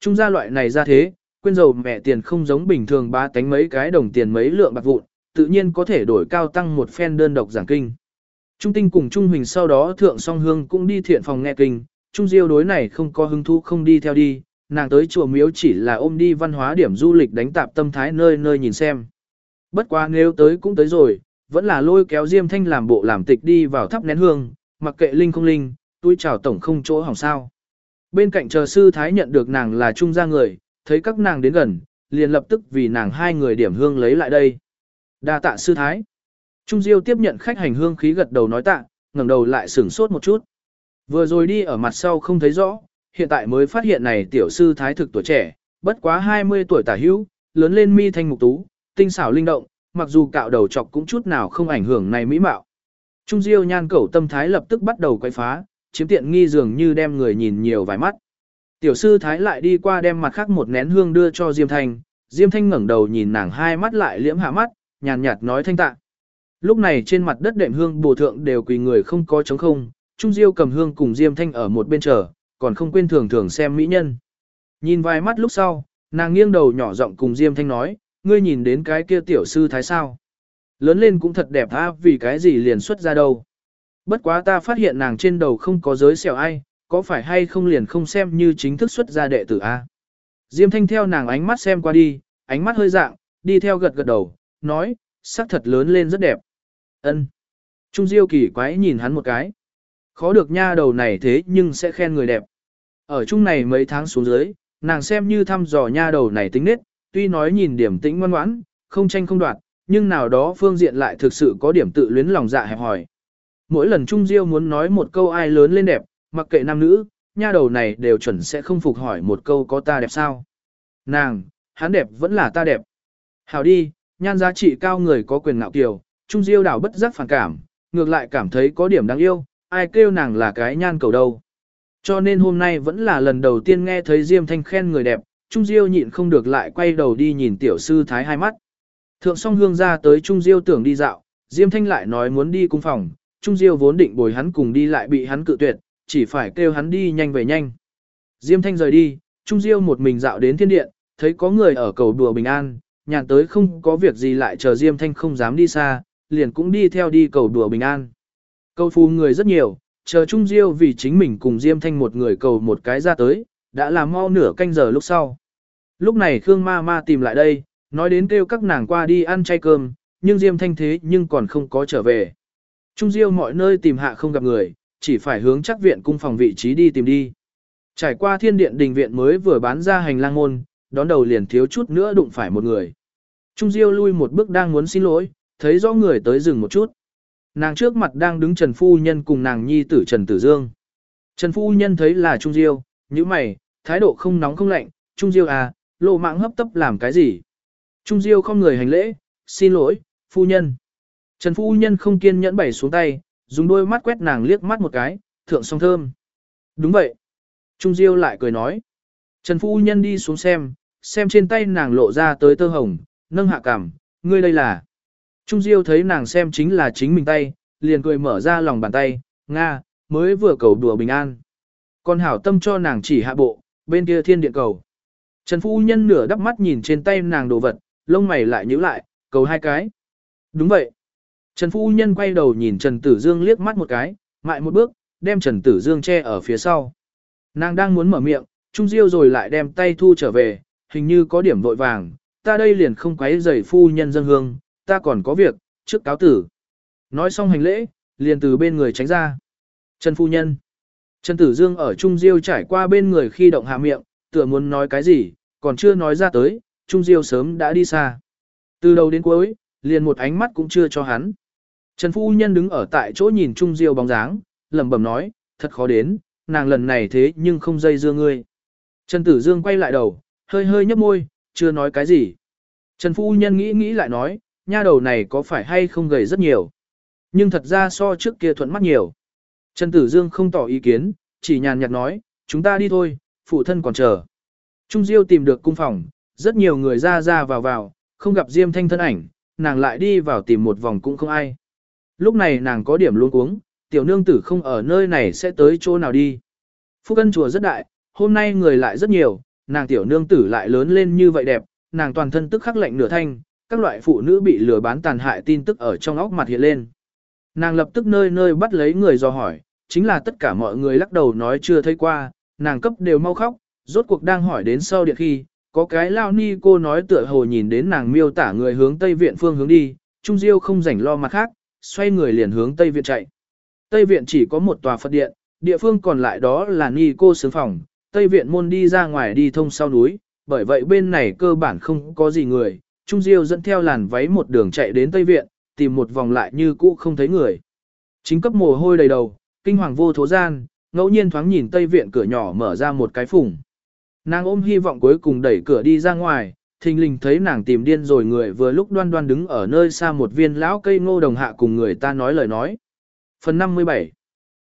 Trung gia loại này ra thế, quên dầu mẹ tiền không giống bình thường ba tánh mấy cái đồng tiền mấy lượng bạc vụn, tự nhiên có thể đổi cao tăng một phen đơn độc giảng kinh. Trung tinh cùng Trung Huỳnh sau đó thượng song hương cũng đi thiện phòng nghe kinh, Trung Diêu đối này không có hứng thú không đi theo đi, nàng tới chùa miếu chỉ là ôm đi văn hóa điểm du lịch đánh tạp tâm thái nơi nơi nhìn xem. Bất quá nếu tới cũng tới rồi, vẫn là lôi kéo Diêm Thanh làm bộ làm tịch đi vào thắp nén hương, mặc kệ linh không linh, túi chào tổng không chỗ hỏng sao. Bên cạnh chờ sư thái nhận được nàng là trung gia người, thấy các nàng đến gần, liền lập tức vì nàng hai người điểm hương lấy lại đây. Đa tạ sư thái. Trung Diêu tiếp nhận khách hành hương khí gật đầu nói tạ, ngẩng đầu lại sửng sốt một chút. Vừa rồi đi ở mặt sau không thấy rõ, hiện tại mới phát hiện này tiểu sư thái thực tuổi trẻ, bất quá 20 tuổi tả hữu, lớn lên mi thanh mục tú, tinh xảo linh động, mặc dù cạo đầu chọc cũng chút nào không ảnh hưởng này mỹ mạo. Trung Diêu nhan cẩu tâm thái lập tức bắt đầu quay phá, chiếm tiện nghi dường như đem người nhìn nhiều vài mắt. Tiểu sư thái lại đi qua đem mặt khác một nén hương đưa cho Diêm Thanh, Diêm Thanh ngẩng đầu nhìn nàng hai mắt lại liễm hạ mắt, nhàn nhạt nói thanh tạ. Lúc này trên mặt đất đệm hương bổ thượng đều quỳ người không có trống không, Trung Diêu cầm hương cùng Diêm Thanh ở một bên chờ, còn không quên thường thường xem mỹ nhân. Nhìn vài mắt lúc sau, nàng nghiêng đầu nhỏ giọng cùng Diêm Thanh nói, ngươi nhìn đến cái kia tiểu sư thái sao. Lớn lên cũng thật đẹp ha vì cái gì liền xuất ra đâu. Bất quá ta phát hiện nàng trên đầu không có giới sẹo ai, có phải hay không liền không xem như chính thức xuất gia đệ tử A. Diêm thanh theo nàng ánh mắt xem qua đi, ánh mắt hơi dạng, đi theo gật gật đầu, nói, sắc thật lớn lên rất đẹp. ân Trung Diêu kỳ quái nhìn hắn một cái. Khó được nha đầu này thế nhưng sẽ khen người đẹp. Ở chung này mấy tháng xuống dưới, nàng xem như thăm dò nha đầu này tính nết, tuy nói nhìn điểm tĩnh ngoan ngoãn, không tranh không đoạt, nhưng nào đó phương diện lại thực sự có điểm tự luyến lòng dạ hẹp hỏi. Mỗi lần Trung Diêu muốn nói một câu ai lớn lên đẹp, mặc kệ nam nữ, nha đầu này đều chuẩn sẽ không phục hỏi một câu có ta đẹp sao. Nàng, hắn đẹp vẫn là ta đẹp. Hảo đi, nhan giá trị cao người có quyền ngạo kiều, Trung Diêu đảo bất giác phản cảm, ngược lại cảm thấy có điểm đáng yêu, ai kêu nàng là cái nhan cầu đâu. Cho nên hôm nay vẫn là lần đầu tiên nghe thấy Diêm Thanh khen người đẹp, Trung Diêu nhịn không được lại quay đầu đi nhìn tiểu sư thái hai mắt. Thượng song hương ra tới Trung Diêu tưởng đi dạo, Diêm Thanh lại nói muốn đi cung phòng, Trung Diêu vốn định bồi hắn cùng đi lại bị hắn cự tuyệt, chỉ phải kêu hắn đi nhanh về nhanh. Diêm Thanh rời đi, Trung Diêu một mình dạo đến thiên điện, thấy có người ở cầu đùa bình an, nhàn tới không có việc gì lại chờ Diêm Thanh không dám đi xa, liền cũng đi theo đi cầu đùa bình an. Cầu phù người rất nhiều, chờ Trung Diêu vì chính mình cùng Diêm Thanh một người cầu một cái ra tới, đã là mau nửa canh giờ lúc sau. Lúc này Khương Ma Ma tìm lại đây, nói đến kêu các nàng qua đi ăn chay cơm, nhưng Diêm Thanh thế nhưng còn không có trở về. Trung Diêu mọi nơi tìm hạ không gặp người, chỉ phải hướng chắc viện cung phòng vị trí đi tìm đi. Trải qua thiên điện đình viện mới vừa bán ra hành lang môn, đón đầu liền thiếu chút nữa đụng phải một người. Trung Diêu lui một bước đang muốn xin lỗi, thấy rõ người tới dừng một chút. Nàng trước mặt đang đứng Trần Phu Nhân cùng nàng nhi tử Trần Tử Dương. Trần Phu Nhân thấy là Trung Diêu, như mày, thái độ không nóng không lạnh, Trung Diêu à, lộ mạng hấp tấp làm cái gì? Trung Diêu không người hành lễ, xin lỗi, Phu Nhân. Trần Phu Nhân không kiên nhẫn bày xuống tay, dùng đôi mắt quét nàng liếc mắt một cái, thượng song thơm. Đúng vậy. Trung Diêu lại cười nói. Trần Phu Nhân đi xuống xem, xem trên tay nàng lộ ra tới tơ hồng, nâng hạ cảm, ngươi đây là. Trung Diêu thấy nàng xem chính là chính mình tay, liền cười mở ra lòng bàn tay, Nga, mới vừa cầu đùa bình an. Con hảo tâm cho nàng chỉ hạ bộ, bên kia thiên điện cầu. Trần Phu Nhân nửa đắp mắt nhìn trên tay nàng đồ vật, lông mày lại nhíu lại, cầu hai cái. Đúng vậy. Trần Phu Nhân quay đầu nhìn Trần Tử Dương liếc mắt một cái, mại một bước, đem Trần Tử Dương che ở phía sau. Nàng đang muốn mở miệng, Trung Diêu rồi lại đem tay thu trở về, hình như có điểm vội vàng, ta đây liền không quấy rầy Phu Nhân dân hương, ta còn có việc, trước cáo tử. Nói xong hành lễ, liền từ bên người tránh ra. Trần Phu Nhân. Trần Tử Dương ở Trung Diêu trải qua bên người khi động hạ miệng, tựa muốn nói cái gì, còn chưa nói ra tới, Trung Diêu sớm đã đi xa. Từ đầu đến cuối, liền một ánh mắt cũng chưa cho hắn. Trần Phu Nhân đứng ở tại chỗ nhìn Trung Diêu bóng dáng, lẩm bẩm nói, thật khó đến, nàng lần này thế nhưng không dây dưa ngươi. Trần Tử Dương quay lại đầu, hơi hơi nhấp môi, chưa nói cái gì. Trần Phu Nhân nghĩ nghĩ lại nói, nha đầu này có phải hay không gầy rất nhiều. Nhưng thật ra so trước kia thuận mắt nhiều. Trần Tử Dương không tỏ ý kiến, chỉ nhàn nhạt nói, chúng ta đi thôi, phụ thân còn chờ. Trung Diêu tìm được cung phòng, rất nhiều người ra ra vào vào, không gặp Diêm Thanh thân ảnh, nàng lại đi vào tìm một vòng cũng không ai. Lúc này nàng có điểm luôn cuống, tiểu nương tử không ở nơi này sẽ tới chỗ nào đi. Phúc Ân chùa rất đại, hôm nay người lại rất nhiều, nàng tiểu nương tử lại lớn lên như vậy đẹp, nàng toàn thân tức khắc lạnh nửa thanh, các loại phụ nữ bị lừa bán tàn hại tin tức ở trong óc mặt hiện lên. Nàng lập tức nơi nơi bắt lấy người do hỏi, chính là tất cả mọi người lắc đầu nói chưa thấy qua, nàng cấp đều mau khóc, rốt cuộc đang hỏi đến sau điện khi, có cái lao ni cô nói tựa hồ nhìn đến nàng miêu tả người hướng Tây Viện phương hướng đi, Trung Diêu không rảnh lo mặt khác, xoay người liền hướng Tây Viện chạy. Tây Viện chỉ có một tòa Phật điện, địa phương còn lại đó là ni cô sướng phòng, Tây Viện môn đi ra ngoài đi thông sau núi, bởi vậy bên này cơ bản không có gì người, Trung Diêu dẫn theo làn váy một đường chạy đến Tây Viện, tìm một vòng lại như cũ không thấy người. Chính cấp mồ hôi đầy đầu, kinh hoàng vô thố gian, ngẫu nhiên thoáng nhìn Tây Viện cửa nhỏ mở ra một cái phùng. Nàng ôm hy vọng cuối cùng đẩy cửa đi ra ngoài, thình lình thấy nàng tìm điên rồi người vừa lúc đoan đoan đứng ở nơi xa một viên lão cây ngô đồng hạ cùng người ta nói lời nói. Phần 57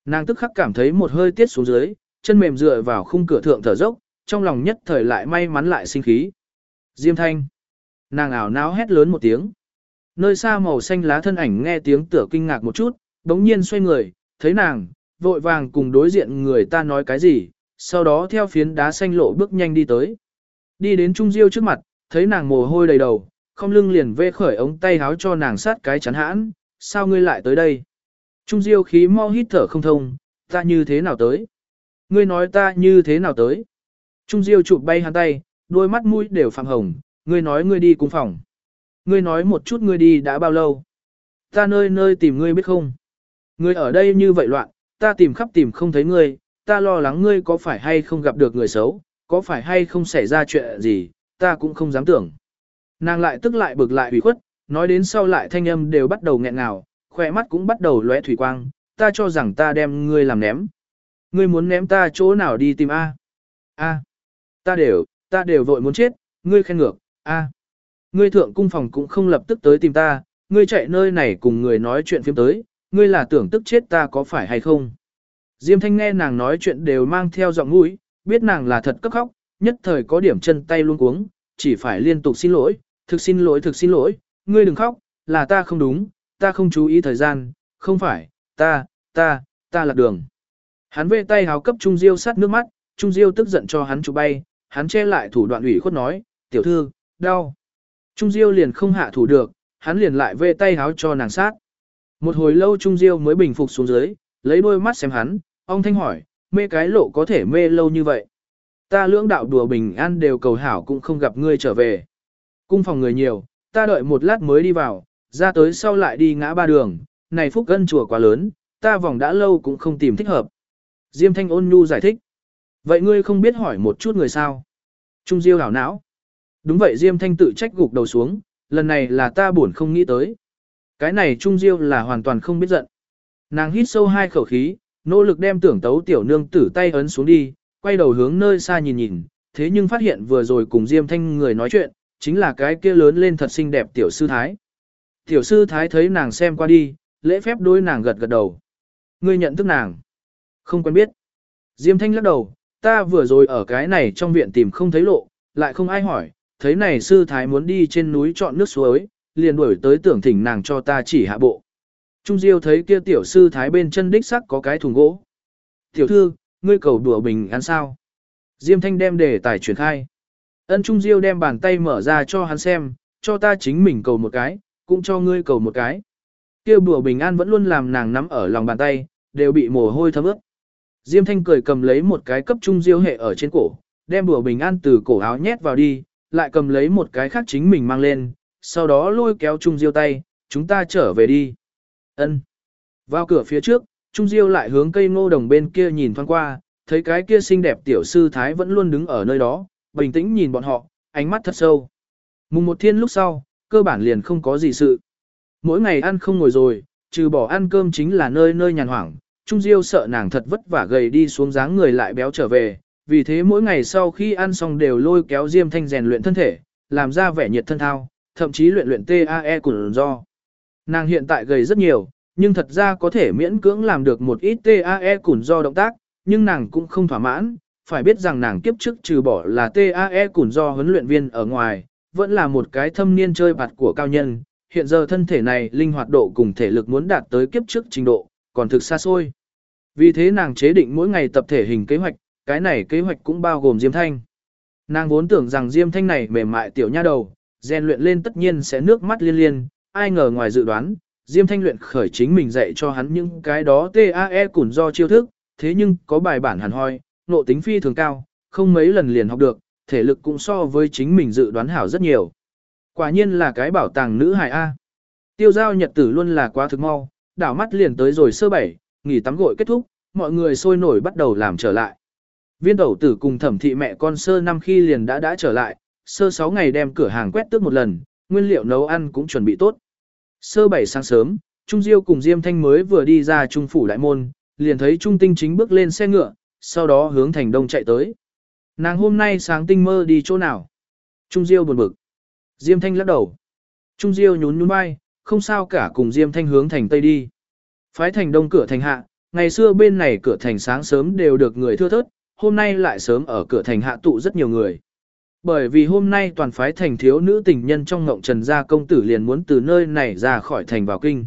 Nàng tức khắc cảm thấy một hơi tiết xuống dưới, chân mềm dựa vào khung cửa thượng thở dốc, trong lòng nhất thời lại may mắn lại sinh khí. Diêm thanh. Nàng ảo náo hét lớn một tiếng. Nơi xa màu xanh lá thân ảnh nghe tiếng tựa kinh ngạc một chút, đống nhiên xoay người, thấy nàng, vội vàng cùng đối diện người ta nói cái gì, sau đó theo phiến đá xanh lộ bước nhanh đi tới. Đi đến Trung Diêu trước mặt, thấy nàng mồ hôi đầy đầu, không lưng liền vê khởi ống tay háo cho nàng sát cái chắn hãn, sao ngươi lại tới đây? Trung Diêu khí mau hít thở không thông, ta như thế nào tới? Ngươi nói ta như thế nào tới? Trung Diêu chụp bay hắn tay, đôi mắt mũi đều phạm hồng, ngươi nói ngươi đi cung phòng. Ngươi nói một chút ngươi đi đã bao lâu? Ta nơi nơi tìm ngươi biết không? Ngươi ở đây như vậy loạn, ta tìm khắp tìm không thấy ngươi, ta lo lắng ngươi có phải hay không gặp được người xấu, có phải hay không xảy ra chuyện gì, ta cũng không dám tưởng. Nàng lại tức lại bực lại ủy khuất, nói đến sau lại thanh âm đều bắt đầu nghẹn ngào, khỏe mắt cũng bắt đầu lóe thủy quang, ta cho rằng ta đem ngươi làm ném. Ngươi muốn ném ta chỗ nào đi tìm A? A. Ta đều, ta đều vội muốn chết, ngươi khen ngược, A. Ngươi thượng cung phòng cũng không lập tức tới tìm ta, ngươi chạy nơi này cùng người nói chuyện phim tới, ngươi là tưởng tức chết ta có phải hay không? Diêm Thanh nghe nàng nói chuyện đều mang theo giọng mũi, biết nàng là thật cấp khóc, nhất thời có điểm chân tay luôn cuống, chỉ phải liên tục xin lỗi, thực xin lỗi thực xin lỗi, ngươi đừng khóc, là ta không đúng, ta không chú ý thời gian, không phải, ta, ta, ta lạc đường. Hắn vê tay háo cấp Trung Diêu sát nước mắt, Trung Diêu tức giận cho hắn chụp bay, hắn che lại thủ đoạn ủy khuất nói, tiểu thư, đau. Trung Diêu liền không hạ thủ được, hắn liền lại vê tay háo cho nàng sát. Một hồi lâu Trung Diêu mới bình phục xuống dưới, lấy đôi mắt xem hắn, ông thanh hỏi, mê cái lộ có thể mê lâu như vậy. Ta lưỡng đạo đùa bình an đều cầu hảo cũng không gặp ngươi trở về. Cung phòng người nhiều, ta đợi một lát mới đi vào, ra tới sau lại đi ngã ba đường, này phúc gân chùa quá lớn, ta vòng đã lâu cũng không tìm thích hợp. Diêm thanh ôn nhu giải thích. Vậy ngươi không biết hỏi một chút người sao? Trung diêu hảo não. Đúng vậy Diêm thanh tự trách gục đầu xuống, lần này là ta buồn không nghĩ tới. Cái này Trung diêu là hoàn toàn không biết giận. Nàng hít sâu hai khẩu khí, nỗ lực đem tưởng tấu tiểu nương tử tay ấn xuống đi, quay đầu hướng nơi xa nhìn nhìn, thế nhưng phát hiện vừa rồi cùng Diêm Thanh người nói chuyện, chính là cái kia lớn lên thật xinh đẹp tiểu sư thái. Tiểu sư thái thấy nàng xem qua đi, lễ phép đối nàng gật gật đầu. Ngươi nhận thức nàng. Không quen biết. Diêm Thanh lắc đầu, ta vừa rồi ở cái này trong viện tìm không thấy lộ, lại không ai hỏi, thấy này sư thái muốn đi trên núi chọn nước suối, liền đuổi tới tưởng thỉnh nàng cho ta chỉ hạ bộ. Trung Diêu thấy kia tiểu sư thái bên chân đích sắc có cái thùng gỗ. Tiểu thư, ngươi cầu đùa bình ăn sao? Diêm Thanh đem đề tài truyền khai. Ân Trung Diêu đem bàn tay mở ra cho hắn xem, cho ta chính mình cầu một cái, cũng cho ngươi cầu một cái. Kêu bùa bình an vẫn luôn làm nàng nắm ở lòng bàn tay, đều bị mồ hôi thấm ướt. Diêm Thanh cười cầm lấy một cái cấp Trung Diêu hệ ở trên cổ, đem bùa bình an từ cổ áo nhét vào đi, lại cầm lấy một cái khác chính mình mang lên, sau đó lôi kéo Trung Diêu tay, chúng ta trở về đi. Ân. Vào cửa phía trước, Trung Diêu lại hướng cây ngô đồng bên kia nhìn thoáng qua, thấy cái kia xinh đẹp tiểu sư thái vẫn luôn đứng ở nơi đó, bình tĩnh nhìn bọn họ, ánh mắt thật sâu. Mùng một thiên lúc sau, cơ bản liền không có gì sự. Mỗi ngày ăn không ngồi rồi, trừ bỏ ăn cơm chính là nơi nơi nhàn hoảng, Trung Diêu sợ nàng thật vất vả gầy đi xuống dáng người lại béo trở về, vì thế mỗi ngày sau khi ăn xong đều lôi kéo Diêm Thanh rèn luyện thân thể, làm ra vẻ nhiệt thân thao, thậm chí luyện luyện TAE của do. Nàng hiện tại gầy rất nhiều, nhưng thật ra có thể miễn cưỡng làm được một ít TAE củn do động tác, nhưng nàng cũng không thỏa mãn, phải biết rằng nàng kiếp trước trừ bỏ là TAE củn do huấn luyện viên ở ngoài, vẫn là một cái thâm niên chơi bạt của cao nhân, hiện giờ thân thể này linh hoạt độ cùng thể lực muốn đạt tới kiếp trước trình độ, còn thực xa xôi. Vì thế nàng chế định mỗi ngày tập thể hình kế hoạch, cái này kế hoạch cũng bao gồm Diêm Thanh. Nàng vốn tưởng rằng Diêm Thanh này mềm mại tiểu nha đầu, rèn luyện lên tất nhiên sẽ nước mắt liên liên, ai ngờ ngoài dự đoán, Diêm Thanh luyện khởi chính mình dạy cho hắn những cái đó TAE củn do chiêu thức, thế nhưng có bài bản hẳn hoi, nộ tính phi thường cao, không mấy lần liền học được, thể lực cũng so với chính mình dự đoán hảo rất nhiều. Quả nhiên là cái bảo tàng nữ hài A. Tiêu giao nhật tử luôn là quá thực mau, đảo mắt liền tới rồi sơ bảy, nghỉ tắm gội kết thúc, mọi người sôi nổi bắt đầu làm trở lại. Viên tẩu tử cùng thẩm thị mẹ con sơ năm khi liền đã đã trở lại, sơ sáu ngày đem cửa hàng quét tước một lần, nguyên liệu nấu ăn cũng chuẩn bị tốt. Sơ bảy sáng sớm, Trung Diêu cùng Diêm Thanh mới vừa đi ra Trung Phủ Đại Môn, liền thấy Trung Tinh chính bước lên xe ngựa, sau đó hướng thành đông chạy tới. Nàng hôm nay sáng tinh mơ đi chỗ nào? Trung Diêu buồn bực. Diêm Thanh lắc đầu. Trung Diêu nhún nhún vai, không sao cả cùng Diêm Thanh hướng thành tây đi. Phái thành đông cửa thành hạ, ngày xưa bên này cửa thành sáng sớm đều được người thưa thớt, hôm nay lại sớm ở cửa thành hạ tụ rất nhiều người. Bởi vì hôm nay toàn phái thành thiếu nữ tình nhân trong ngộng trần gia công tử liền muốn từ nơi này ra khỏi thành vào kinh.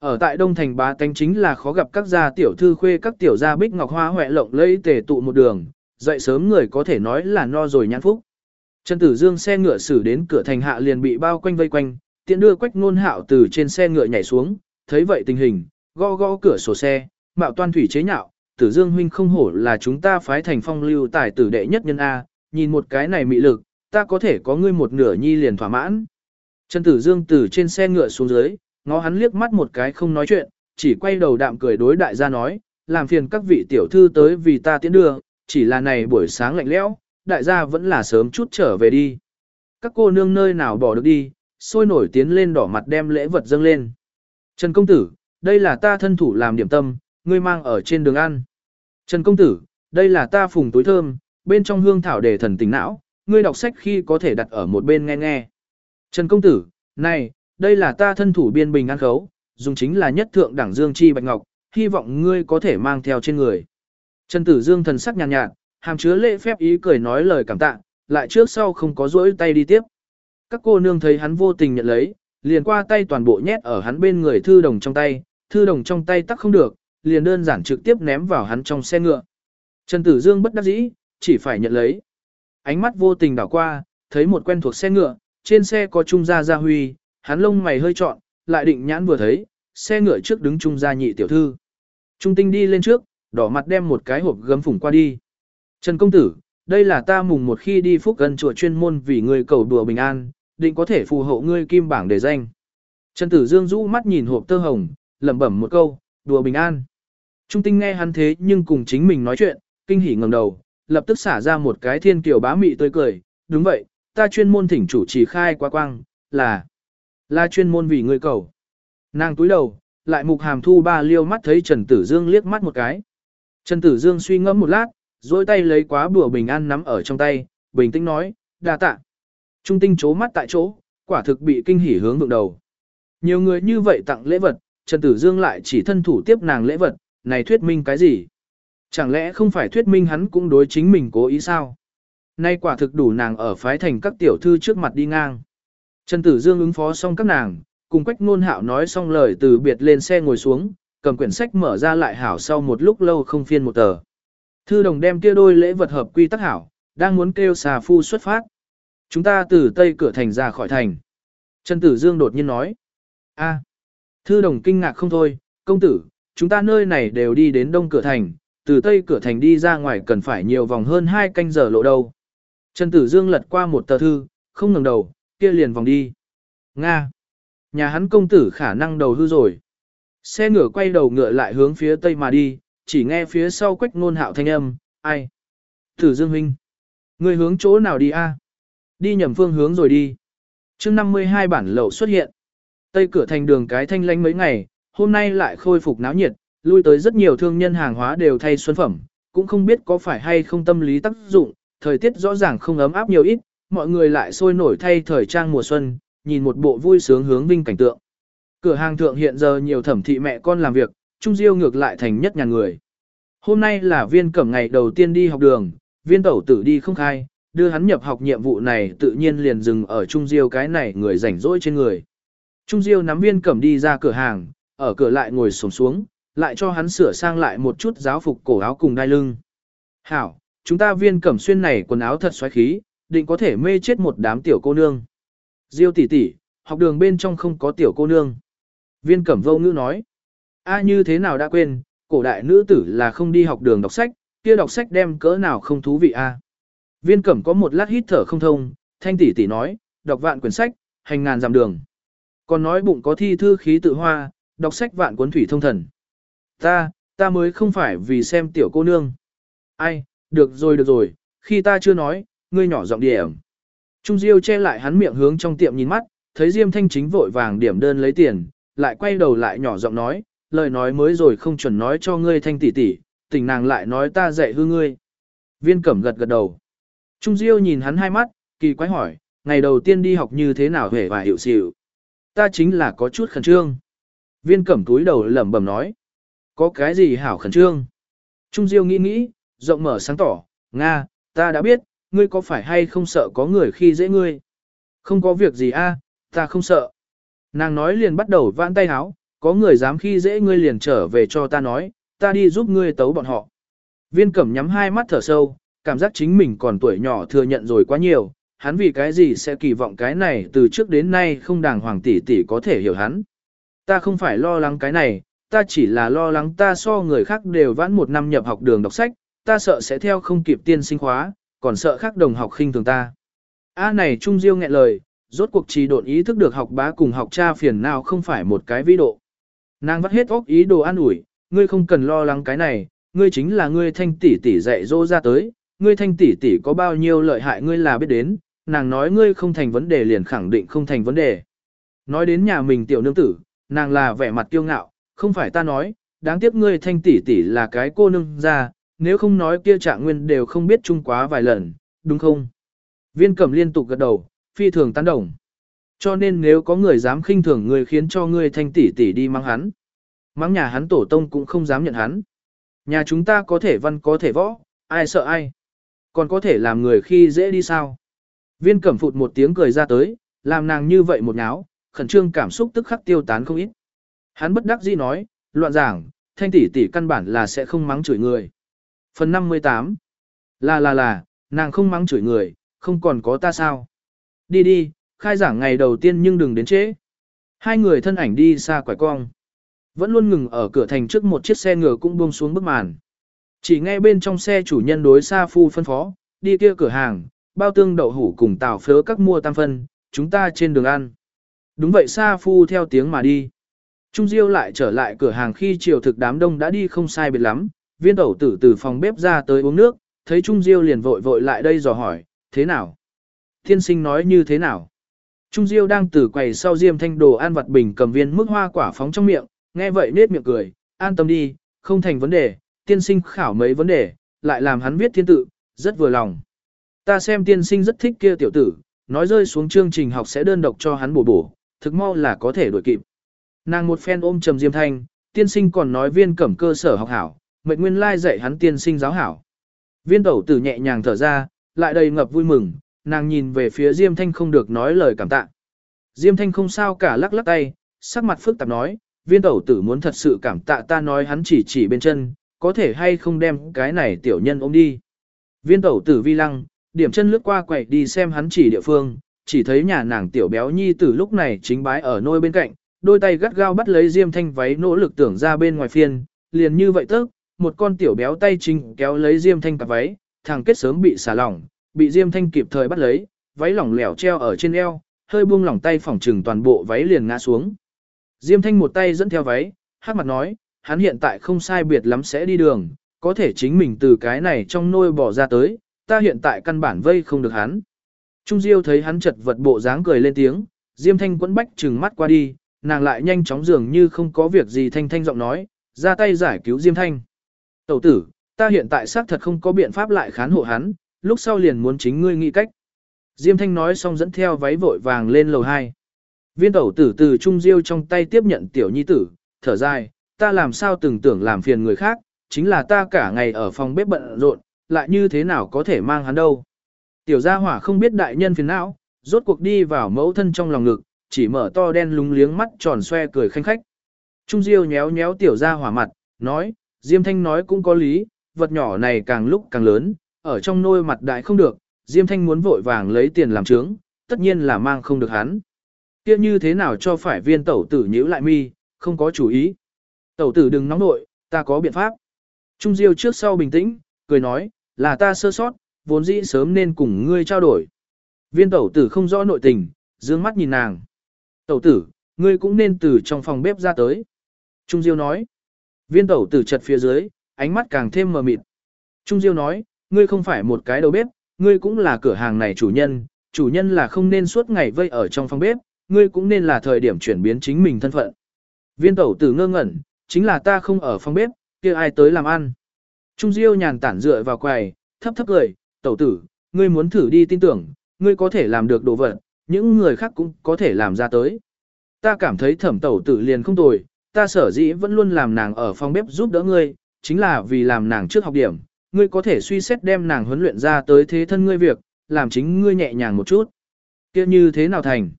Ở tại Đông Thành bá tánh chính là khó gặp các gia tiểu thư khuê các tiểu gia bích ngọc hoa huệ lộng lẫy tề tụ một đường, dậy sớm người có thể nói là no rồi nhãn phúc. Trần Tử Dương xe ngựa xử đến cửa thành hạ liền bị bao quanh vây quanh, tiện đưa quách ngôn hạo từ trên xe ngựa nhảy xuống, thấy vậy tình hình, gõ gõ cửa sổ xe, mạo toan thủy chế nhạo, Tử Dương huynh không hổ là chúng ta phái thành phong lưu tài tử đệ nhất nhân A, nhìn một cái này mị lực, ta có thể có ngươi một nửa nhi liền thỏa mãn. Trần Tử Dương từ trên xe ngựa xuống dưới, ngó hắn liếc mắt một cái không nói chuyện, chỉ quay đầu đạm cười đối đại gia nói, làm phiền các vị tiểu thư tới vì ta tiến đưa, chỉ là này buổi sáng lạnh lẽo, đại gia vẫn là sớm chút trở về đi. Các cô nương nơi nào bỏ được đi, sôi nổi tiến lên đỏ mặt đem lễ vật dâng lên. Trần công tử, đây là ta thân thủ làm điểm tâm, ngươi mang ở trên đường ăn. Trần công tử, đây là ta phùng túi thơm, bên trong hương thảo để thần tình não, ngươi đọc sách khi có thể đặt ở một bên nghe nghe. Trần công tử, này, đây là ta thân thủ biên bình ăn khấu, dùng chính là nhất thượng đẳng dương chi bạch ngọc, hy vọng ngươi có thể mang theo trên người. Trần tử dương thần sắc nhàn nhạt, nhạt, hàm chứa lễ phép ý cười nói lời cảm tạ, lại trước sau không có rỗi tay đi tiếp. Các cô nương thấy hắn vô tình nhận lấy, liền qua tay toàn bộ nhét ở hắn bên người thư đồng trong tay, thư đồng trong tay tắc không được, liền đơn giản trực tiếp ném vào hắn trong xe ngựa. Trần Tử Dương bất đắc dĩ, chỉ phải nhận lấy. Ánh mắt vô tình đảo qua, thấy một quen thuộc xe ngựa, trên xe có Trung Gia Gia Huy, hắn lông mày hơi trọn, lại định nhãn vừa thấy, xe ngựa trước đứng Trung Gia nhị tiểu thư. Trung Tinh đi lên trước, đỏ mặt đem một cái hộp gấm phủng qua đi. Trần Công Tử, đây là ta mùng một khi đi phúc gần chùa chuyên môn vì người cầu đùa bình an, định có thể phù hộ ngươi kim bảng để danh. Trần Tử Dương rũ mắt nhìn hộp tơ hồng, lẩm bẩm một câu, đùa bình an. Trung tinh nghe hắn thế nhưng cùng chính mình nói chuyện, kinh hỉ ngẩng đầu, lập tức xả ra một cái thiên kiều bá mị tươi cười, đúng vậy, ta chuyên môn thỉnh chủ trì khai quá quang, là, là chuyên môn vì ngươi cầu. Nàng túi đầu, lại mục hàm thu ba liêu mắt thấy Trần Tử Dương liếc mắt một cái. Trần Tử Dương suy ngẫm một lát, dôi tay lấy quá bùa bình an nắm ở trong tay, bình tĩnh nói, đa tạ. Trung tinh chố mắt tại chỗ, quả thực bị kinh hỉ hướng vượng đầu. Nhiều người như vậy tặng lễ vật, Trần Tử Dương lại chỉ thân thủ tiếp nàng lễ vật, này thuyết minh cái gì? Chẳng lẽ không phải thuyết minh hắn cũng đối chính mình cố ý sao? Nay quả thực đủ nàng ở phái thành các tiểu thư trước mặt đi ngang. Trần Tử Dương ứng phó xong các nàng, cùng Quách Nôn Hạo nói xong lời từ biệt lên xe ngồi xuống, cầm quyển sách mở ra lại hảo sau một lúc lâu không phiên một tờ. Thư đồng đem kia đôi lễ vật hợp quy tắc hảo, đang muốn kêu xà phu xuất phát. Chúng ta từ tây cửa thành ra khỏi thành. Trần Tử Dương đột nhiên nói. a Thư đồng kinh ngạc không thôi, công tử, chúng ta nơi này đều đi đến đông cửa thành, từ tây cửa thành đi ra ngoài cần phải nhiều vòng hơn hai canh giờ lộ đâu. Trần Tử Dương lật qua một tờ thư, không ngừng đầu, kia liền vòng đi. Nga. Nhà hắn công tử khả năng đầu hư rồi. Xe ngựa quay đầu ngựa lại hướng phía tây mà đi, chỉ nghe phía sau quách ngôn hạo thanh âm, ai? Tử Dương huynh. Người hướng chỗ nào đi a? Đi nhầm phương hướng rồi đi. mươi 52 bản lậu xuất hiện. Tây cửa thành đường cái thanh lánh mấy ngày, hôm nay lại khôi phục náo nhiệt, lui tới rất nhiều thương nhân hàng hóa đều thay xuân phẩm, cũng không biết có phải hay không tâm lý tác dụng, thời tiết rõ ràng không ấm áp nhiều ít, mọi người lại sôi nổi thay thời trang mùa xuân, nhìn một bộ vui sướng hướng vinh cảnh tượng. Cửa hàng thượng hiện giờ nhiều thẩm thị mẹ con làm việc, Trung Diêu ngược lại thành nhất nhà người. Hôm nay là viên cẩm ngày đầu tiên đi học đường, viên tẩu tử đi không khai, đưa hắn nhập học nhiệm vụ này tự nhiên liền dừng ở Trung Diêu cái này người rảnh rỗi trên người. Trung Diêu nắm viên cẩm đi ra cửa hàng, ở cửa lại ngồi xổm xuống, lại cho hắn sửa sang lại một chút giáo phục cổ áo cùng đai lưng. Hảo, chúng ta viên cẩm xuyên này quần áo thật xoáy khí, định có thể mê chết một đám tiểu cô nương. Diêu tỷ tỷ, học đường bên trong không có tiểu cô nương. Viên cẩm vô ngữ nói. A như thế nào đã quên, cổ đại nữ tử là không đi học đường đọc sách, kia đọc sách đem cỡ nào không thú vị a. Viên cẩm có một lát hít thở không thông, thanh tỷ tỷ nói, đọc vạn quyển sách, hành ngàn dặm đường. Còn nói bụng có thi thư khí tự hoa, đọc sách vạn cuốn thủy thông thần. Ta, ta mới không phải vì xem tiểu cô nương. Ai, được rồi được rồi, khi ta chưa nói, ngươi nhỏ giọng điểm. Trung Diêu che lại hắn miệng hướng trong tiệm nhìn mắt, thấy Diêm Thanh chính vội vàng điểm đơn lấy tiền, lại quay đầu lại nhỏ giọng nói, lời nói mới rồi không chuẩn nói cho ngươi Thanh tỷ tỷ, tình nàng lại nói ta dạy hư ngươi. Viên Cẩm gật gật đầu. Trung Diêu nhìn hắn hai mắt, kỳ quái hỏi, ngày đầu tiên đi học như thế nào hề và hiệu xịu. Ta chính là có chút khẩn trương. Viên Cẩm túi đầu lẩm bẩm nói, có cái gì hảo khẩn trương. Trung Diêu nghĩ nghĩ, rộng mở sáng tỏ, Nga, ta đã biết, ngươi có phải hay không sợ có người khi dễ ngươi? Không có việc gì a, ta không sợ. Nàng nói liền bắt đầu vãn tay háo, có người dám khi dễ ngươi liền trở về cho ta nói, ta đi giúp ngươi tấu bọn họ. Viên cẩm nhắm hai mắt thở sâu, cảm giác chính mình còn tuổi nhỏ thừa nhận rồi quá nhiều, hắn vì cái gì sẽ kỳ vọng cái này từ trước đến nay không đàng hoàng tỷ tỷ có thể hiểu hắn. Ta không phải lo lắng cái này, ta chỉ là lo lắng ta so người khác đều vãn một năm nhập học đường đọc sách, ta sợ sẽ theo không kịp tiên sinh khóa, còn sợ khác đồng học khinh thường ta. A này Trung Diêu nghẹn lời, rốt cuộc trì độn ý thức được học bá cùng học cha phiền nào không phải một cái vĩ độ. Nàng vắt hết óc ý đồ an ủi, ngươi không cần lo lắng cái này, ngươi chính là ngươi thanh tỷ tỷ dạy dỗ ra tới, ngươi thanh tỷ tỷ có bao nhiêu lợi hại ngươi là biết đến, nàng nói ngươi không thành vấn đề liền khẳng định không thành vấn đề. Nói đến nhà mình tiểu nương tử, nàng là vẻ mặt kiêu ngạo, không phải ta nói, đáng tiếc ngươi thanh tỷ tỷ là cái cô nương ra, nếu không nói kia trạng nguyên đều không biết chung quá vài lần, đúng không? Viên cẩm liên tục gật đầu, phi thường tán đồng. Cho nên nếu có người dám khinh thường người khiến cho ngươi thanh tỷ tỷ đi mang hắn. mang nhà hắn tổ tông cũng không dám nhận hắn. Nhà chúng ta có thể văn có thể võ, ai sợ ai. Còn có thể làm người khi dễ đi sao. Viên cẩm phụt một tiếng cười ra tới, làm nàng như vậy một nháo, khẩn trương cảm xúc tức khắc tiêu tán không ít. Hắn bất đắc dĩ nói, loạn giảng, thanh tỷ tỷ căn bản là sẽ không mắng chửi người. Phần 58 Là là là, nàng không mắng chửi người, không còn có ta sao. Đi đi, khai giảng ngày đầu tiên nhưng đừng đến trễ. Hai người thân ảnh đi xa quải cong. Vẫn luôn ngừng ở cửa thành trước một chiếc xe ngựa cũng buông xuống bức màn. Chỉ nghe bên trong xe chủ nhân đối xa phu phân phó, đi kia cửa hàng, bao tương đậu hủ cùng tàu phớ các mua tam phân, chúng ta trên đường ăn. Đúng vậy xa phu theo tiếng mà đi. Trung Diêu lại trở lại cửa hàng khi chiều thực đám đông đã đi không sai biệt lắm, viên tẩu tử từ phòng bếp ra tới uống nước, thấy Trung Diêu liền vội vội lại đây dò hỏi, thế nào? Thiên sinh nói như thế nào? Trung Diêu đang từ quầy sau diêm thanh đồ ăn vặt bình cầm viên mức hoa quả phóng trong miệng, nghe vậy nết miệng cười, an tâm đi, không thành vấn đề, tiên sinh khảo mấy vấn đề, lại làm hắn viết thiên tự, rất vừa lòng. Ta xem tiên sinh rất thích kia tiểu tử, nói rơi xuống chương trình học sẽ đơn độc cho hắn bổ bổ, thực mau là có thể đổi kịp. Nàng một phen ôm trầm diêm thanh, tiên sinh còn nói viên cẩm cơ sở học hảo, mệnh nguyên lai dạy hắn tiên sinh giáo hảo. Viên tẩu tử nhẹ nhàng thở ra, lại đầy ngập vui mừng, nàng nhìn về phía Diêm Thanh không được nói lời cảm tạ. Diêm Thanh không sao cả lắc lắc tay, sắc mặt phức tạp nói, viên tẩu tử muốn thật sự cảm tạ ta nói hắn chỉ chỉ bên chân, có thể hay không đem cái này tiểu nhân ôm đi. Viên tẩu tử vi lăng, điểm chân lướt qua quậy đi xem hắn chỉ địa phương, chỉ thấy nhà nàng tiểu béo nhi tử lúc này chính bái ở nôi bên cạnh, đôi tay gắt gao bắt lấy Diêm Thanh váy nỗ lực tưởng ra bên ngoài phiên, liền như vậy tức, một con tiểu béo tay chính kéo lấy Diêm Thanh cặp váy, thằng kết sớm bị xả lỏng, bị Diêm Thanh kịp thời bắt lấy, váy lỏng lẻo treo ở trên eo, hơi buông lỏng tay phỏng trừng toàn bộ váy liền ngã xuống. Diêm Thanh một tay dẫn theo váy, hát mặt nói, hắn hiện tại không sai biệt lắm sẽ đi đường, có thể chính mình từ cái này trong nôi bỏ ra tới, ta hiện tại căn bản vây không được hắn. Trung Diêu thấy hắn chật vật bộ dáng cười lên tiếng, Diêm Thanh quẫn bách trừng mắt qua đi, nàng lại nhanh chóng dường như không có việc gì Thanh Thanh giọng nói, ra tay giải cứu Diêm Thanh. Tẩu tử, ta hiện tại xác thật không có biện pháp lại khán hộ hắn, lúc sau liền muốn chính ngươi nghĩ cách. Diêm Thanh nói xong dẫn theo váy vội vàng lên lầu 2. Viên tẩu tử từ Trung Diêu trong tay tiếp nhận tiểu nhi tử, thở dài, ta làm sao từng tưởng làm phiền người khác, chính là ta cả ngày ở phòng bếp bận rộn, lại như thế nào có thể mang hắn đâu. Tiểu gia hỏa không biết đại nhân phiền não, rốt cuộc đi vào mẫu thân trong lòng ngực, chỉ mở to đen lúng liếng mắt tròn xoe cười khanh khách. Trung Diêu nhéo nhéo tiểu gia hỏa mặt, nói, Diêm Thanh nói cũng có lý, vật nhỏ này càng lúc càng lớn, ở trong nôi mặt đại không được, Diêm Thanh muốn vội vàng lấy tiền làm trướng, tất nhiên là mang không được hắn. Kia như thế nào cho phải viên tẩu tử nhíu lại mi, không có chủ ý. Tẩu tử đừng nóng nội, ta có biện pháp. Trung Diêu trước sau bình tĩnh, cười nói, là ta sơ sót, vốn dĩ sớm nên cùng ngươi trao đổi. Viên tẩu tử không rõ nội tình, dương mắt nhìn nàng. Tẩu tử, ngươi cũng nên từ trong phòng bếp ra tới. Trung Diêu nói. Viên tẩu tử chật phía dưới, ánh mắt càng thêm mờ mịt. Trung Diêu nói, ngươi không phải một cái đầu bếp, ngươi cũng là cửa hàng này chủ nhân, chủ nhân là không nên suốt ngày vây ở trong phòng bếp, ngươi cũng nên là thời điểm chuyển biến chính mình thân phận. Viên tẩu tử ngơ ngẩn, chính là ta không ở phòng bếp, kia ai tới làm ăn. Trung Diêu nhàn tản dựa vào quầy, thấp thấp cười, tẩu tử, ngươi muốn thử đi tin tưởng, ngươi có thể làm được đồ vật, những người khác cũng có thể làm ra tới. Ta cảm thấy thẩm tẩu tử liền không tồi, ta sở dĩ vẫn luôn làm nàng ở phòng bếp giúp đỡ ngươi, chính là vì làm nàng trước học điểm, ngươi có thể suy xét đem nàng huấn luyện ra tới thế thân ngươi việc, làm chính ngươi nhẹ nhàng một chút. kia như thế nào thành?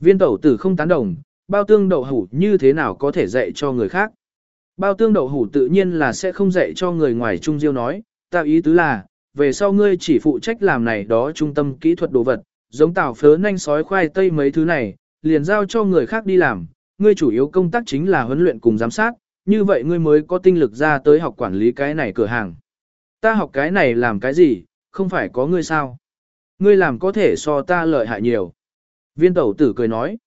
Viên tẩu tử không tán đồng, bao tương đậu hủ như thế nào có thể dạy cho người khác? Bao tương đậu hủ tự nhiên là sẽ không dạy cho người ngoài trung diêu nói, ta ý tứ là, về sau ngươi chỉ phụ trách làm này đó trung tâm kỹ thuật đồ vật, giống tảo phớ nhanh sói khoai tây mấy thứ này, liền giao cho người khác đi làm, ngươi chủ yếu công tác chính là huấn luyện cùng giám sát, như vậy ngươi mới có tinh lực ra tới học quản lý cái này cửa hàng. Ta học cái này làm cái gì, không phải có ngươi sao? Ngươi làm có thể so ta lợi hại nhiều. Viên tẩu tử cười nói.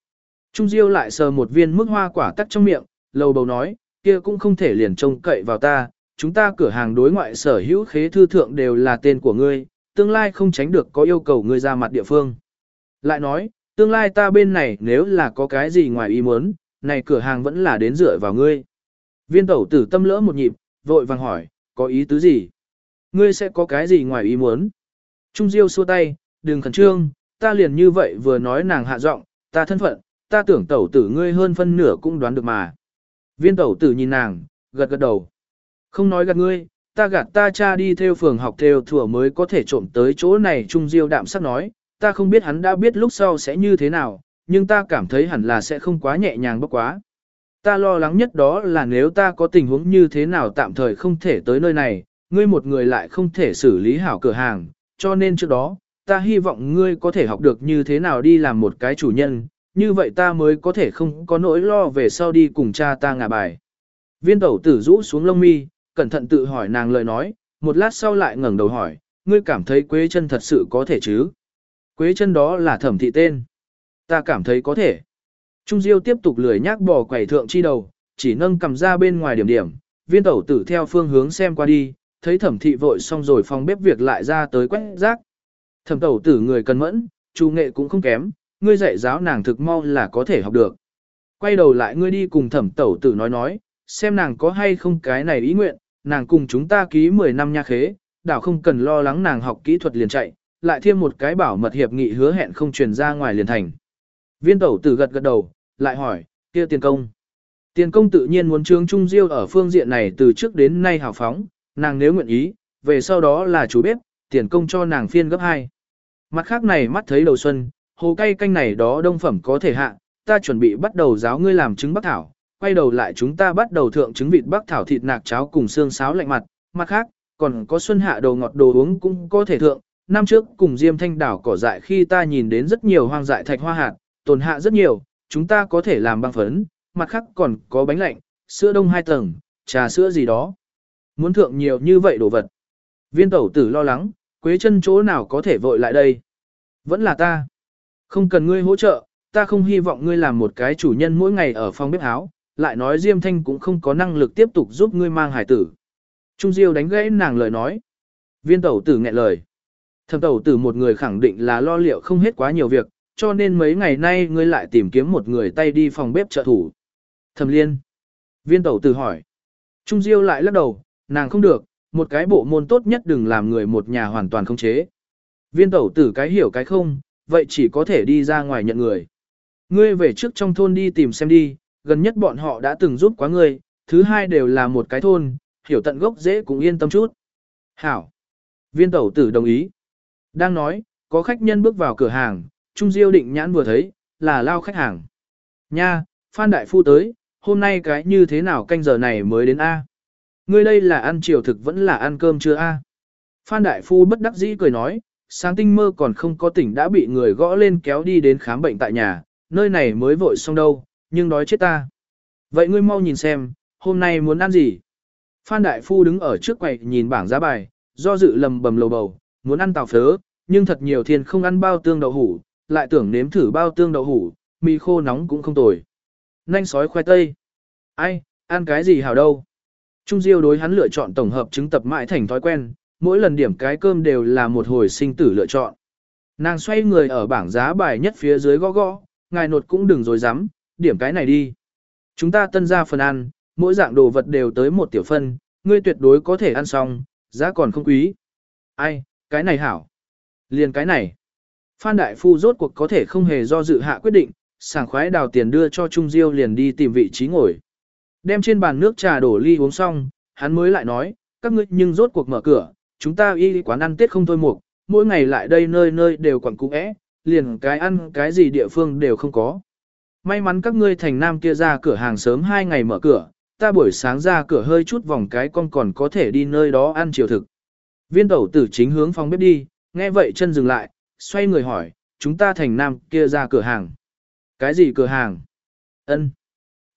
Trung Diêu lại sờ một viên mức hoa quả tắc trong miệng, lầu bầu nói, kia cũng không thể liền trông cậy vào ta, chúng ta cửa hàng đối ngoại sở hữu khế thư thượng đều là tên của ngươi, tương lai không tránh được có yêu cầu ngươi ra mặt địa phương. Lại nói, tương lai ta bên này nếu là có cái gì ngoài ý muốn, này cửa hàng vẫn là đến dựa vào ngươi. Viên tẩu tử tâm lỡ một nhịp, vội vàng hỏi, có ý tứ gì? Ngươi sẽ có cái gì ngoài ý muốn? Trung Diêu xua tay, đừng khẩn trương, ta liền như vậy vừa nói nàng hạ giọng, ta thân phận, ta tưởng tẩu tử ngươi hơn phân nửa cũng đoán được mà. Viên tẩu tử nhìn nàng, gật gật đầu. Không nói gạt ngươi, ta gạt ta cha đi theo phường học theo thừa mới có thể trộm tới chỗ này Trung Diêu đạm sắc nói, ta không biết hắn đã biết lúc sau sẽ như thế nào, nhưng ta cảm thấy hẳn là sẽ không quá nhẹ nhàng bốc quá. Ta lo lắng nhất đó là nếu ta có tình huống như thế nào tạm thời không thể tới nơi này, ngươi một người lại không thể xử lý hảo cửa hàng, cho nên trước đó, ta hy vọng ngươi có thể học được như thế nào đi làm một cái chủ nhân, như vậy ta mới có thể không có nỗi lo về sau đi cùng cha ta ngả bài. Viên tẩu tử rũ xuống lông mi, cẩn thận tự hỏi nàng lời nói, một lát sau lại ngẩng đầu hỏi, ngươi cảm thấy quế chân thật sự có thể chứ? Quế chân đó là thẩm thị tên. Ta cảm thấy có thể. Trung Diêu tiếp tục lười nhác bò quẩy thượng chi đầu, chỉ nâng cầm ra bên ngoài điểm điểm, viên tẩu tử theo phương hướng xem qua đi, thấy thẩm thị vội xong rồi phòng bếp việc lại ra tới quét rác. Thẩm tẩu tử người cần mẫn, chú nghệ cũng không kém, ngươi dạy giáo nàng thực mau là có thể học được. Quay đầu lại ngươi đi cùng thẩm tẩu tử nói nói, xem nàng có hay không cái này ý nguyện, nàng cùng chúng ta ký 10 năm nha khế, đảo không cần lo lắng nàng học kỹ thuật liền chạy, lại thêm một cái bảo mật hiệp nghị hứa hẹn không truyền ra ngoài liền thành. Viên tẩu tử gật gật đầu, lại hỏi, kia tiền công. Tiền công tự nhiên muốn trương trung diêu ở phương diện này từ trước đến nay hào phóng, nàng nếu nguyện ý, về sau đó là chủ bếp, tiền công cho nàng phiên gấp 2. Mặt khác này mắt thấy đầu xuân, hồ cay canh này đó đông phẩm có thể hạ, ta chuẩn bị bắt đầu giáo ngươi làm trứng bắc thảo, quay đầu lại chúng ta bắt đầu thượng trứng vịt bắc thảo thịt nạc cháo cùng xương sáo lạnh mặt, mặt khác, còn có xuân hạ đồ ngọt đồ uống cũng có thể thượng. Năm trước cùng Diêm Thanh đảo cỏ dại khi ta nhìn đến rất nhiều hoang dại thạch hoa hạt, tồn hạ rất nhiều, chúng ta có thể làm băng phấn, mặt khác còn có bánh lạnh, sữa đông hai tầng, trà sữa gì đó. Muốn thượng nhiều như vậy đồ vật. Viên tẩu tử lo lắng, quế chân chỗ nào có thể vội lại đây. Vẫn là ta. Không cần ngươi hỗ trợ, ta không hy vọng ngươi làm một cái chủ nhân mỗi ngày ở phòng bếp áo, lại nói Diêm Thanh cũng không có năng lực tiếp tục giúp ngươi mang hải tử. Trung Diêu đánh gãy nàng lời nói. Viên tẩu tử nghẹn lời. Thẩm tẩu tử một người khẳng định là lo liệu không hết quá nhiều việc, cho nên mấy ngày nay ngươi lại tìm kiếm một người tay đi phòng bếp trợ thủ. Thẩm liên. Viên tẩu tử hỏi. Trung Diêu lại lắc đầu, nàng không được, một cái bộ môn tốt nhất đừng làm người một nhà hoàn toàn không chế. Viên tẩu tử cái hiểu cái không, vậy chỉ có thể đi ra ngoài nhận người. Ngươi về trước trong thôn đi tìm xem đi, gần nhất bọn họ đã từng giúp quá ngươi, thứ hai đều là một cái thôn, hiểu tận gốc dễ cũng yên tâm chút. Hảo. Viên tẩu tử đồng ý. Đang nói, có khách nhân bước vào cửa hàng, Trung Diêu định nhãn vừa thấy, là lao khách hàng. Nha, Phan Đại Phu tới, hôm nay cái như thế nào canh giờ này mới đến A. Ngươi đây là ăn chiều thực vẫn là ăn cơm chưa A. Phan Đại Phu bất đắc dĩ cười nói, sáng tinh mơ còn không có tỉnh đã bị người gõ lên kéo đi đến khám bệnh tại nhà, nơi này mới vội xong đâu, nhưng đói chết ta. Vậy ngươi mau nhìn xem, hôm nay muốn ăn gì? Phan Đại Phu đứng ở trước quầy nhìn bảng giá bài, do dự lầm bầm lầu bầu, muốn ăn tàu phớ, nhưng thật nhiều thiên không ăn bao tương đậu hủ, lại tưởng nếm thử bao tương đậu hủ, mì khô nóng cũng không tồi. Nanh sói khoai tây. Ai, ăn cái gì hảo đâu? Trung Diêu đối hắn lựa chọn tổng hợp chứng tập mãi thành thói quen, mỗi lần điểm cái cơm đều là một hồi sinh tử lựa chọn. Nàng xoay người ở bảng giá bài nhất phía dưới gõ gõ, ngài nột cũng đừng dối dám, điểm cái này đi. Chúng ta tân ra phần ăn, mỗi dạng đồ vật đều tới một tiểu phân, ngươi tuyệt đối có thể ăn xong, giá còn không quý. Ai, cái này hảo. Liền cái này. Phan Đại Phu rốt cuộc có thể không hề do dự hạ quyết định, sảng khoái đào tiền đưa cho Trung Diêu liền đi tìm vị trí ngồi. Đem trên bàn nước trà đổ ly uống xong, hắn mới lại nói, các ngươi nhưng rốt cuộc mở cửa, chúng ta y quán ăn tết không thôi mục, mỗi ngày lại đây nơi nơi đều quẳng cũ é, liền cái ăn cái gì địa phương đều không có. May mắn các ngươi thành nam kia ra cửa hàng sớm hai ngày mở cửa, ta buổi sáng ra cửa hơi chút vòng cái con còn có thể đi nơi đó ăn chiều thực. Viên tẩu tử chính hướng phòng bếp đi, nghe vậy chân dừng lại, xoay người hỏi, chúng ta thành nam kia ra cửa hàng. Cái gì cửa hàng? Ân.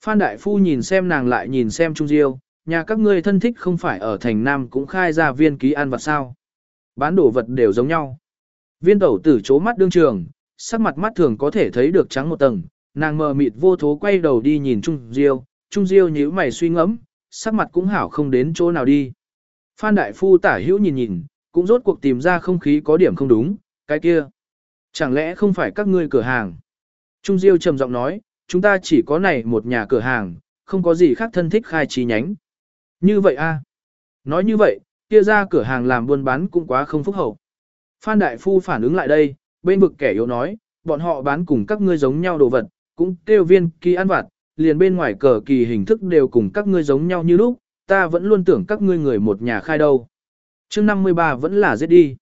Phan Đại Phu nhìn xem nàng lại nhìn xem Trung Diêu, nhà các ngươi thân thích không phải ở thành nam cũng khai ra viên ký ăn vật sao. Bán đồ vật đều giống nhau. Viên tẩu tử chố mắt đương trường, sắc mặt mắt thường có thể thấy được trắng một tầng, nàng mờ mịt vô thố quay đầu đi nhìn Trung Diêu, Trung Diêu nhíu mày suy ngẫm, sắc mặt cũng hảo không đến chỗ nào đi. Phan Đại Phu tả hữu nhìn nhìn, cũng rốt cuộc tìm ra không khí có điểm không đúng, cái kia. Chẳng lẽ không phải các ngươi cửa hàng? Trung Diêu trầm giọng nói, chúng ta chỉ có này một nhà cửa hàng, không có gì khác thân thích khai trí nhánh. Như vậy a? Nói như vậy, kia ra cửa hàng làm buôn bán cũng quá không phúc hậu. Phan Đại Phu phản ứng lại đây, bên vực kẻ yếu nói, bọn họ bán cùng các ngươi giống nhau đồ vật, cũng kêu viên kỳ ăn vặt, liền bên ngoài cờ kỳ hình thức đều cùng các ngươi giống nhau như lúc, ta vẫn luôn tưởng các ngươi người một nhà khai đâu. chương 53 vẫn là giết đi.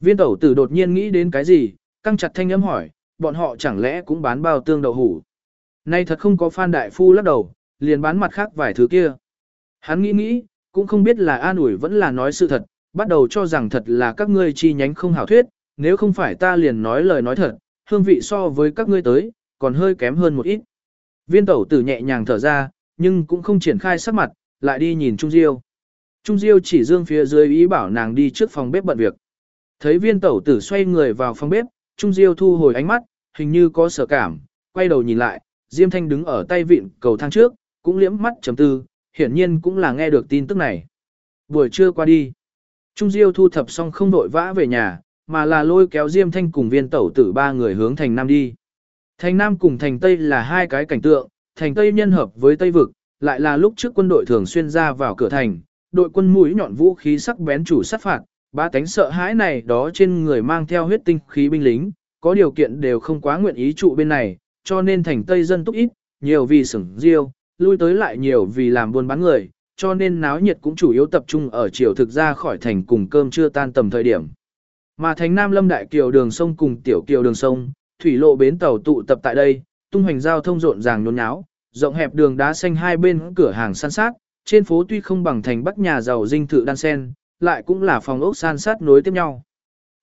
Viên tẩu tử đột nhiên nghĩ đến cái gì, căng chặt thanh âm hỏi, bọn họ chẳng lẽ cũng bán bao tương đậu hủ. Nay thật không có Phan Đại Phu lắc đầu, liền bán mặt khác vài thứ kia. Hắn nghĩ nghĩ, cũng không biết là an ủi vẫn là nói sự thật, bắt đầu cho rằng thật là các ngươi chi nhánh không hảo thuyết, nếu không phải ta liền nói lời nói thật, hương vị so với các ngươi tới, còn hơi kém hơn một ít. Viên tẩu tử nhẹ nhàng thở ra, nhưng cũng không triển khai sắc mặt, lại đi nhìn Trung Diêu. Trung Diêu chỉ dương phía dưới ý bảo nàng đi trước phòng bếp bận việc. Thấy viên tẩu tử xoay người vào phòng bếp, Trung Diêu thu hồi ánh mắt, hình như có sở cảm, quay đầu nhìn lại, Diêm Thanh đứng ở tay vịn cầu thang trước, cũng liễm mắt chấm tư, hiển nhiên cũng là nghe được tin tức này. Buổi trưa qua đi, Trung Diêu thu thập xong không đội vã về nhà, mà là lôi kéo Diêm Thanh cùng viên tẩu tử ba người hướng thành Nam đi. Thành Nam cùng thành Tây là hai cái cảnh tượng, thành Tây nhân hợp với Tây vực, lại là lúc trước quân đội thường xuyên ra vào cửa thành, đội quân mũi nhọn vũ khí sắc bén chủ sát phạt, ba tánh sợ hãi này đó trên người mang theo huyết tinh khí binh lính, có điều kiện đều không quá nguyện ý trụ bên này, cho nên thành Tây dân túc ít, nhiều vì sửng riêu, lui tới lại nhiều vì làm buôn bán người, cho nên náo nhiệt cũng chủ yếu tập trung ở chiều thực ra khỏi thành cùng cơm chưa tan tầm thời điểm. Mà thành Nam Lâm Đại Kiều đường sông cùng Tiểu Kiều đường sông, thủy lộ bến tàu tụ tập tại đây, tung hoành giao thông rộn ràng nhốn nháo, rộng hẹp đường đá xanh hai bên cửa hàng san sát, trên phố tuy không bằng thành bắc nhà giàu dinh thự đan sen, lại cũng là phòng ốc san sát nối tiếp nhau.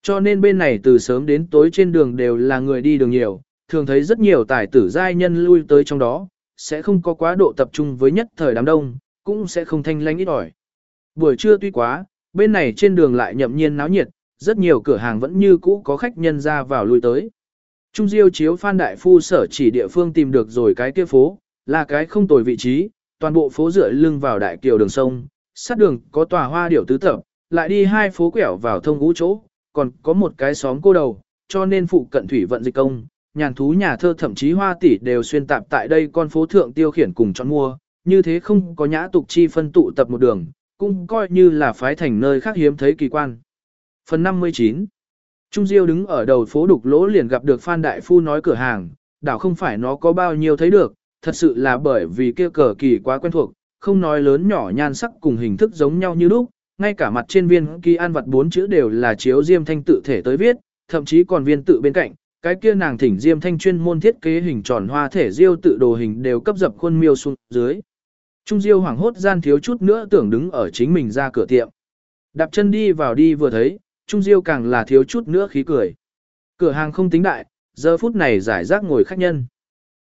Cho nên bên này từ sớm đến tối trên đường đều là người đi đường nhiều, thường thấy rất nhiều tài tử giai nhân lui tới trong đó, sẽ không có quá độ tập trung với nhất thời đám đông, cũng sẽ không thanh lanh ít ỏi. Buổi trưa tuy quá, bên này trên đường lại nhậm nhiên náo nhiệt, rất nhiều cửa hàng vẫn như cũ có khách nhân ra vào lui tới. Trung Diêu chiếu Phan Đại Phu sở chỉ địa phương tìm được rồi cái kia phố, là cái không tồi vị trí, toàn bộ phố dựa lưng vào đại kiều đường sông, sát đường có tòa hoa điểu tứ tập, lại đi hai phố quẹo vào thông ngũ chỗ, còn có một cái xóm cô đầu, cho nên phụ cận thủy vận dịch công, nhàn thú nhà thơ thậm chí hoa tỷ đều xuyên tạp tại đây con phố thượng tiêu khiển cùng chọn mua, như thế không có nhã tục chi phân tụ tập một đường, cũng coi như là phái thành nơi khác hiếm thấy kỳ quan. Phần 59 Trung Diêu đứng ở đầu phố đục lỗ liền gặp được Phan Đại Phu nói cửa hàng, đảo không phải nó có bao nhiêu thấy được, thật sự là bởi vì kia cờ kỳ quá quen thuộc, không nói lớn nhỏ nhan sắc cùng hình thức giống nhau như lúc, ngay cả mặt trên viên kỳ an vật bốn chữ đều là chiếu diêm thanh tự thể tới viết, thậm chí còn viên tự bên cạnh, cái kia nàng thỉnh diêm thanh chuyên môn thiết kế hình tròn hoa thể diêu tự đồ hình đều cấp dập khuôn miêu xuống dưới. Trung diêu hoảng hốt gian thiếu chút nữa tưởng đứng ở chính mình ra cửa tiệm. Đạp chân đi vào đi vừa thấy, Trung Diêu càng là thiếu chút nữa khí cười. Cửa hàng không tính đại, giờ phút này giải rác ngồi khách nhân.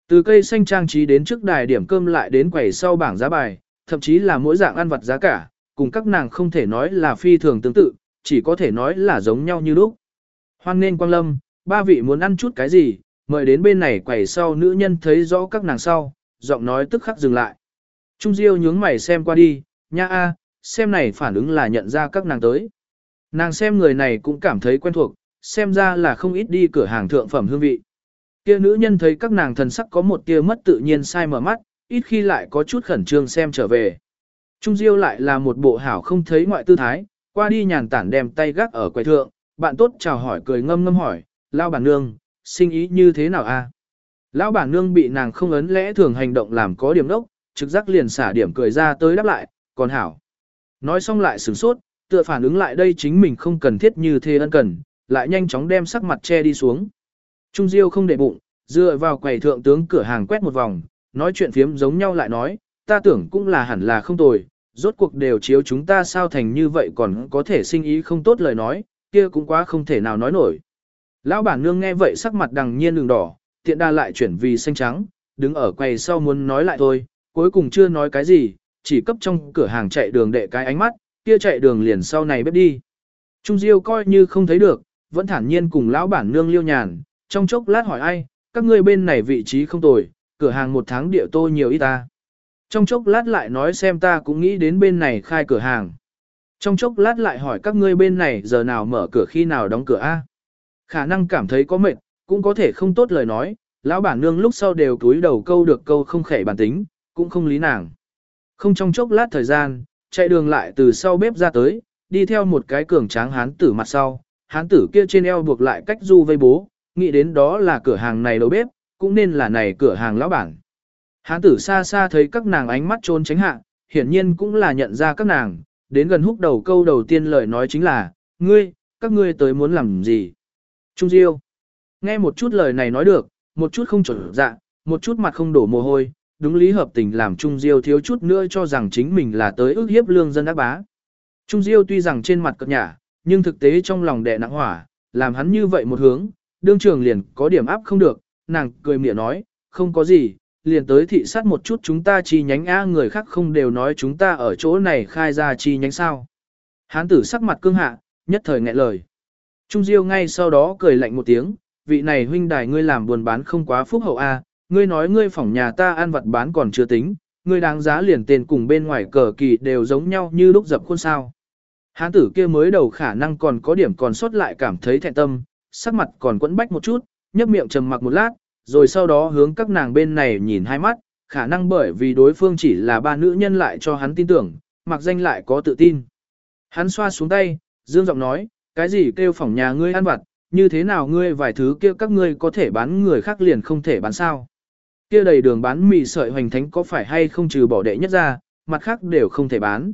Từ cây xanh trang trí đến trước đài điểm cơm lại đến quầy sau bảng giá bài, thậm chí là mỗi dạng ăn vặt giá cả, cùng các nàng không thể nói là phi thường tương tự, chỉ có thể nói là giống nhau như lúc. Hoan nên quang lâm, ba vị muốn ăn chút cái gì, mời đến bên này quầy sau nữ nhân thấy rõ các nàng sau, giọng nói tức khắc dừng lại. Trung Diêu nhướng mày xem qua đi, nha a, xem này phản ứng là nhận ra các nàng tới. Nàng xem người này cũng cảm thấy quen thuộc, xem ra là không ít đi cửa hàng thượng phẩm hương vị. Kia nữ nhân thấy các nàng thần sắc có một tia mất tự nhiên sai mở mắt, ít khi lại có chút khẩn trương xem trở về. Trung Diêu lại là một bộ hảo không thấy ngoại tư thái, qua đi nhàn tản đem tay gác ở quầy thượng, bạn tốt chào hỏi cười ngâm ngâm hỏi, lao bản nương, sinh ý như thế nào a? Lão bản nương bị nàng không ấn lẽ thường hành động làm có điểm đốc, trực giác liền xả điểm cười ra tới đáp lại, còn hảo. Nói xong lại sửng sốt, tựa phản ứng lại đây chính mình không cần thiết như thế ân cần, lại nhanh chóng đem sắc mặt che đi xuống. Trung Diêu không để bụng, dựa vào quầy thượng tướng cửa hàng quét một vòng, nói chuyện phiếm giống nhau lại nói, ta tưởng cũng là hẳn là không tồi, rốt cuộc đều chiếu chúng ta sao thành như vậy còn có thể sinh ý không tốt lời nói, kia cũng quá không thể nào nói nổi. Lão bản nương nghe vậy sắc mặt đằng nhiên đường đỏ, tiện đa lại chuyển vì xanh trắng, đứng ở quầy sau muốn nói lại thôi, cuối cùng chưa nói cái gì, chỉ cấp trong cửa hàng chạy đường đệ cái ánh mắt, kia chạy đường liền sau này bếp đi. Trung Diêu coi như không thấy được, vẫn thản nhiên cùng lão bản nương liêu nhàn, trong chốc lát hỏi ai, các ngươi bên này vị trí không tồi, cửa hàng một tháng địa tô nhiều ít ta. Trong chốc lát lại nói xem ta cũng nghĩ đến bên này khai cửa hàng. Trong chốc lát lại hỏi các ngươi bên này giờ nào mở cửa khi nào đóng cửa A. Khả năng cảm thấy có mệt, cũng có thể không tốt lời nói, lão bản nương lúc sau đều túi đầu câu được câu không khẻ bản tính, cũng không lý nàng. Không trong chốc lát thời gian, chạy đường lại từ sau bếp ra tới, đi theo một cái cường tráng hán tử mặt sau, hán tử kia trên eo buộc lại cách du vây bố, nghĩ đến đó là cửa hàng này đầu bếp, cũng nên là này cửa hàng lão bản. Hán tử xa xa thấy các nàng ánh mắt trốn tránh hạ, hiển nhiên cũng là nhận ra các nàng, đến gần húc đầu câu đầu tiên lời nói chính là, ngươi, các ngươi tới muốn làm gì? Trung Diêu. Nghe một chút lời này nói được, một chút không trở dạ, một chút mặt không đổ mồ hôi, đúng lý hợp tình làm Trung Diêu thiếu chút nữa cho rằng chính mình là tới ước hiếp lương dân ác bá. Trung Diêu tuy rằng trên mặt cợt nhả, nhưng thực tế trong lòng đè nặng hỏa, làm hắn như vậy một hướng, đương trường liền có điểm áp không được, nàng cười mỉa nói, không có gì, liền tới thị sát một chút chúng ta chi nhánh A người khác không đều nói chúng ta ở chỗ này khai ra chi nhánh sao. Hán tử sắc mặt cương hạ, nhất thời nghẹn lời. Trung Diêu ngay sau đó cười lạnh một tiếng, vị này huynh đài ngươi làm buồn bán không quá phúc hậu A, ngươi nói ngươi phỏng nhà ta ăn vật bán còn chưa tính, ngươi đáng giá liền tiền cùng bên ngoài cờ kỳ đều giống nhau như lúc dập khuôn sao. Hán tử kia mới đầu khả năng còn có điểm còn sót lại cảm thấy thẹn tâm, sắc mặt còn quẫn bách một chút, nhấp miệng trầm mặc một lát, rồi sau đó hướng các nàng bên này nhìn hai mắt, khả năng bởi vì đối phương chỉ là ba nữ nhân lại cho hắn tin tưởng, mặc danh lại có tự tin. Hắn xoa xuống tay, dương giọng nói, cái gì kêu phỏng nhà ngươi ăn vặt, như thế nào ngươi vài thứ kia các ngươi có thể bán người khác liền không thể bán sao. Kia đầy đường bán mì sợi hoành thánh có phải hay không trừ bỏ đệ nhất ra, mặt khác đều không thể bán.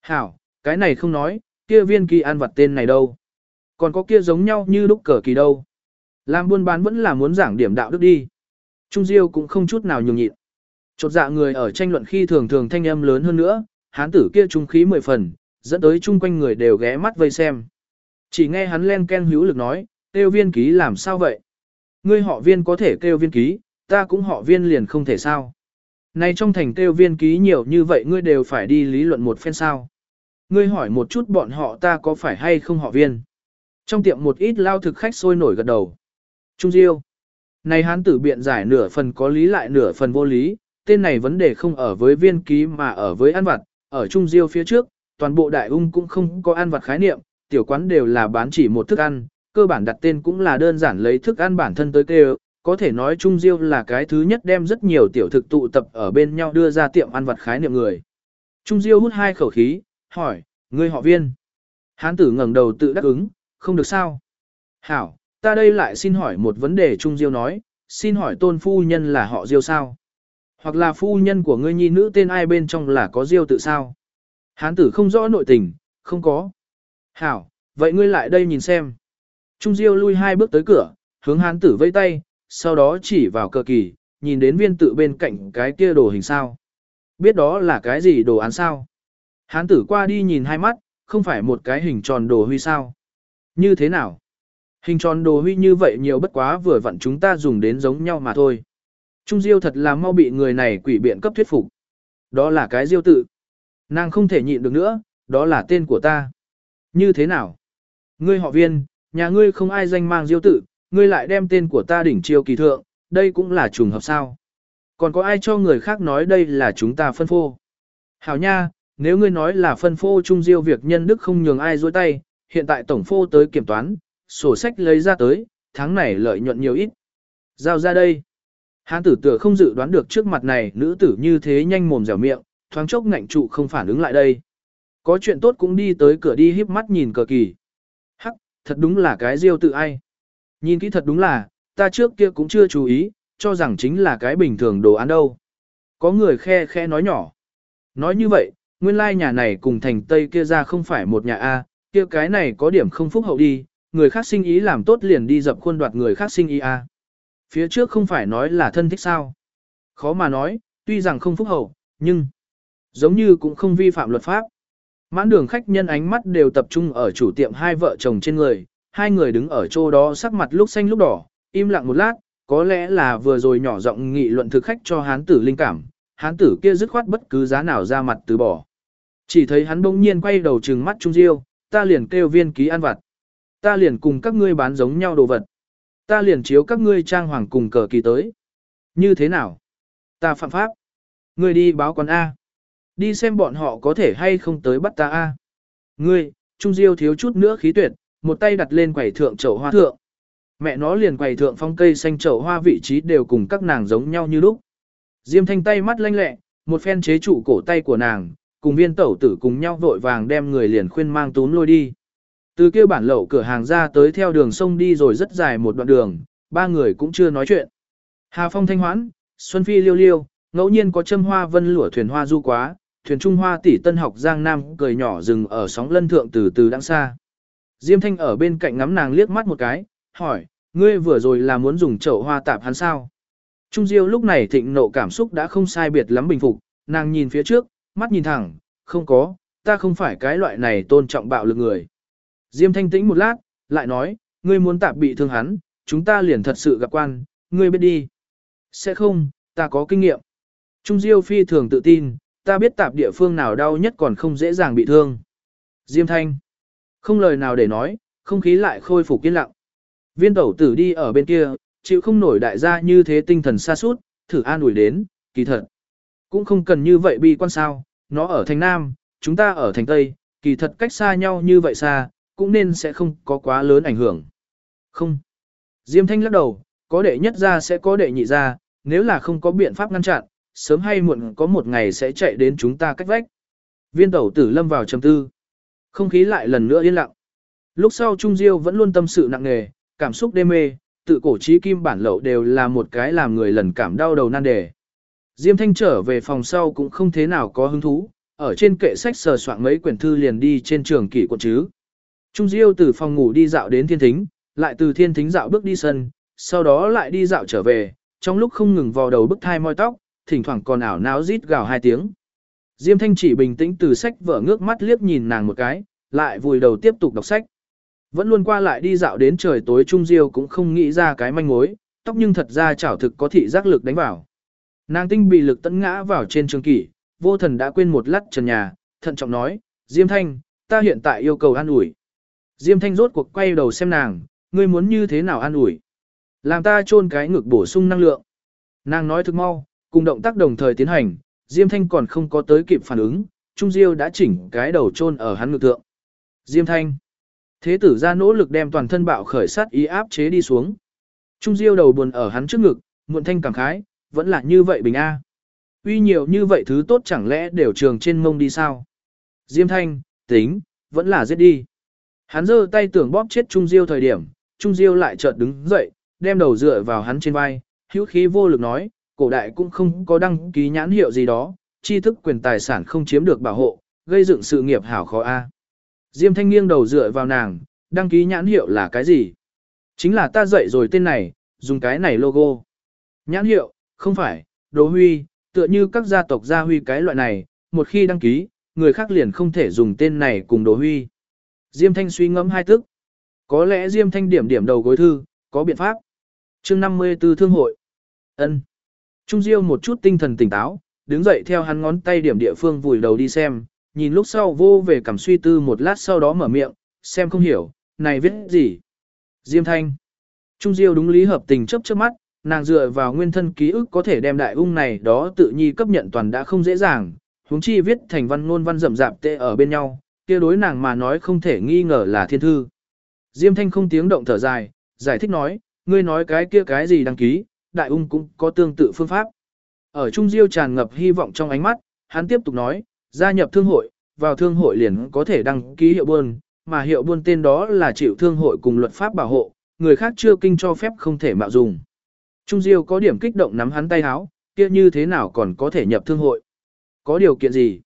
Hảo, cái này không nói, kia viên kỳ ăn vặt tên này đâu. Còn có kia giống nhau như lúc cờ kỳ đâu. Làm buôn bán vẫn là muốn giảng điểm đạo đức đi. Trung Diêu cũng không chút nào nhường nhịn. Chột dạ người ở tranh luận khi thường thường thanh âm lớn hơn nữa, hán tử kia trung khí mười phần, dẫn tới chung quanh người đều ghé mắt vây xem. Chỉ nghe hắn len ken hữu lực nói, kêu viên ký làm sao vậy? Ngươi họ viên có thể kêu viên ký, ta cũng họ viên liền không thể sao. Này trong thành kêu viên ký nhiều như vậy ngươi đều phải đi lý luận một phen sao. Ngươi hỏi một chút bọn họ ta có phải hay không họ viên. Trong tiệm một ít lao thực khách sôi nổi gật đầu. Trung Diêu. Này hán tử biện giải nửa phần có lý lại nửa phần vô lý, tên này vấn đề không ở với viên ký mà ở với ăn vặt, ở Trung Diêu phía trước, toàn bộ đại ung cũng không có ăn vặt khái niệm, tiểu quán đều là bán chỉ một thức ăn, cơ bản đặt tên cũng là đơn giản lấy thức ăn bản thân tới kêu, có thể nói Trung Diêu là cái thứ nhất đem rất nhiều tiểu thực tụ tập ở bên nhau đưa ra tiệm ăn vặt khái niệm người. Trung Diêu hút hai khẩu khí, hỏi, ngươi họ viên. Hán tử ngẩng đầu tự đắc ứng, không được sao. Hảo, ta đây lại xin hỏi một vấn đề Trung Diêu nói, xin hỏi tôn phu nhân là họ Diêu sao? Hoặc là phu nhân của ngươi nhi nữ tên ai bên trong là có Diêu tự sao? Hán tử không rõ nội tình, không có. Hảo, vậy ngươi lại đây nhìn xem. Trung Diêu lui hai bước tới cửa, hướng hán tử vây tay, sau đó chỉ vào cờ kỳ, nhìn đến viên tự bên cạnh cái kia đồ hình sao. Biết đó là cái gì đồ án sao? Hán tử qua đi nhìn hai mắt, không phải một cái hình tròn đồ huy sao. Như thế nào? Hình tròn đồ huy như vậy nhiều bất quá vừa vặn chúng ta dùng đến giống nhau mà thôi. Trung Diêu thật là mau bị người này quỷ biện cấp thuyết phục. Đó là cái Diêu tự. Nàng không thể nhịn được nữa, đó là tên của ta. Như thế nào? Ngươi họ viên, nhà ngươi không ai danh mang Diêu tự, ngươi lại đem tên của ta đỉnh chiêu kỳ thượng, đây cũng là trùng hợp sao. Còn có ai cho người khác nói đây là chúng ta phân phô? Hảo nha, nếu ngươi nói là phân phô trung diêu việc nhân đức không nhường ai dối tay, hiện tại tổng phô tới kiểm toán, sổ sách lấy ra tới, tháng này lợi nhuận nhiều ít. Giao ra đây. Hán tử tựa không dự đoán được trước mặt này nữ tử như thế nhanh mồm dẻo miệng, thoáng chốc ngạnh trụ không phản ứng lại đây. Có chuyện tốt cũng đi tới cửa đi híp mắt nhìn cờ kỳ. Hắc, thật đúng là cái diêu tự ai. Nhìn kỹ thật đúng là, ta trước kia cũng chưa chú ý, cho rằng chính là cái bình thường đồ ăn đâu. Có người khe khe nói nhỏ. Nói như vậy, nguyên lai nhà này cùng thành Tây kia ra không phải một nhà A, kia cái này có điểm không phúc hậu đi, người khác sinh ý làm tốt liền đi dập khuôn đoạt người khác sinh ý A. Phía trước không phải nói là thân thích sao. Khó mà nói, tuy rằng không phúc hậu, nhưng giống như cũng không vi phạm luật pháp. Mãn đường khách nhân ánh mắt đều tập trung ở chủ tiệm hai vợ chồng trên người, hai người đứng ở chỗ đó sắc mặt lúc xanh lúc đỏ, im lặng một lát, có lẽ là vừa rồi nhỏ giọng nghị luận thực khách cho hán tử linh cảm, hán tử kia dứt khoát bất cứ giá nào ra mặt từ bỏ. Chỉ thấy hắn bỗng nhiên quay đầu trừng mắt Trung Diêu, ta liền kêu viên ký ăn vặt. Ta liền cùng các ngươi bán giống nhau đồ vật. Ta liền chiếu các ngươi trang hoàng cùng cờ kỳ tới. Như thế nào? Ta phạm pháp. Ngươi đi báo quán A. Đi xem bọn họ có thể hay không tới bắt ta A. Ngươi, Trung Diêu thiếu chút nữa khí tuyệt, một tay đặt lên quầy thượng chậu hoa thượng. Mẹ nó liền quầy thượng phong cây xanh chậu hoa vị trí đều cùng các nàng giống nhau như lúc. Diêm thanh tay mắt lanh lẹ, một phen chế trụ cổ tay của nàng, cùng viên tẩu tử cùng nhau vội vàng đem người liền khuyên mang tún lôi đi. Từ kia bản lậu cửa hàng ra tới theo đường sông đi rồi rất dài một đoạn đường, ba người cũng chưa nói chuyện. Hà phong thanh hoãn, Xuân Phi liêu liêu, ngẫu nhiên có châm hoa vân lửa thuyền hoa du quá, thuyền trung hoa tỷ tân học giang nam cười nhỏ dừng ở sóng lân thượng từ từ đang xa. Diêm thanh ở bên cạnh ngắm nàng liếc mắt một cái, hỏi, ngươi vừa rồi là muốn dùng chậu hoa tạp hắn sao? Trung Diêu lúc này thịnh nộ cảm xúc đã không sai biệt lắm bình phục, nàng nhìn phía trước, mắt nhìn thẳng, không có, ta không phải cái loại này tôn trọng bạo lực người. Diêm thanh tĩnh một lát, lại nói, ngươi muốn tạp bị thương hắn, chúng ta liền thật sự gặp quan, ngươi biết đi. Sẽ không, ta có kinh nghiệm. Trung Diêu phi thường tự tin, ta biết tạp địa phương nào đau nhất còn không dễ dàng bị thương. Diêm thanh, không lời nào để nói, không khí lại khôi phục yên lặng. Viên tẩu tử đi ở bên kia, chịu không nổi đại gia như thế tinh thần xa suốt, thử an ủi đến, kỳ thật. Cũng không cần như vậy bi quan sao, nó ở thành Nam, chúng ta ở thành Tây, kỳ thật cách xa nhau như vậy xa, cũng nên sẽ không có quá lớn ảnh hưởng. Không. Diêm thanh lắc đầu, có đệ nhất ra sẽ có đệ nhị ra, nếu là không có biện pháp ngăn chặn, sớm hay muộn có một ngày sẽ chạy đến chúng ta cách vách. Viên tẩu tử lâm vào trầm tư. Không khí lại lần nữa yên lặng. Lúc sau Trung Diêu vẫn luôn tâm sự nặng nề, cảm xúc đê mê, tự cổ trí kim bản lậu đều là một cái làm người lần cảm đau đầu nan đề. Diêm Thanh trở về phòng sau cũng không thế nào có hứng thú, ở trên kệ sách sờ soạn mấy quyển thư liền đi trên trường kỷ quận chứ. Trung Diêu từ phòng ngủ đi dạo đến thiên thính, lại từ thiên thính dạo bước đi sân, sau đó lại đi dạo trở về, trong lúc không ngừng vò đầu bức thai moi tóc, thỉnh thoảng còn ảo náo rít gào hai tiếng. Diêm Thanh chỉ bình tĩnh từ sách vở ngước mắt liếc nhìn nàng một cái, lại vùi đầu tiếp tục đọc sách. Vẫn luôn qua lại đi dạo đến trời tối Trung Diêu cũng không nghĩ ra cái manh mối, tóc nhưng thật ra chảo thực có thị giác lực đánh vào. Nàng tinh bị lực tấn ngã vào trên trường kỷ, vô thần đã quên một lát trần nhà, thận trọng nói, Diêm Thanh, ta hiện tại yêu cầu an ủi. Diêm Thanh rốt cuộc quay đầu xem nàng, ngươi muốn như thế nào an ủi. Làm ta chôn cái ngực bổ sung năng lượng. Nàng nói thực mau, cùng động tác đồng thời tiến hành, Diêm Thanh còn không có tới kịp phản ứng, Trung Diêu đã chỉnh cái đầu chôn ở hắn ngực thượng. Diêm Thanh. Thế tử ra nỗ lực đem toàn thân bạo khởi sát ý áp chế đi xuống. Trung Diêu đầu buồn ở hắn trước ngực, muộn thanh cảm khái, vẫn là như vậy bình A. Uy nhiều như vậy thứ tốt chẳng lẽ đều trường trên mông đi sao? Diêm thanh, tính, vẫn là giết đi. Hắn giơ tay tưởng bóp chết Trung Diêu thời điểm, Trung Diêu lại chợt đứng dậy, đem đầu dựa vào hắn trên vai, hữu khí vô lực nói, cổ đại cũng không có đăng ký nhãn hiệu gì đó, tri thức quyền tài sản không chiếm được bảo hộ, gây dựng sự nghiệp hảo khó A. Diêm thanh nghiêng đầu dựa vào nàng, đăng ký nhãn hiệu là cái gì? Chính là ta dạy rồi tên này, dùng cái này logo. Nhãn hiệu, không phải, đồ huy, tựa như các gia tộc gia huy cái loại này, một khi đăng ký, người khác liền không thể dùng tên này cùng đồ huy. Diêm thanh suy ngẫm hai tức. Có lẽ Diêm Thanh điểm điểm đầu gối thư, có biện pháp. chương 54 Thương hội. ân Trung Diêu một chút tinh thần tỉnh táo, đứng dậy theo hắn ngón tay điểm địa phương vùi đầu đi xem, nhìn lúc sau vô về cảm suy tư một lát sau đó mở miệng, xem không hiểu, này viết gì. Diêm Thanh. Trung Diêu đúng lý hợp tình chấp trước mắt, nàng dựa vào nguyên thân ký ức có thể đem đại ung này đó tự nhi cấp nhận toàn đã không dễ dàng, huống chi viết thành văn ngôn văn rậm rạp tệ ở bên nhau, kia đối nàng mà nói không thể nghi ngờ là thiên thư. Diêm Thanh không tiếng động thở dài, giải thích nói, ngươi nói cái kia cái gì đăng ký, đại ung cũng có tương tự phương pháp. Ở Trung Diêu tràn ngập hy vọng trong ánh mắt, hắn tiếp tục nói, gia nhập thương hội, vào thương hội liền có thể đăng ký hiệu buôn, mà hiệu buôn tên đó là chịu thương hội cùng luật pháp bảo hộ, người khác chưa kinh cho phép không thể mạo dùng. Trung Diêu có điểm kích động nắm hắn tay háo, kia như thế nào còn có thể nhập thương hội? Có điều kiện gì?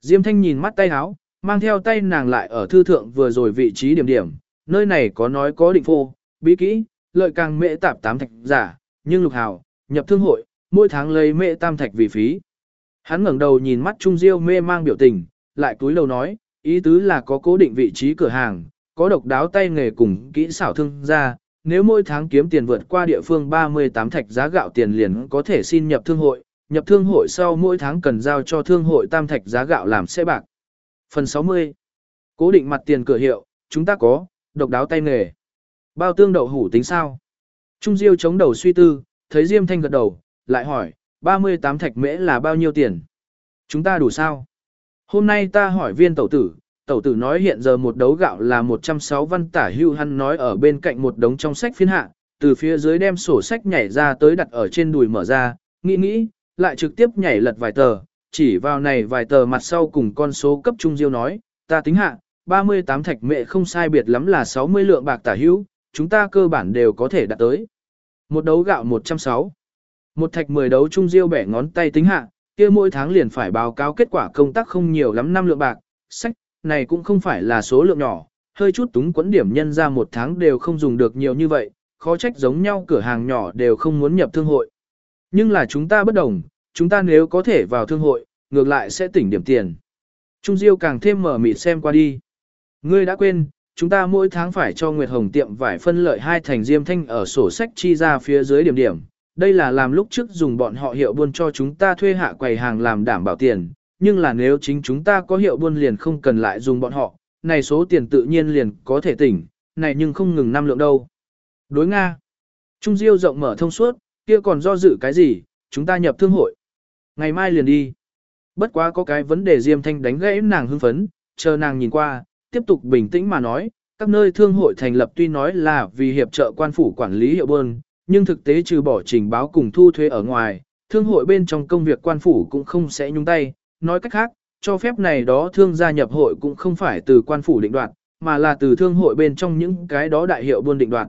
Diêm Thanh nhìn mắt tay háo, mang theo tay nàng lại ở thư thượng vừa rồi vị trí điểm điểm, nơi này có nói có định phô, bí kỹ, lợi càng mệ tạp tám thạch giả, nhưng lục hào, nhập thương hội, mỗi tháng lấy mẹ tam thạch vì phí. Hắn ngẩng đầu nhìn mắt Trung Diêu mê mang biểu tình, lại túi đầu nói, ý tứ là có cố định vị trí cửa hàng, có độc đáo tay nghề cùng kỹ xảo thương gia, nếu mỗi tháng kiếm tiền vượt qua địa phương 38 thạch giá gạo tiền liền có thể xin nhập thương hội, nhập thương hội sau mỗi tháng cần giao cho thương hội tam thạch giá gạo làm xe bạc. Phần 60. Cố định mặt tiền cửa hiệu, chúng ta có, độc đáo tay nghề. Bao tương đậu hủ tính sao? Trung Diêu chống đầu suy tư, thấy Diêm Thanh gật đầu, lại hỏi, 38 thạch mễ là bao nhiêu tiền? Chúng ta đủ sao? Hôm nay ta hỏi viên tẩu tử, tẩu tử nói hiện giờ một đấu gạo là 106 văn tả hưu hắn nói ở bên cạnh một đống trong sách phiên hạ, từ phía dưới đem sổ sách nhảy ra tới đặt ở trên đùi mở ra, nghĩ nghĩ, lại trực tiếp nhảy lật vài tờ, chỉ vào này vài tờ mặt sau cùng con số cấp trung diêu nói, ta tính hạ, 38 thạch mệ không sai biệt lắm là 60 lượng bạc tả hữu, chúng ta cơ bản đều có thể đạt tới. Một đấu gạo 106. Một thạch 10 đấu trung diêu bẻ ngón tay tính hạ, kia mỗi tháng liền phải báo cáo kết quả công tác không nhiều lắm năm lượng bạc, sách, này cũng không phải là số lượng nhỏ, hơi chút túng quẫn điểm nhân ra một tháng đều không dùng được nhiều như vậy, khó trách giống nhau cửa hàng nhỏ đều không muốn nhập thương hội. Nhưng là chúng ta bất đồng, chúng ta nếu có thể vào thương hội, ngược lại sẽ tỉnh điểm tiền. Trung Diêu càng thêm mở mịt xem qua đi. Ngươi đã quên, chúng ta mỗi tháng phải cho Nguyệt Hồng tiệm vải phân lợi hai thành diêm thanh ở sổ sách chi ra phía dưới điểm điểm. Đây là làm lúc trước dùng bọn họ hiệu buôn cho chúng ta thuê hạ quầy hàng làm đảm bảo tiền, nhưng là nếu chính chúng ta có hiệu buôn liền không cần lại dùng bọn họ, này số tiền tự nhiên liền có thể tỉnh, này nhưng không ngừng năm lượng đâu. Đối Nga. Trung Diêu rộng mở thông suốt, kia còn do dự cái gì, chúng ta nhập thương hội. Ngày mai liền đi. Bất quá có cái vấn đề Diêm Thanh đánh gãy nàng hưng phấn, chờ nàng nhìn qua, tiếp tục bình tĩnh mà nói, các nơi thương hội thành lập tuy nói là vì hiệp trợ quan phủ quản lý hiệu buôn, nhưng thực tế trừ bỏ trình báo cùng thu thuế ở ngoài, thương hội bên trong công việc quan phủ cũng không sẽ nhúng tay, nói cách khác, cho phép này đó thương gia nhập hội cũng không phải từ quan phủ định đoạt, mà là từ thương hội bên trong những cái đó đại hiệu buôn định đoạt.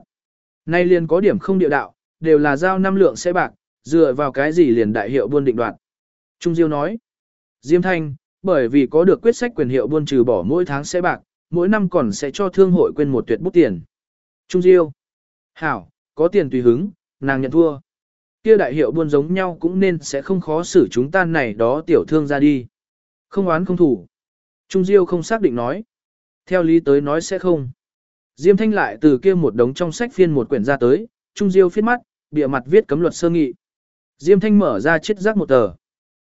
Nay liền có điểm không địa đạo, đều là giao năm lượng sẽ bạc, dựa vào cái gì liền đại hiệu buôn định đoạt. Trung Diêu nói, Diêm Thanh, bởi vì có được quyết sách quyền hiệu buôn trừ bỏ mỗi tháng sẽ bạc, mỗi năm còn sẽ cho thương hội quên một tuyệt bút tiền. Trung Diêu, Hảo, có tiền tùy hứng, nàng nhận thua. Kia đại hiệu buôn giống nhau cũng nên sẽ không khó xử chúng ta này đó tiểu thương ra đi. Không oán không thủ. Trung Diêu không xác định nói. Theo lý tới nói sẽ không. Diêm Thanh lại từ kia một đống trong sách phiên một quyển ra tới, Trung Diêu phiết mắt, bịa mặt viết cấm luật sơ nghị. Diêm Thanh mở ra chiết giác một tờ.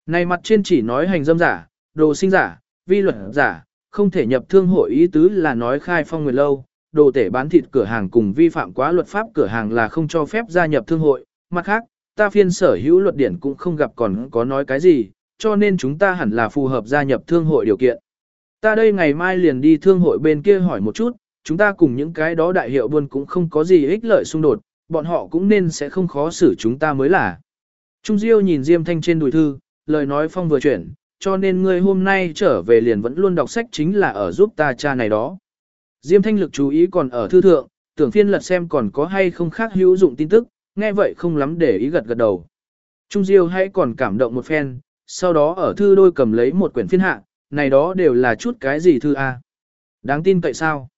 Này mặt trên chỉ nói hành dâm giả, đồ sinh giả, vi luật giả, không thể nhập thương hội ý tứ là nói khai phong nguyệt lâu, đồ tể bán thịt cửa hàng cùng vi phạm quá luật pháp cửa hàng là không cho phép gia nhập thương hội. Mặt khác, ta phiên sở hữu luật điển cũng không gặp còn có nói cái gì, cho nên chúng ta hẳn là phù hợp gia nhập thương hội điều kiện. Ta đây ngày mai liền đi thương hội bên kia hỏi một chút, chúng ta cùng những cái đó đại hiệu buôn cũng không có gì ích lợi xung đột, bọn họ cũng nên sẽ không khó xử chúng ta mới là. Trung Diêu nhìn Diêm Thanh trên đùi thư, lời nói phong vừa chuyển, cho nên ngươi hôm nay trở về liền vẫn luôn đọc sách chính là ở giúp ta cha này đó. Diêm Thanh lực chú ý còn ở thư thượng, tưởng phiên lật xem còn có hay không khác hữu dụng tin tức, nghe vậy không lắm để ý gật gật đầu. Trung Diêu hãy còn cảm động một phen, sau đó ở thư đôi cầm lấy một quyển phiên hạ, này đó đều là chút cái gì thư A. Đáng tin tại sao?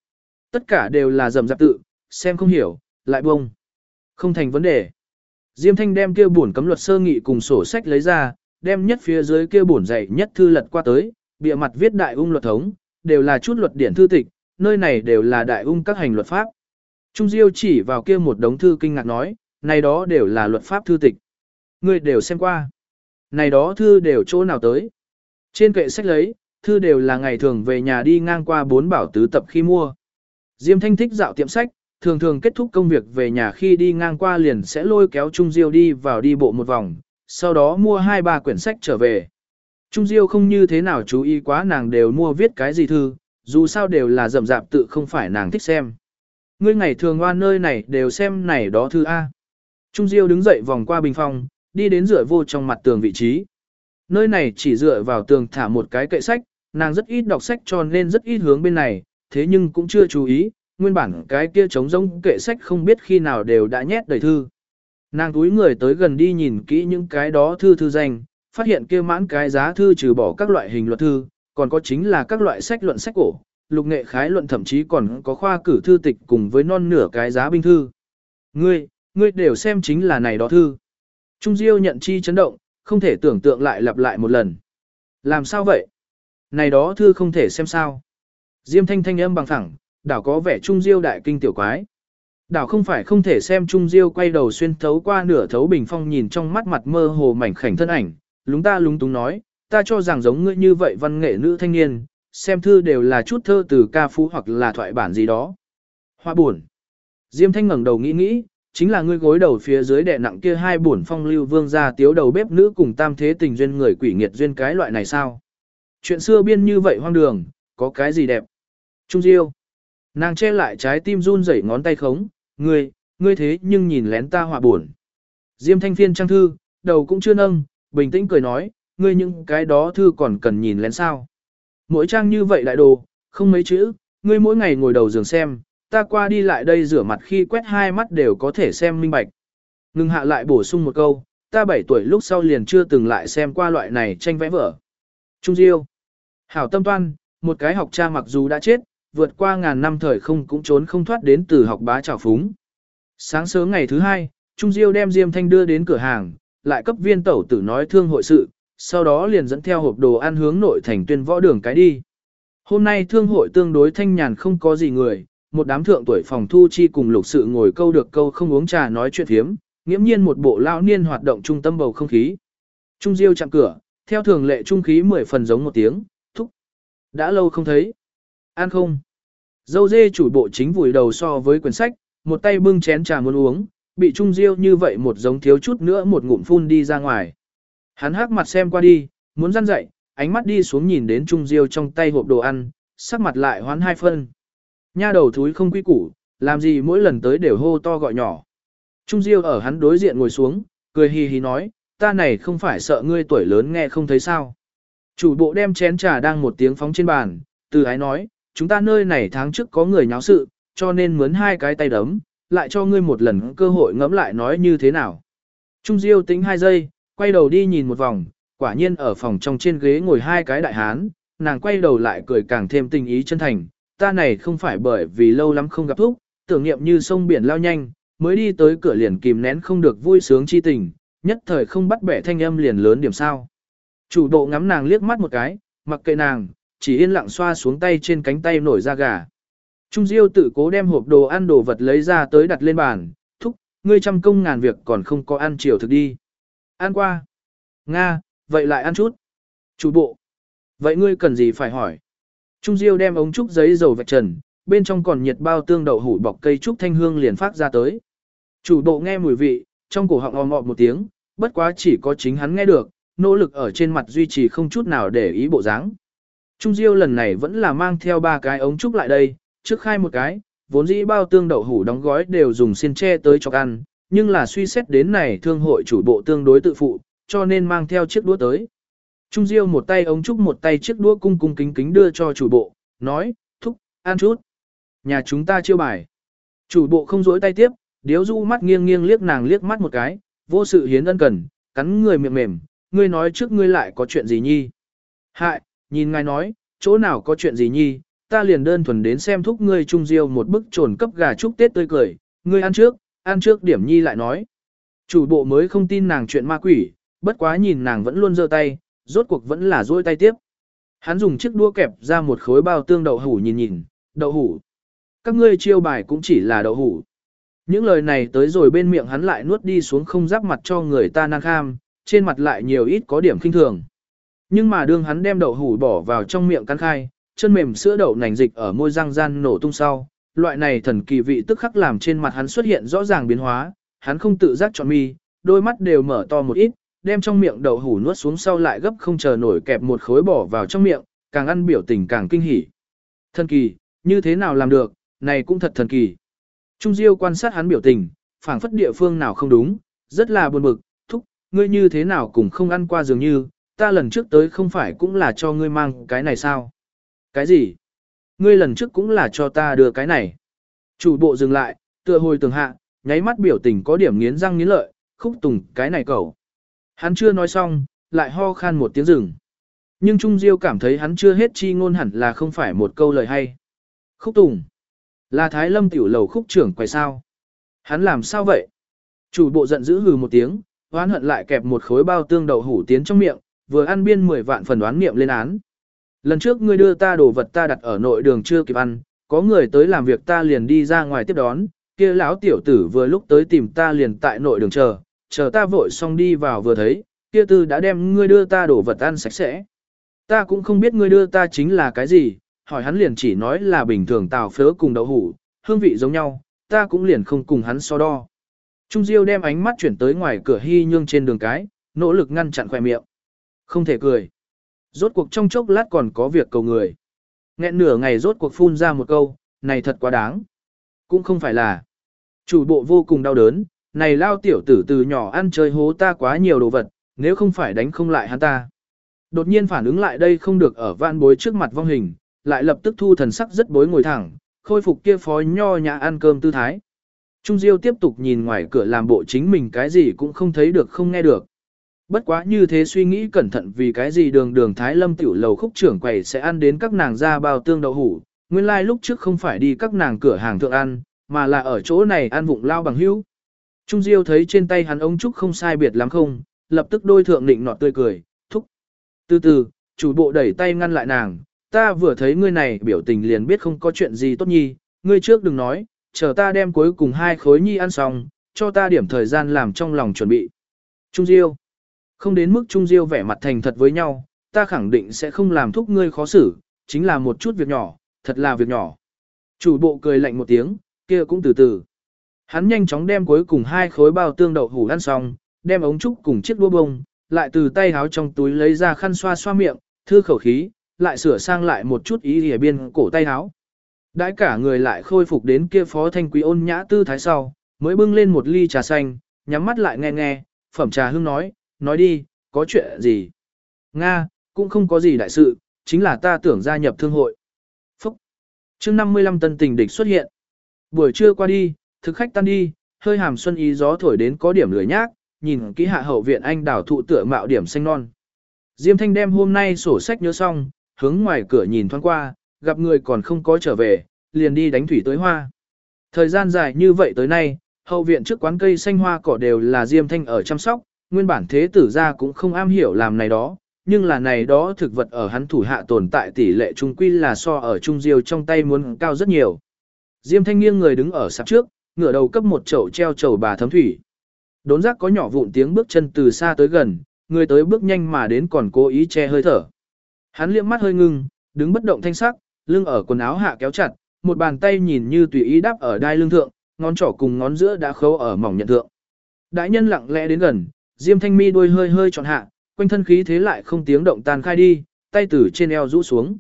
Tất cả đều là dầm dạp tự, xem không hiểu, lại bông. Không thành vấn đề. Diêm Thanh đem kia bổn cấm luật sơ nghị cùng sổ sách lấy ra, đem nhất phía dưới kia bổn dạy nhất thư lật qua tới, bìa mặt viết đại ung luật thống, đều là chút luật điển thư tịch, nơi này đều là đại ung các hành luật pháp. Trung Diêu chỉ vào kia một đống thư kinh ngạc nói, này đó đều là luật pháp thư tịch. Ngươi đều xem qua. Này đó thư đều chỗ nào tới. Trên kệ sách lấy, thư đều là ngày thường về nhà đi ngang qua bốn bảo tứ tập khi mua. Diêm Thanh thích dạo tiệm sách, thường thường kết thúc công việc về nhà khi đi ngang qua liền sẽ lôi kéo Trung Diêu đi vào đi bộ một vòng, sau đó mua hai ba quyển sách trở về. Trung Diêu không như thế nào chú ý quá nàng đều mua viết cái gì thư, dù sao đều là rậm rạp tự không phải nàng thích xem. Ngươi ngày thường qua nơi này đều xem này đó thư A. Trung Diêu đứng dậy vòng qua bình phong, đi đến rửa vô trong mặt tường vị trí. Nơi này chỉ dựa vào tường thả một cái kệ sách, nàng rất ít đọc sách cho nên rất ít hướng bên này, thế nhưng cũng chưa chú ý, nguyên bản cái kia trống rỗng kệ sách không biết khi nào đều đã nhét đầy thư. Nàng túi người tới gần đi nhìn kỹ những cái đó thư thư danh, phát hiện kia mãn cái giá thư trừ bỏ các loại hình luật thư, còn có chính là các loại sách luận sách cổ, lục nghệ khái luận thậm chí còn có khoa cử thư tịch cùng với non nửa cái giá binh thư. Ngươi, ngươi đều xem chính là này đó thư. Trung Diêu nhận chi chấn động, không thể tưởng tượng lại lặp lại một lần. Làm sao vậy? Này đó thư không thể xem sao. Diêm thanh thanh âm bằng thẳng, đảo có vẻ Trung Diêu đại kinh tiểu quái. Đảo không phải không thể xem Trung Diêu quay đầu xuyên thấu qua nửa thấu bình phong nhìn trong mắt mặt mơ hồ mảnh khảnh thân ảnh, lúng ta lúng túng nói, ta cho rằng giống ngươi như vậy văn nghệ nữ thanh niên, xem thư đều là chút thơ từ ca phú hoặc là thoại bản gì đó. Hoa buồn. Diêm thanh ngẩng đầu nghĩ nghĩ, chính là ngươi gối đầu phía dưới đè nặng kia hai buồn phong lưu vương gia tiếu đầu bếp nữ cùng tam thế tình duyên người quỷ nghiệt duyên cái loại này sao? Chuyện xưa biên như vậy hoang đường, có cái gì đẹp? Trung Diêu. Nàng che lại trái tim run rẩy ngón tay khống, ngươi, ngươi thế nhưng nhìn lén ta họa buồn. Diêm thanh phiên trang thư, đầu cũng chưa nâng, bình tĩnh cười nói, ngươi những cái đó thư còn cần nhìn lén sao. Mỗi trang như vậy lại đồ, không mấy chữ, ngươi mỗi ngày ngồi đầu giường xem, ta qua đi lại đây rửa mặt khi quét hai mắt đều có thể xem minh bạch. Ngừng hạ lại bổ sung một câu, ta 7 tuổi lúc sau liền chưa từng lại xem qua loại này tranh vẽ vở. Trung Diêu. Hảo tâm toan, một cái học cha mặc dù đã chết, vượt qua ngàn năm thời không cũng trốn không thoát đến từ học bá trào phúng. Sáng sớm ngày thứ hai, Trung Diêu đem Diêm Thanh đưa đến cửa hàng, lại cấp viên tẩu tử nói thương hội sự, sau đó liền dẫn theo hộp đồ ăn hướng nội thành tuyên võ đường cái đi. Hôm nay thương hội tương đối thanh nhàn không có gì người, một đám thượng tuổi phòng thu chi cùng lục sự ngồi câu được câu không uống trà nói chuyện thiếm, nghiễm nhiên một bộ lao niên hoạt động trung tâm bầu không khí. Trung Diêu chạm cửa, theo thường lệ trung khí mười phần giống một tiếng, thúc. Đã lâu không thấy. Ăn không? Dâu dê chủ bộ chính vùi đầu so với quyển sách, một tay bưng chén trà muốn uống, bị Trung Diêu như vậy một giống thiếu chút nữa một ngụm phun đi ra ngoài. Hắn hắc mặt xem qua đi, muốn răn dậy, ánh mắt đi xuống nhìn đến Trung Diêu trong tay hộp đồ ăn, sắc mặt lại hoán hai phân. Nha đầu thúi không quý củ, làm gì mỗi lần tới đều hô to gọi nhỏ. Trung Diêu ở hắn đối diện ngồi xuống, cười hì hì nói, ta này không phải sợ ngươi tuổi lớn nghe không thấy sao. Chủ bộ đem chén trà đang một tiếng phóng trên bàn, từ ái nói, chúng ta nơi này tháng trước có người nháo sự, cho nên mướn hai cái tay đấm, lại cho ngươi một lần cơ hội ngẫm lại nói như thế nào. Trung Diêu tính hai giây, quay đầu đi nhìn một vòng, quả nhiên ở phòng trong trên ghế ngồi hai cái đại hán, nàng quay đầu lại cười càng thêm tình ý chân thành, ta này không phải bởi vì lâu lắm không gặp thúc, tưởng niệm như sông biển lao nhanh, mới đi tới cửa liền kìm nén không được vui sướng chi tình, nhất thời không bắt bẻ thanh âm liền lớn điểm sao. Chủ độ ngắm nàng liếc mắt một cái, mặc kệ nàng, chỉ yên lặng xoa xuống tay trên cánh tay nổi da gà. Trung Diêu tự cố đem hộp đồ ăn đồ vật lấy ra tới đặt lên bàn, thúc, ngươi trăm công ngàn việc còn không có ăn chiều thực đi. Ăn qua. Nga, vậy lại ăn chút. Chủ bộ. Vậy ngươi cần gì phải hỏi? Trung Diêu đem ống trúc giấy dầu vạch trần, bên trong còn nhiệt bao tương đậu hủ bọc cây trúc thanh hương liền phát ra tới. Chủ bộ nghe mùi vị, trong cổ họng ồm ọp một tiếng, bất quá chỉ có chính hắn nghe được, nỗ lực ở trên mặt duy trì không chút nào để ý bộ dáng. Trung Diêu lần này vẫn là mang theo ba cái ống trúc lại đây, trước khai một cái, vốn dĩ bao tương đậu hủ đóng gói đều dùng xiên tre tới cho ăn, nhưng là suy xét đến này thương hội chủ bộ tương đối tự phụ, cho nên mang theo chiếc đũa tới. Trung Diêu một tay ống trúc một tay chiếc đũa cung cung kính kính đưa cho chủ bộ, nói, thúc, ăn chút. Nhà chúng ta chiêu bài. Chủ bộ không dối tay tiếp, điếu du mắt nghiêng nghiêng liếc nàng liếc mắt một cái, vô sự hiến ân cần, cắn người miệng mềm, ngươi nói trước ngươi lại có chuyện gì nhi. Hại, nhìn ngài nói, chỗ nào có chuyện gì nhi, ta liền đơn thuần đến xem thúc ngươi trung diêu một bức trồn cấp gà chúc Tết tươi cười, ngươi ăn trước, ăn trước điểm nhi lại nói. Chủ bộ mới không tin nàng chuyện ma quỷ, bất quá nhìn nàng vẫn luôn giơ tay, rốt cuộc vẫn là duỗi tay tiếp. Hắn dùng chiếc đũa kẹp ra một khối bao tương đậu hủ nhìn nhìn, đậu hủ. các ngươi chiêu bài cũng chỉ là đậu hủ. Những lời này tới rồi bên miệng hắn lại nuốt đi xuống không giáp mặt cho người ta năng kham, trên mặt lại nhiều ít có điểm kinh thường. Nhưng mà đương hắn đem đậu hủ bỏ vào trong miệng cắn khai, chân mềm sữa đậu nành dịch ở môi răng gian nổ tung sau, loại này thần kỳ vị tức khắc làm trên mặt hắn xuất hiện rõ ràng biến hóa, hắn không tự giác chọn mi, đôi mắt đều mở to một ít, đem trong miệng đậu hủ nuốt xuống sau lại gấp không chờ nổi kẹp một khối bỏ vào trong miệng, càng ăn biểu tình càng kinh hỉ. Thần kỳ, như thế nào làm được, này cũng thật thần kỳ. Trung Diêu quan sát hắn biểu tình, phảng phất địa phương nào không đúng, rất là buồn bực, thúc, ngươi như thế nào cũng không ăn qua dường như, ta lần trước tới không phải cũng là cho ngươi mang cái này sao? Cái gì? Ngươi lần trước cũng là cho ta đưa cái này. Chủ bộ dừng lại, tựa hồi tường hạ, nháy mắt biểu tình có điểm nghiến răng nghiến lợi, khúc tùng cái này cậu. Hắn chưa nói xong, lại ho khan một tiếng rừng. Nhưng Trung Diêu cảm thấy hắn chưa hết chi ngôn hẳn là không phải một câu lời hay. Khúc tùng. Là Thái Lâm tiểu lầu khúc trưởng quay sao. Hắn làm sao vậy? Chủ bộ giận dữ hừ một tiếng, oán hận lại kẹp một khối bao tương đậu hủ tiến trong miệng, vừa ăn biên 10 vạn phần đoán nghiệm lên án. Lần trước ngươi đưa ta đồ vật ta đặt ở nội đường chưa kịp ăn, có người tới làm việc ta liền đi ra ngoài tiếp đón, kia lão tiểu tử vừa lúc tới tìm ta liền tại nội đường chờ, chờ ta vội xong đi vào vừa thấy, kia tư đã đem ngươi đưa ta đồ vật ăn sạch sẽ. Ta cũng không biết ngươi đưa ta chính là cái gì, hỏi hắn liền chỉ nói là bình thường tàu phớ cùng đậu hủ, hương vị giống nhau, ta cũng liền không cùng hắn so đo. Trung Diêu đem ánh mắt chuyển tới ngoài cửa hy nhương trên đường cái, nỗ lực ngăn chặn khỏe miệng. Không thể cười. Rốt cuộc trong chốc lát còn có việc cầu người. Nghẹn nửa ngày rốt cuộc phun ra một câu, này thật quá đáng. Cũng không phải là. Chủ bộ vô cùng đau đớn, này lao tiểu tử từ nhỏ ăn chơi hố ta quá nhiều đồ vật, nếu không phải đánh không lại hắn ta. Đột nhiên phản ứng lại đây không được ở van bối trước mặt vong hình, lại lập tức thu thần sắc rất bối ngồi thẳng, khôi phục kia phó nho nhã ăn cơm tư thái. Trung Diêu tiếp tục nhìn ngoài cửa làm bộ chính mình cái gì cũng không thấy được không nghe được. Bất quá như thế suy nghĩ cẩn thận vì cái gì đường đường Thái Lâm tiểu lầu khúc trưởng quầy sẽ ăn đến các nàng ra bao tương đậu hủ, nguyên lai like lúc trước không phải đi các nàng cửa hàng thượng ăn, mà là ở chỗ này ăn vụng lao bằng hữu. Trung Diêu thấy trên tay hắn ống trúc không sai biệt lắm không, lập tức đôi thượng định nọt tươi cười, thúc. Từ từ, chủ bộ đẩy tay ngăn lại nàng, ta vừa thấy ngươi này biểu tình liền biết không có chuyện gì tốt nhi, ngươi trước đừng nói, chờ ta đem cuối cùng hai khối nhi ăn xong, cho ta điểm thời gian làm trong lòng chuẩn bị. Trung Diêu. Không đến mức Trung Diêu vẻ mặt thành thật với nhau, ta khẳng định sẽ không làm thúc ngươi khó xử, chính là một chút việc nhỏ, thật là việc nhỏ. Chủ bộ cười lạnh một tiếng, kia cũng từ từ. Hắn nhanh chóng đem cuối cùng hai khối bao tương đậu hủ ăn xong, đem ống trúc cùng chiếc đũa bông, lại từ tay háo trong túi lấy ra khăn xoa xoa miệng, thư khẩu khí, lại sửa sang lại một chút ý hề biên cổ tay háo. Đãi cả người lại khôi phục đến kia phó thanh quý ôn nhã tư thái sau, mới bưng lên một ly trà xanh, nhắm mắt lại nghe nghe, phẩm trà hương nói, nói đi, có chuyện gì? Nga, cũng không có gì đại sự, chính là ta tưởng gia nhập thương hội. Phúc! chương 55 tân tình địch xuất hiện. Buổi trưa qua đi, thực khách tan đi, hơi hàm xuân ý gió thổi đến có điểm lười nhác, nhìn kỹ hạ hậu viện anh đảo thụ tựa mạo điểm xanh non. Diêm thanh đem hôm nay sổ sách nhớ xong, hướng ngoài cửa nhìn thoáng qua, gặp người còn không có trở về, liền đi đánh thủy tới hoa. Thời gian dài như vậy tới nay, hậu viện trước quán cây xanh hoa cỏ đều là Diêm Thanh ở chăm sóc, nguyên bản thế tử gia cũng không am hiểu làm này đó, nhưng là này đó thực vật ở hắn thủ hạ tồn tại tỷ lệ trung quy là so ở trung diêu trong tay muốn cao rất nhiều. Diêm thanh nghiêng người đứng ở sạp trước, ngửa đầu cấp một chậu treo chậu bà thấm thủy. Đốn giác có nhỏ vụn tiếng bước chân từ xa tới gần, người tới bước nhanh mà đến còn cố ý che hơi thở. Hắn liếc mắt hơi ngưng, đứng bất động thanh sắc, lưng ở quần áo hạ kéo chặt, một bàn tay nhìn như tùy ý đắp ở đai lưng thượng, ngón trỏ cùng ngón giữa đã khâu ở mỏng nhận thượng. Đại nhân lặng lẽ đến gần, Diêm Thanh Mi đuôi hơi hơi chọn hạ, quanh thân khí thế lại không tiếng động tan khai đi, tay từ trên eo rũ xuống.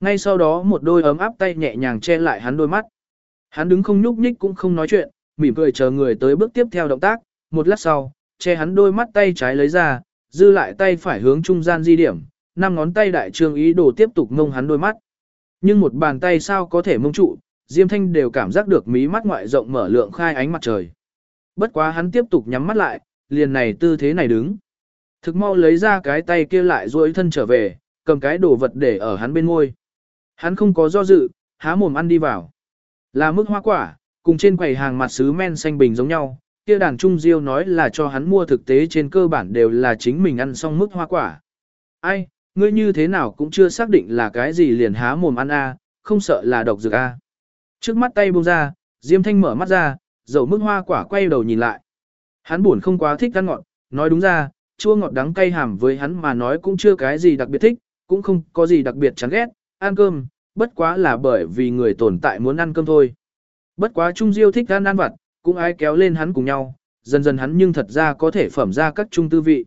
Ngay sau đó một đôi ấm áp tay nhẹ nhàng che lại hắn đôi mắt. Hắn đứng không nhúc nhích cũng không nói chuyện, mỉm cười chờ người tới bước tiếp theo động tác, một lát sau, che hắn đôi mắt tay trái lấy ra, dư lại tay phải hướng trung gian di điểm, năm ngón tay đại trương ý đồ tiếp tục mông hắn đôi mắt. Nhưng một bàn tay sao có thể mông trụ, Diêm Thanh đều cảm giác được mí mắt ngoại rộng mở lượng khai ánh mặt trời. Bất quá hắn tiếp tục nhắm mắt lại, liền này tư thế này đứng. Thực mau lấy ra cái tay kia lại duỗi thân trở về, cầm cái đồ vật để ở hắn bên ngôi. Hắn không có do dự, há mồm ăn đi vào. Là mức hoa quả, cùng trên quầy hàng mặt sứ men xanh bình giống nhau, kia đàn trung diêu nói là cho hắn mua thực tế trên cơ bản đều là chính mình ăn xong mức hoa quả. Ai, ngươi như thế nào cũng chưa xác định là cái gì liền há mồm ăn a, không sợ là độc dược a. Trước mắt tay buông ra, Diêm Thanh mở mắt ra, dầu mức hoa quả quay đầu nhìn lại. Hắn buồn không quá thích ăn ngọt, nói đúng ra, chua ngọt đắng cay hàm với hắn mà nói cũng chưa cái gì đặc biệt thích, cũng không có gì đặc biệt chán ghét, ăn cơm, bất quá là bởi vì người tồn tại muốn ăn cơm thôi. Bất quá Trung Diêu thích ăn ăn vặt, cũng ai kéo lên hắn cùng nhau, dần dần hắn nhưng thật ra có thể phẩm ra các trung tư vị.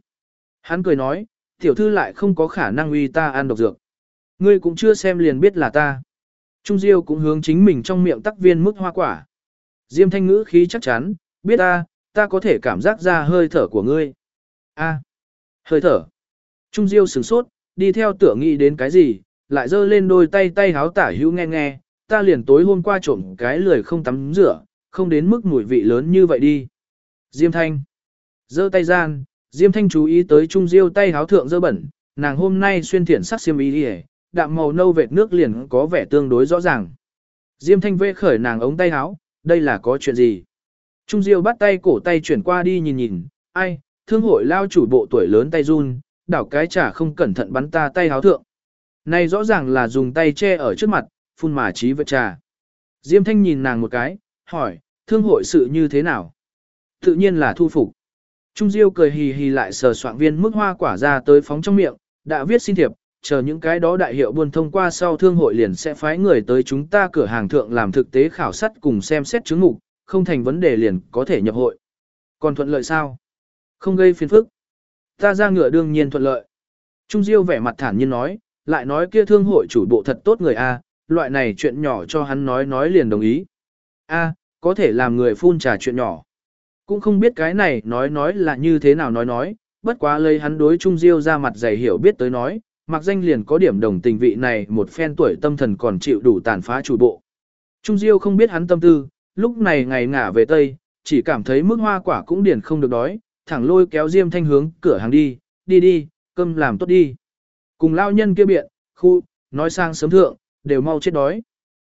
Hắn cười nói, tiểu thư lại không có khả năng uy ta ăn độc dược. Ngươi cũng chưa xem liền biết là ta. Trung Diêu cũng hướng chính mình trong miệng tắc viên mức hoa quả. Diêm thanh ngữ khí chắc chắn, biết ta, ta có thể cảm giác ra hơi thở của ngươi. A, hơi thở. Trung Diêu sửng sốt, đi theo tưởng nghĩ đến cái gì, lại giơ lên đôi tay tay háo tả hữu nghe nghe, ta liền tối hôm qua trộm cái lười không tắm rửa, không đến mức mùi vị lớn như vậy đi. Diêm thanh. giơ tay gian, Diêm thanh chú ý tới Trung Diêu tay háo thượng dơ bẩn, nàng hôm nay xuyên thiển sắc xiêm y đi đạm màu nâu vệt nước liền có vẻ tương đối rõ ràng. Diêm thanh vê khởi nàng ống tay háo, đây là có chuyện gì? Trung Diêu bắt tay cổ tay chuyển qua đi nhìn nhìn, ai, thương hội lao chủ bộ tuổi lớn tay run, đảo cái chả không cẩn thận bắn ta tay háo thượng. Này rõ ràng là dùng tay che ở trước mặt, phun mà trí vật trà. Diêm thanh nhìn nàng một cái, hỏi, thương hội sự như thế nào? Tự nhiên là thu phục. Trung Diêu cười hì hì lại sờ soạn viên mức hoa quả ra tới phóng trong miệng, đã viết xin thiệp, chờ những cái đó đại hiệu buôn thông qua sau thương hội liền sẽ phái người tới chúng ta cửa hàng thượng làm thực tế khảo sát cùng xem xét chứng mục, không thành vấn đề liền có thể nhập hội. Còn thuận lợi sao? Không gây phiền phức. Ta ra ngựa đương nhiên thuận lợi. Trung Diêu vẻ mặt thản nhiên nói, lại nói kia thương hội chủ bộ thật tốt người A, loại này chuyện nhỏ cho hắn nói nói liền đồng ý. A, có thể làm người phun trà chuyện nhỏ. Cũng không biết cái này nói nói là như thế nào nói nói, bất quá lấy hắn đối Trung Diêu ra mặt dày hiểu biết tới nói, mặc danh liền có điểm đồng tình vị này một phen tuổi tâm thần còn chịu đủ tàn phá chủ bộ. Trung Diêu không biết hắn tâm tư, lúc này ngày ngả về Tây, chỉ cảm thấy mức hoa quả cũng điển không được đói, thẳng lôi kéo Diêm Thanh hướng cửa hàng đi, đi đi, cơm làm tốt đi. Cùng lao nhân kia biện, khu, nói sang sớm thượng, đều mau chết đói.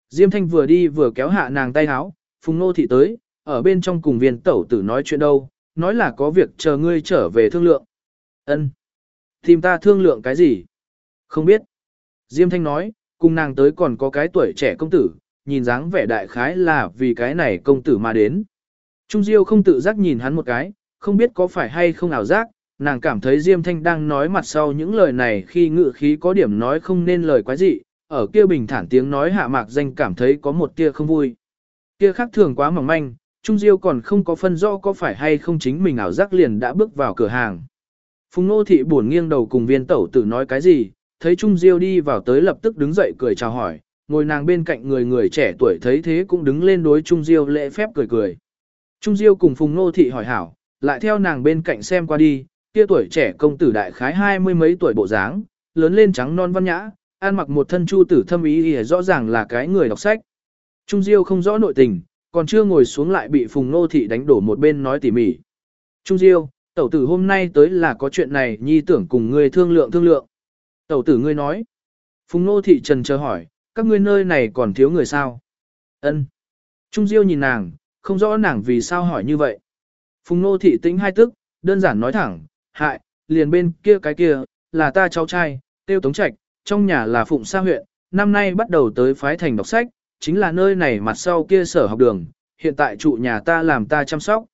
Diêm Thanh vừa đi vừa kéo hạ nàng tay háo, Phùng Nô Thị tới, ở bên trong cùng viên tẩu tử nói chuyện đâu, nói là có việc chờ ngươi trở về thương lượng. Ân, Tìm ta thương lượng cái gì? Không biết. Diêm Thanh nói, cùng nàng tới còn có cái tuổi trẻ công tử, nhìn dáng vẻ đại khái là vì cái này công tử mà đến. Trung Diêu không tự giác nhìn hắn một cái, không biết có phải hay không ảo giác, nàng cảm thấy Diêm Thanh đang nói mặt sau những lời này khi ngự khí có điểm nói không nên lời quái dị, ở kia bình thản tiếng nói hạ mạc danh cảm thấy có một tia không vui. Kia khác thường quá mỏng manh, Trung Diêu còn không có phân rõ có phải hay không chính mình ảo giác liền đã bước vào cửa hàng. Phùng Nô Thị buồn nghiêng đầu cùng viên tẩu tử nói cái gì, thấy Trung Diêu đi vào tới lập tức đứng dậy cười chào hỏi, ngồi nàng bên cạnh người người trẻ tuổi thấy thế cũng đứng lên đối Trung Diêu lễ phép cười cười. Trung Diêu cùng Phùng Nô Thị hỏi hảo, lại theo nàng bên cạnh xem qua đi, kia tuổi trẻ công tử đại khái hai mươi mấy tuổi bộ dáng, lớn lên trắng non văn nhã, ăn mặc một thân chu tử thâm ý thì rõ ràng là cái người đọc sách. Trung Diêu không rõ nội tình, còn chưa ngồi xuống lại bị Phùng Nô Thị đánh đổ một bên nói tỉ mỉ. Trung Diêu, tẩu tử hôm nay tới là có chuyện này nhi tưởng cùng ngươi thương lượng thương lượng. Tẩu tử ngươi nói. Phùng Nô Thị trần chờ hỏi, các ngươi nơi này còn thiếu người sao? Ân. Trung Diêu nhìn nàng, không rõ nàng vì sao hỏi như vậy. Phùng Nô Thị tính hai tức, đơn giản nói thẳng, hại, liền bên kia cái kia, là ta cháu trai, tiêu tống trạch, trong nhà là Phụng Sa huyện, năm nay bắt đầu tới phái thành đọc sách, chính là nơi này mặt sau kia sở học đường, hiện tại trụ nhà ta làm ta chăm sóc.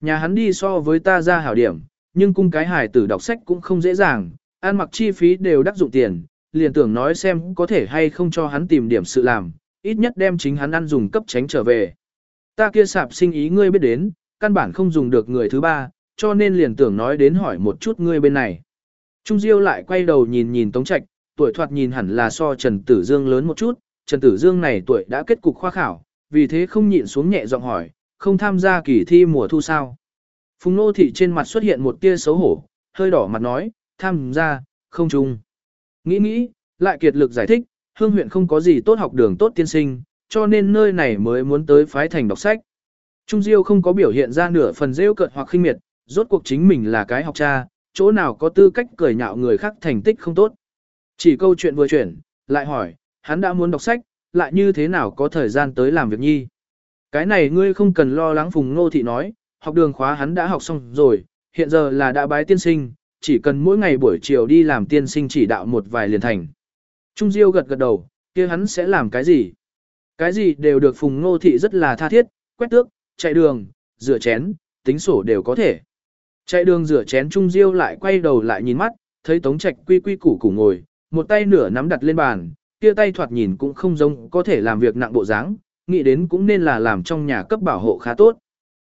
Nhà hắn đi so với ta ra hảo điểm, nhưng cung cái hài tử đọc sách cũng không dễ dàng, ăn mặc chi phí đều đắc dụng tiền, liền tưởng nói xem có thể hay không cho hắn tìm điểm sự làm, ít nhất đem chính hắn ăn dùng cấp tránh trở về. Ta kia sạp sinh ý ngươi biết đến, căn bản không dùng được người thứ ba, cho nên liền tưởng nói đến hỏi một chút ngươi bên này. Trung Diêu lại quay đầu nhìn nhìn Tống Trạch, tuổi thoạt nhìn hẳn là so Trần Tử Dương lớn một chút, Trần Tử Dương này tuổi đã kết cục khoa khảo, vì thế không nhịn xuống nhẹ giọng hỏi, không tham gia kỳ thi mùa thu sao. Phùng Nô Thị trên mặt xuất hiện một tia xấu hổ, hơi đỏ mặt nói, tham gia, không chung. Nghĩ nghĩ, lại kiệt lực giải thích, hương huyện không có gì tốt học đường tốt tiên sinh, cho nên nơi này mới muốn tới phái thành đọc sách. Trung Diêu không có biểu hiện ra nửa phần rêu cợt hoặc khinh miệt, rốt cuộc chính mình là cái học cha, chỗ nào có tư cách cười nhạo người khác thành tích không tốt. Chỉ câu chuyện vừa chuyển, lại hỏi, hắn đã muốn đọc sách, lại như thế nào có thời gian tới làm việc nhi. Cái này ngươi không cần lo lắng Phùng Ngô Thị nói, học đường khóa hắn đã học xong rồi, hiện giờ là đã bái tiên sinh, chỉ cần mỗi ngày buổi chiều đi làm tiên sinh chỉ đạo một vài liền thành. Trung Diêu gật gật đầu, kia hắn sẽ làm cái gì? Cái gì đều được Phùng Ngô Thị rất là tha thiết, quét tước, chạy đường, rửa chén, tính sổ đều có thể. Chạy đường rửa chén Trung Diêu lại quay đầu lại nhìn mắt, thấy Tống Trạch quy quy củ củ ngồi, một tay nửa nắm đặt lên bàn, kia tay thoạt nhìn cũng không giống có thể làm việc nặng bộ dáng, nghĩ đến cũng nên là làm trong nhà cấp bảo hộ khá tốt.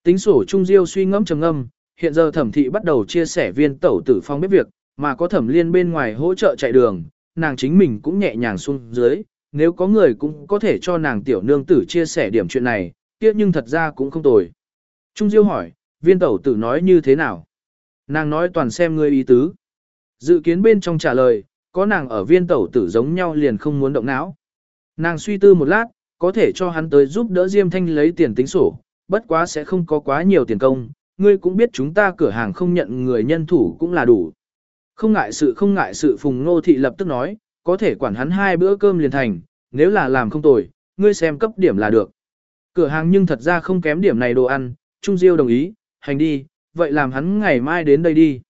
Tính sổ Trung Diêu suy ngẫm trầm ngâm, hiện giờ thẩm thị bắt đầu chia sẻ viên tẩu tử phong bếp việc, mà có thẩm liên bên ngoài hỗ trợ chạy đường, nàng chính mình cũng nhẹ nhàng xuống dưới, nếu có người cũng có thể cho nàng tiểu nương tử chia sẻ điểm chuyện này, kia nhưng thật ra cũng không tồi. Trung Diêu hỏi, viên tẩu tử nói như thế nào? Nàng nói toàn xem ngươi ý tứ. Dự kiến bên trong trả lời, có nàng ở viên tẩu tử giống nhau liền không muốn động não. Nàng suy tư một lát, có thể cho hắn tới giúp đỡ Diêm Thanh lấy tiền tính sổ, bất quá sẽ không có quá nhiều tiền công, ngươi cũng biết chúng ta cửa hàng không nhận người nhân thủ cũng là đủ. Không ngại sự không ngại sự Phùng Nô Thị lập tức nói, có thể quản hắn hai bữa cơm liền thành, nếu là làm không tồi, ngươi xem cấp điểm là được. Cửa hàng nhưng thật ra không kém điểm này đồ ăn, Trung Diêu đồng ý, hành đi, vậy làm hắn ngày mai đến đây đi.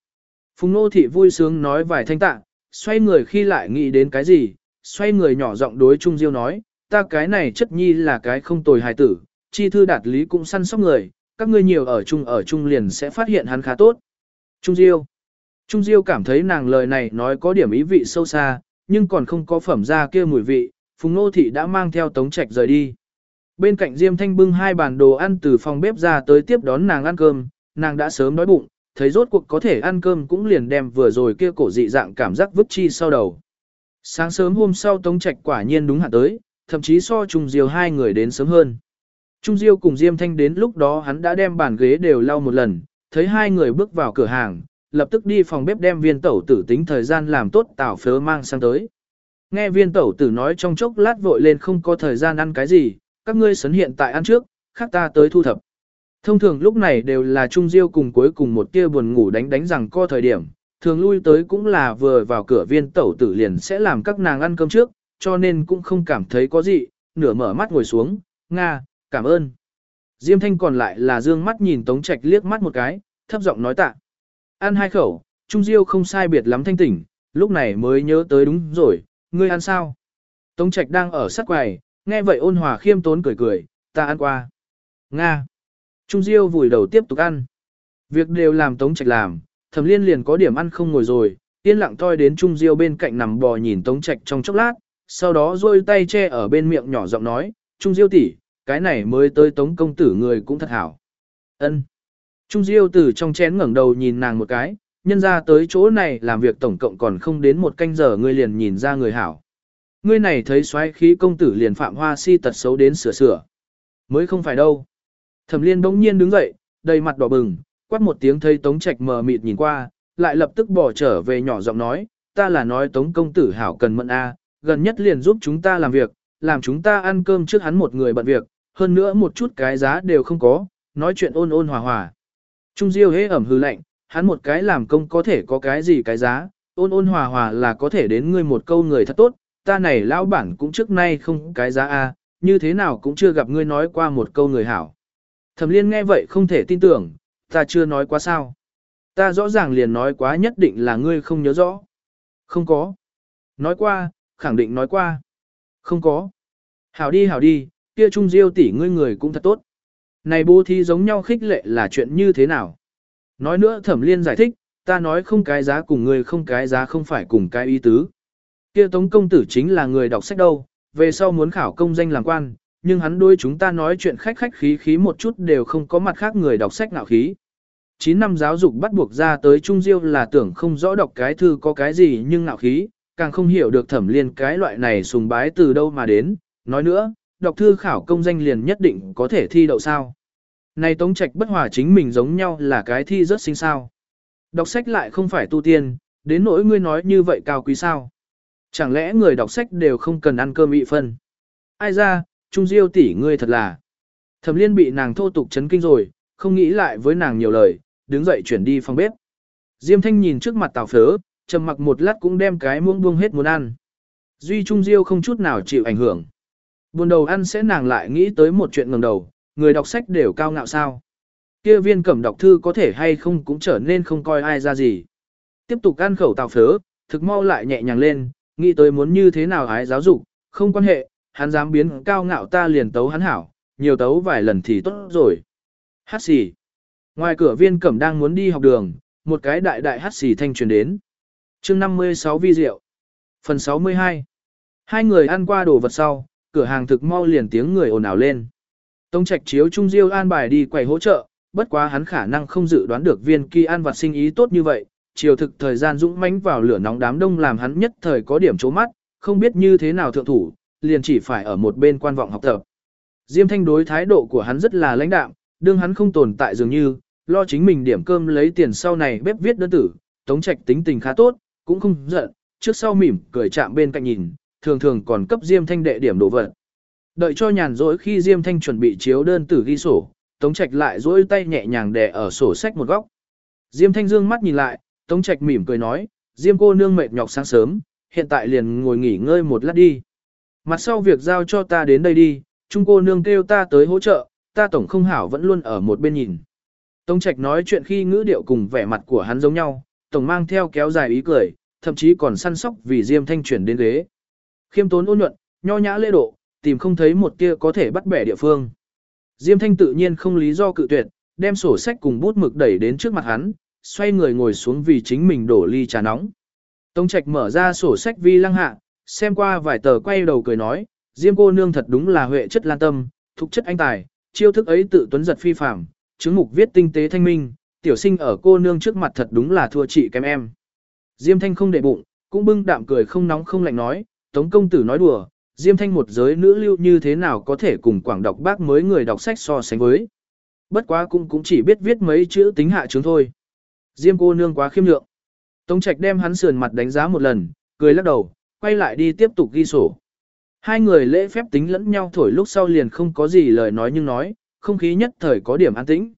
Phùng Nô Thị vui sướng nói vài thanh tạ, xoay người khi lại nghĩ đến cái gì, xoay người nhỏ giọng đối Trung Diêu nói, ta cái này chất nhi là cái không tồi hài tử, chi thư đạt lý cũng săn sóc người, các ngươi nhiều ở chung ở chung liền sẽ phát hiện hắn khá tốt. Trung Diêu Trung Diêu cảm thấy nàng lời này nói có điểm ý vị sâu xa, nhưng còn không có phẩm ra kia mùi vị, Phùng Nô Thị đã mang theo Tống Trạch rời đi. Bên cạnh Diêm Thanh bưng hai bàn đồ ăn từ phòng bếp ra tới tiếp đón nàng ăn cơm, nàng đã sớm đói bụng, thấy rốt cuộc có thể ăn cơm cũng liền đem vừa rồi kia cổ dị dạng cảm giác vứt chi sau đầu. Sáng sớm hôm sau Tống Trạch quả nhiên đúng hạn tới, thậm chí so Trung Diêu hai người đến sớm hơn. Trung Diêu cùng Diêm Thanh đến lúc đó hắn đã đem bàn ghế đều lau một lần, thấy hai người bước vào cửa hàng, lập tức đi phòng bếp đem viên tẩu tử tính thời gian làm tốt tảo phớ mang sang tới. Nghe viên tẩu tử nói trong chốc lát vội lên không có thời gian ăn cái gì, các ngươi sấn hiện tại ăn trước, khác ta tới thu thập. Thông thường lúc này đều là Trung Diêu cùng cuối cùng một tia buồn ngủ đánh đánh rằng co thời điểm, thường lui tới cũng là vừa vào cửa viên tẩu tử liền sẽ làm các nàng ăn cơm trước, cho nên cũng không cảm thấy có gì, nửa mở mắt ngồi xuống, Nga, cảm ơn. Diêm thanh còn lại là dương mắt nhìn Tống Trạch liếc mắt một cái, thấp giọng nói tạ. Ăn hai khẩu, Trung Diêu không sai biệt lắm thanh tỉnh, lúc này mới nhớ tới đúng rồi, ngươi ăn sao? Tống Trạch đang ở sát quầy, nghe vậy ôn hòa khiêm tốn cười cười, ta ăn qua. Nga. Trung Diêu vùi đầu tiếp tục ăn. Việc đều làm Tống Trạch làm, thẩm liên liền có điểm ăn không ngồi rồi, yên lặng toi đến Trung Diêu bên cạnh nằm bò nhìn Tống Trạch trong chốc lát, sau đó rôi tay che ở bên miệng nhỏ giọng nói, Trung Diêu tỷ, cái này mới tới Tống công tử người cũng thật hảo. Ân. Trung Diêu từ trong chén ngẩng đầu nhìn nàng một cái, nhân ra tới chỗ này làm việc tổng cộng còn không đến một canh giờ ngươi liền nhìn ra người hảo. Ngươi này thấy xoáy khí công tử liền phạm hoa si tật xấu đến sửa sửa. Mới không phải đâu. Thẩm liên bỗng nhiên đứng dậy, đầy mặt đỏ bừng, quát một tiếng thấy tống trạch mờ mịt nhìn qua, lại lập tức bỏ trở về nhỏ giọng nói, ta là nói tống công tử hảo cần mận a, gần nhất liền giúp chúng ta làm việc, làm chúng ta ăn cơm trước hắn một người bận việc, hơn nữa một chút cái giá đều không có, nói chuyện ôn ôn hòa hòa. Trung Diêu hế ẩm hư lạnh, hắn một cái làm công có thể có cái gì cái giá, ôn ôn hòa hòa là có thể đến ngươi một câu người thật tốt, ta này lão bản cũng trước nay không cái giá a, như thế nào cũng chưa gặp ngươi nói qua một câu người hảo. Thẩm liên nghe vậy không thể tin tưởng, ta chưa nói quá sao. Ta rõ ràng liền nói quá nhất định là ngươi không nhớ rõ. Không có. Nói qua, khẳng định nói qua. Không có. Hảo đi hảo đi, kia trung diêu tỷ ngươi người cũng thật tốt. Này bố thí giống nhau khích lệ là chuyện như thế nào? Nói nữa thẩm liên giải thích, ta nói không cái giá cùng người không cái giá không phải cùng cái ý tứ. Kia tống công tử chính là người đọc sách đâu, về sau muốn khảo công danh làm quan, nhưng hắn đôi chúng ta nói chuyện khách khách khí khí một chút đều không có mặt khác người đọc sách nào khí. 9 năm giáo dục bắt buộc ra tới Trung Diêu là tưởng không rõ đọc cái thư có cái gì nhưng ngạo khí, càng không hiểu được thẩm liên cái loại này sùng bái từ đâu mà đến. Nói nữa, đọc thư khảo công danh liền nhất định có thể thi đậu sao. Này Tống Trạch bất hòa chính mình giống nhau là cái thi rất sinh sao. Đọc sách lại không phải tu tiên, đến nỗi ngươi nói như vậy cao quý sao. Chẳng lẽ người đọc sách đều không cần ăn cơm bị phân. Ai ra, Trung Diêu tỷ ngươi thật là. Thẩm liên bị nàng thô tục chấn kinh rồi, không nghĩ lại với nàng nhiều lời, đứng dậy chuyển đi phòng bếp. Diêm thanh nhìn trước mặt tào phớ, trầm mặc một lát cũng đem cái muỗng buông hết muốn ăn. Duy Trung Diêu không chút nào chịu ảnh hưởng. Buồn đầu ăn sẽ nàng lại nghĩ tới một chuyện ngầm đầu, người đọc sách đều cao ngạo sao. Kia viên cẩm đọc thư có thể hay không cũng trở nên không coi ai ra gì. Tiếp tục ăn khẩu tào phớ, thực mau lại nhẹ nhàng lên, nghĩ tới muốn như thế nào ái giáo dục, không quan hệ, hắn dám biến cao ngạo ta liền tấu hắn hảo, nhiều tấu vài lần thì tốt rồi. Hát xì. Ngoài cửa viên cẩm đang muốn đi học đường, một cái đại đại hát xì thanh truyền đến. chương 56 vi diệu. Phần 62. Hai người ăn qua đồ vật sau, cửa hàng thực mau liền tiếng người ồn ào lên. Tông trạch chiếu Trung Diêu an bài đi quầy hỗ trợ, bất quá hắn khả năng không dự đoán được viên kỳ an vật sinh ý tốt như vậy, chiều thực thời gian dũng mãnh vào lửa nóng đám đông làm hắn nhất thời có điểm chố mắt, không biết như thế nào thượng thủ, liền chỉ phải ở một bên quan vọng học tập. Diêm Thanh đối thái độ của hắn rất là lãnh đạm, đương hắn không tồn tại dường như, lo chính mình điểm cơm lấy tiền sau này bếp viết đơn tử, Tống Trạch tính tình khá tốt, cũng không giận, trước sau mỉm cười chạm bên cạnh nhìn, thường thường còn cấp Diêm Thanh đệ điểm đồ vật. Đợi cho nhàn rỗi khi Diêm Thanh chuẩn bị chiếu đơn tử ghi sổ, Tống Trạch lại rỗi tay nhẹ nhàng đè ở sổ sách một góc. Diêm Thanh dương mắt nhìn lại, Tống Trạch mỉm cười nói, Diêm cô nương mệt nhọc sáng sớm, hiện tại liền ngồi nghỉ ngơi một lát đi. Mặt sau việc giao cho ta đến đây đi, Trung cô nương kêu ta tới hỗ trợ, ta tổng không hảo vẫn luôn ở một bên nhìn. Tống Trạch nói chuyện khi ngữ điệu cùng vẻ mặt của hắn giống nhau, tổng mang theo kéo dài ý cười, thậm chí còn săn sóc vì Diêm Thanh chuyển đến ghế. Khiêm tốn ôn nhuận, nho nhã lễ độ, tìm không thấy một tia có thể bắt bẻ địa phương. Diêm Thanh tự nhiên không lý do cự tuyệt, đem sổ sách cùng bút mực đẩy đến trước mặt hắn, xoay người ngồi xuống vì chính mình đổ ly trà nóng. Tống Trạch mở ra sổ sách vi lăng hạ, xem qua vài tờ quay đầu cười nói, Diêm cô nương thật đúng là huệ chất lan tâm, thục chất anh tài, chiêu thức ấy tự tuấn giật phi phàm, chứng mục viết tinh tế thanh minh, tiểu sinh ở cô nương trước mặt thật đúng là thua chị kém em. Diêm Thanh không để bụng, cũng bưng đạm cười không nóng không lạnh nói, Tống công tử nói đùa, Diêm Thanh một giới nữ lưu như thế nào có thể cùng quảng đọc bác mới người đọc sách so sánh với. Bất quá cũng cũng chỉ biết viết mấy chữ tính hạ chứng thôi. Diêm cô nương quá khiêm lượng. Tống Trạch đem hắn sườn mặt đánh giá một lần, cười lắc đầu, quay lại đi tiếp tục ghi sổ. Hai người lễ phép tính lẫn nhau thổi lúc sau liền không có gì lời nói nhưng nói, không khí nhất thời có điểm an tĩnh.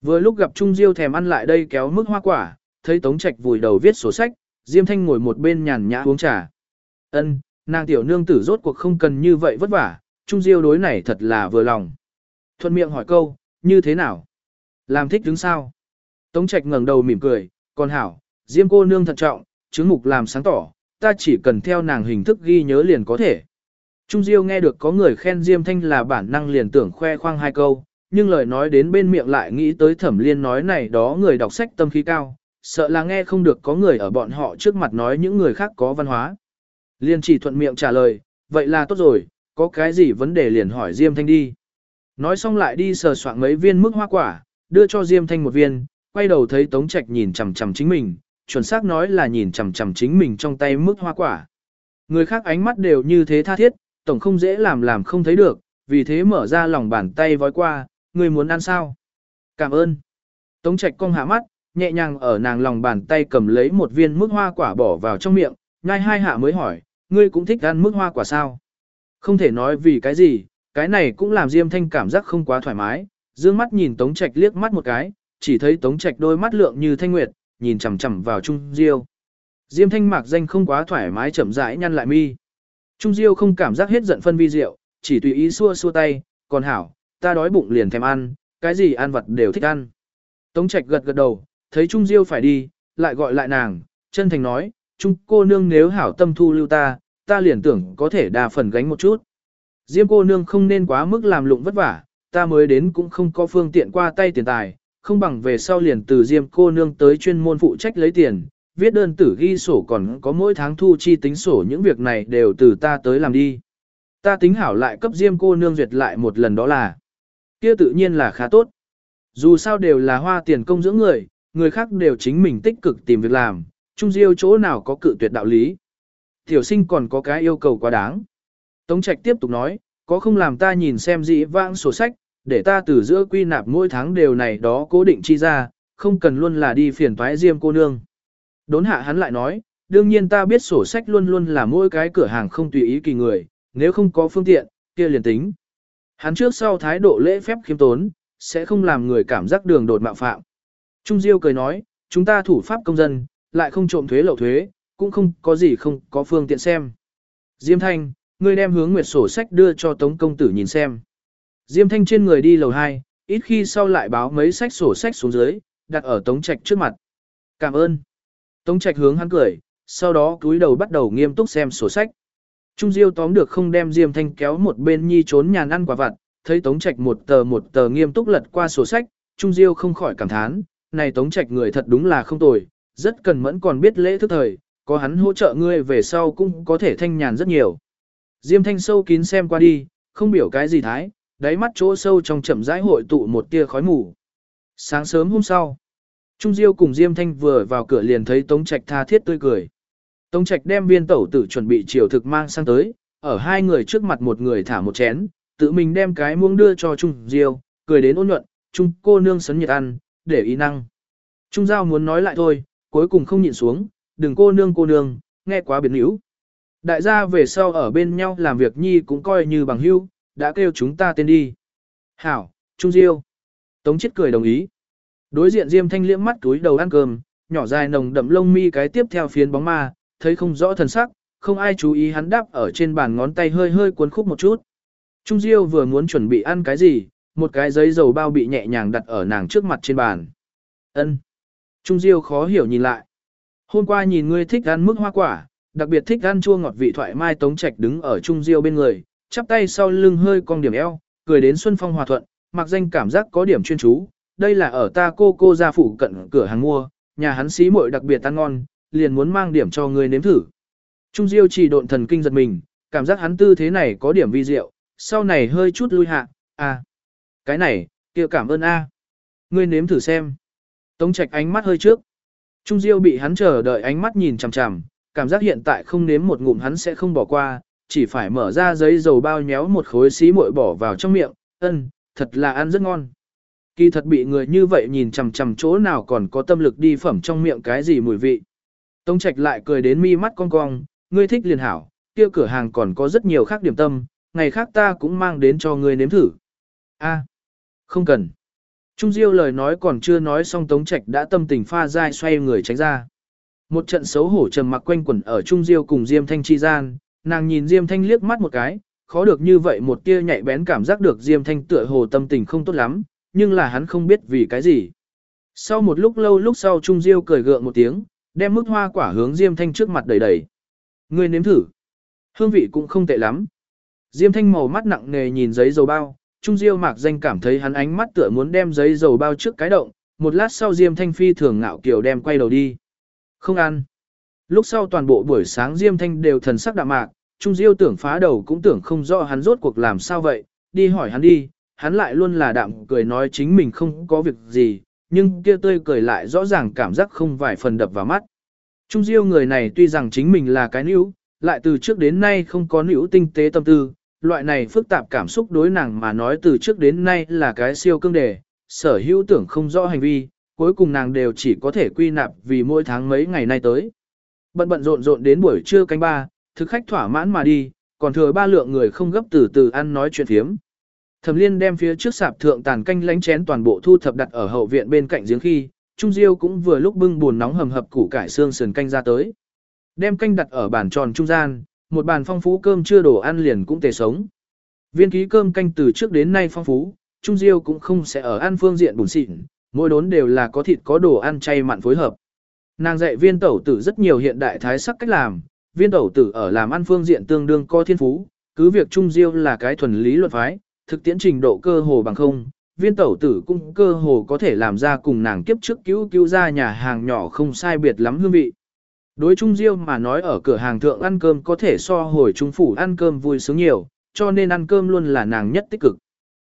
Vừa lúc gặp Trung Diêu thèm ăn lại đây kéo mức hoa quả, thấy Tống Trạch vùi đầu viết sổ sách, Diêm Thanh ngồi một bên nhàn nhã uống trà. Ân, nàng tiểu nương tử rốt cuộc không cần như vậy vất vả, Trung Diêu đối này thật là vừa lòng. Thuận miệng hỏi câu, như thế nào? Làm thích đứng sao? Tống Trạch ngẩng đầu mỉm cười, còn hảo, Diêm cô nương thận trọng, chứng mục làm sáng tỏ, ta chỉ cần theo nàng hình thức ghi nhớ liền có thể. Trung Diêu nghe được có người khen Diêm Thanh là bản năng liền tưởng khoe khoang hai câu, nhưng lời nói đến bên miệng lại nghĩ tới thẩm liên nói này đó người đọc sách tâm khí cao, sợ là nghe không được có người ở bọn họ trước mặt nói những người khác có văn hóa. Liên chỉ thuận miệng trả lời, vậy là tốt rồi, có cái gì vấn đề liền hỏi Diêm Thanh đi. Nói xong lại đi sờ soạn mấy viên mức hoa quả, đưa cho Diêm Thanh một viên, quay đầu thấy Tống Trạch nhìn chằm chằm chính mình, chuẩn xác nói là nhìn chằm chằm chính mình trong tay mức hoa quả. Người khác ánh mắt đều như thế tha thiết, tổng không dễ làm làm không thấy được, vì thế mở ra lòng bàn tay vói qua, người muốn ăn sao? Cảm ơn. Tống Trạch cong hạ mắt, nhẹ nhàng ở nàng lòng bàn tay cầm lấy một viên mức hoa quả bỏ vào trong miệng, nhai hai hạ mới hỏi, ngươi cũng thích ăn mức hoa quả sao? Không thể nói vì cái gì, cái này cũng làm Diêm Thanh cảm giác không quá thoải mái, dương mắt nhìn Tống Trạch liếc mắt một cái, chỉ thấy Tống Trạch đôi mắt lượng như thanh nguyệt, nhìn chằm chằm vào Trung Diêu. Diêm Thanh mạc danh không quá thoải mái chậm rãi nhăn lại mi. Trung Diêu không cảm giác hết giận phân vi diệu, chỉ tùy ý xua xua tay, còn hảo, ta đói bụng liền thèm ăn, cái gì ăn vật đều thích ăn. Tống Trạch gật gật đầu, thấy Trung Diêu phải đi, lại gọi lại nàng, chân thành nói, Trung cô nương nếu hảo tâm thu lưu ta, ta liền tưởng có thể đa phần gánh một chút. Diêm cô nương không nên quá mức làm lụng vất vả, ta mới đến cũng không có phương tiện qua tay tiền tài, không bằng về sau liền từ Diêm cô nương tới chuyên môn phụ trách lấy tiền, viết đơn tử ghi sổ còn có mỗi tháng thu chi tính sổ những việc này đều từ ta tới làm đi. Ta tính hảo lại cấp Diêm cô nương duyệt lại một lần đó là, kia tự nhiên là khá tốt. Dù sao đều là hoa tiền công dưỡng người, người khác đều chính mình tích cực tìm việc làm, trung diêu chỗ nào có cự tuyệt đạo lý. Tiểu sinh còn có cái yêu cầu quá đáng. Tống Trạch tiếp tục nói, có không làm ta nhìn xem dĩ vãng sổ sách, để ta từ giữa quy nạp mỗi tháng đều này đó cố định chi ra, không cần luôn là đi phiền toái diêm cô nương. Đốn hạ hắn lại nói, đương nhiên ta biết sổ sách luôn luôn là mỗi cái cửa hàng không tùy ý kỳ người, nếu không có phương tiện, kia liền tính. Hắn trước sau thái độ lễ phép khiêm tốn, sẽ không làm người cảm giác đường đột mạo phạm. Trung Diêu cười nói, chúng ta thủ pháp công dân, lại không trộm thuế lậu thuế, cũng không có gì không có phương tiện xem. Diêm Thanh, ngươi đem hướng nguyệt sổ sách đưa cho Tống Công Tử nhìn xem. Diêm Thanh trên người đi lầu 2, ít khi sau lại báo mấy sách sổ sách xuống dưới, đặt ở Tống Trạch trước mặt. Cảm ơn. Tống Trạch hướng hắn cười, sau đó cúi đầu bắt đầu nghiêm túc xem sổ sách. Trung Diêu tóm được không đem Diêm Thanh kéo một bên nhi trốn nhàn ăn quả vặt, thấy Tống Trạch một tờ một tờ nghiêm túc lật qua sổ sách, Trung Diêu không khỏi cảm thán, này Tống Trạch người thật đúng là không tồi, rất cần mẫn còn biết lễ thức thời, có hắn hỗ trợ ngươi về sau cũng có thể thanh nhàn rất nhiều. Diêm Thanh sâu kín xem qua đi, không biểu cái gì thái, đáy mắt chỗ sâu trong chậm rãi hội tụ một tia khói mù. Sáng sớm hôm sau, Trung Diêu cùng Diêm Thanh vừa vào cửa liền thấy Tống Trạch tha thiết tươi cười. Tống Trạch đem viên tẩu tử chuẩn bị chiều thực mang sang tới, ở hai người trước mặt một người thả một chén, tự mình đem cái muông đưa cho Trung Diêu, cười đến ôn nhuận, Trung cô nương sấn nhiệt ăn, để ý năng. Trung Giao muốn nói lại thôi, cuối cùng không nhịn xuống, đừng cô nương cô nương, nghe quá biến hữu. Đại gia về sau ở bên nhau làm việc nhi cũng coi như bằng hữu, đã kêu chúng ta tên đi. Hảo, Trung Diêu. Tống chết cười đồng ý. Đối diện Diêm Thanh liễm mắt túi đầu ăn cơm, nhỏ dài nồng đậm lông mi cái tiếp theo phiến bóng ma, thấy không rõ thần sắc, không ai chú ý hắn đáp ở trên bàn ngón tay hơi hơi cuốn khúc một chút. Trung Diêu vừa muốn chuẩn bị ăn cái gì, một cái giấy dầu bao bị nhẹ nhàng đặt ở nàng trước mặt trên bàn. Ân. Trung Diêu khó hiểu nhìn lại. Hôm qua nhìn ngươi thích ăn mức hoa quả, đặc biệt thích ăn chua ngọt vị thoại mai tống trạch đứng ở Trung Diêu bên người, chắp tay sau lưng hơi cong điểm eo, cười đến xuân phong hòa thuận, mặc danh cảm giác có điểm chuyên chú. Đây là ở ta cô cô gia phủ cận cửa hàng mua, nhà hắn xí muội đặc biệt ăn ngon, liền muốn mang điểm cho ngươi nếm thử. Trung Diêu chỉ độn thần kinh giật mình, cảm giác hắn tư thế này có điểm vi diệu, sau này hơi chút lui hạ, à. Cái này, kia cảm ơn a. Ngươi nếm thử xem. Tống Trạch ánh mắt hơi trước. Trung Diêu bị hắn chờ đợi ánh mắt nhìn chằm chằm, cảm giác hiện tại không nếm một ngụm hắn sẽ không bỏ qua, chỉ phải mở ra giấy dầu bao nhéo một khối xí muội bỏ vào trong miệng, ân, thật là ăn rất ngon. Kỳ thật bị người như vậy nhìn chằm chằm chỗ nào còn có tâm lực đi phẩm trong miệng cái gì mùi vị. Tông Trạch lại cười đến mi mắt cong cong, ngươi thích liền hảo, kia cửa hàng còn có rất nhiều khác điểm tâm, ngày khác ta cũng mang đến cho ngươi nếm thử. A, không cần. Trung Diêu lời nói còn chưa nói xong Tống Trạch đã tâm tình pha dai xoay người tránh ra. Một trận xấu hổ trầm mặc quanh quẩn ở Trung Diêu cùng Diêm Thanh chi gian, nàng nhìn Diêm Thanh liếc mắt một cái, khó được như vậy một tia nhạy bén cảm giác được Diêm Thanh tựa hồ tâm tình không tốt lắm, nhưng là hắn không biết vì cái gì. Sau một lúc lâu lúc sau Trung Diêu cười gượng một tiếng, đem mức hoa quả hướng Diêm Thanh trước mặt đầy đầy. Ngươi nếm thử. Hương vị cũng không tệ lắm. Diêm Thanh màu mắt nặng nề nhìn giấy dầu bao, Trung Diêu mạc danh cảm thấy hắn ánh mắt tựa muốn đem giấy dầu bao trước cái động, một lát sau Diêm Thanh phi thường ngạo kiều đem quay đầu đi. Không ăn. Lúc sau toàn bộ buổi sáng Diêm Thanh đều thần sắc đạm mạc, Trung Diêu tưởng phá đầu cũng tưởng không rõ hắn rốt cuộc làm sao vậy, đi hỏi hắn đi, hắn lại luôn là đạm cười nói chính mình không có việc gì, nhưng kia tươi cười lại rõ ràng cảm giác không vài phần đập vào mắt. Trung Diêu người này tuy rằng chính mình là cái nữ, lại từ trước đến nay không có nữ tinh tế tâm tư, loại này phức tạp cảm xúc đối nàng mà nói từ trước đến nay là cái siêu cương đề, sở hữu tưởng không rõ hành vi, cuối cùng nàng đều chỉ có thể quy nạp vì mỗi tháng mấy ngày nay tới. Bận bận rộn rộn đến buổi trưa canh ba, thực khách thỏa mãn mà đi, còn thừa ba lượng người không gấp từ từ ăn nói chuyện phiếm. Thẩm liên đem phía trước sạp thượng tàn canh lánh chén toàn bộ thu thập đặt ở hậu viện bên cạnh giếng khi, Trung Diêu cũng vừa lúc bưng buồn nóng hầm hập củ cải xương sườn canh ra tới. Đem canh đặt ở bàn tròn trung gian, một bàn phong phú cơm chưa đổ ăn liền cũng tề sống. Viên ký cơm canh từ trước đến nay phong phú, Trung Diêu cũng không sẽ ở ăn phương diện bùn xịn, mỗi đốn đều là có thịt có đồ ăn chay mặn phối hợp. Nàng dạy viên tẩu tử rất nhiều hiện đại thái sắc cách làm, viên tẩu tử ở làm ăn phương diện tương đương co thiên phú, cứ việc Trung Diêu là cái thuần lý luận phái, thực tiễn trình độ cơ hồ bằng không, viên tẩu tử cũng cơ hồ có thể làm ra cùng nàng kiếp trước cứu cứu ra nhà hàng nhỏ không sai biệt lắm hương vị. Đối Trung Diêu mà nói ở cửa hàng thượng ăn cơm có thể so hồi trung phủ ăn cơm vui sướng nhiều, cho nên ăn cơm luôn là nàng nhất tích cực.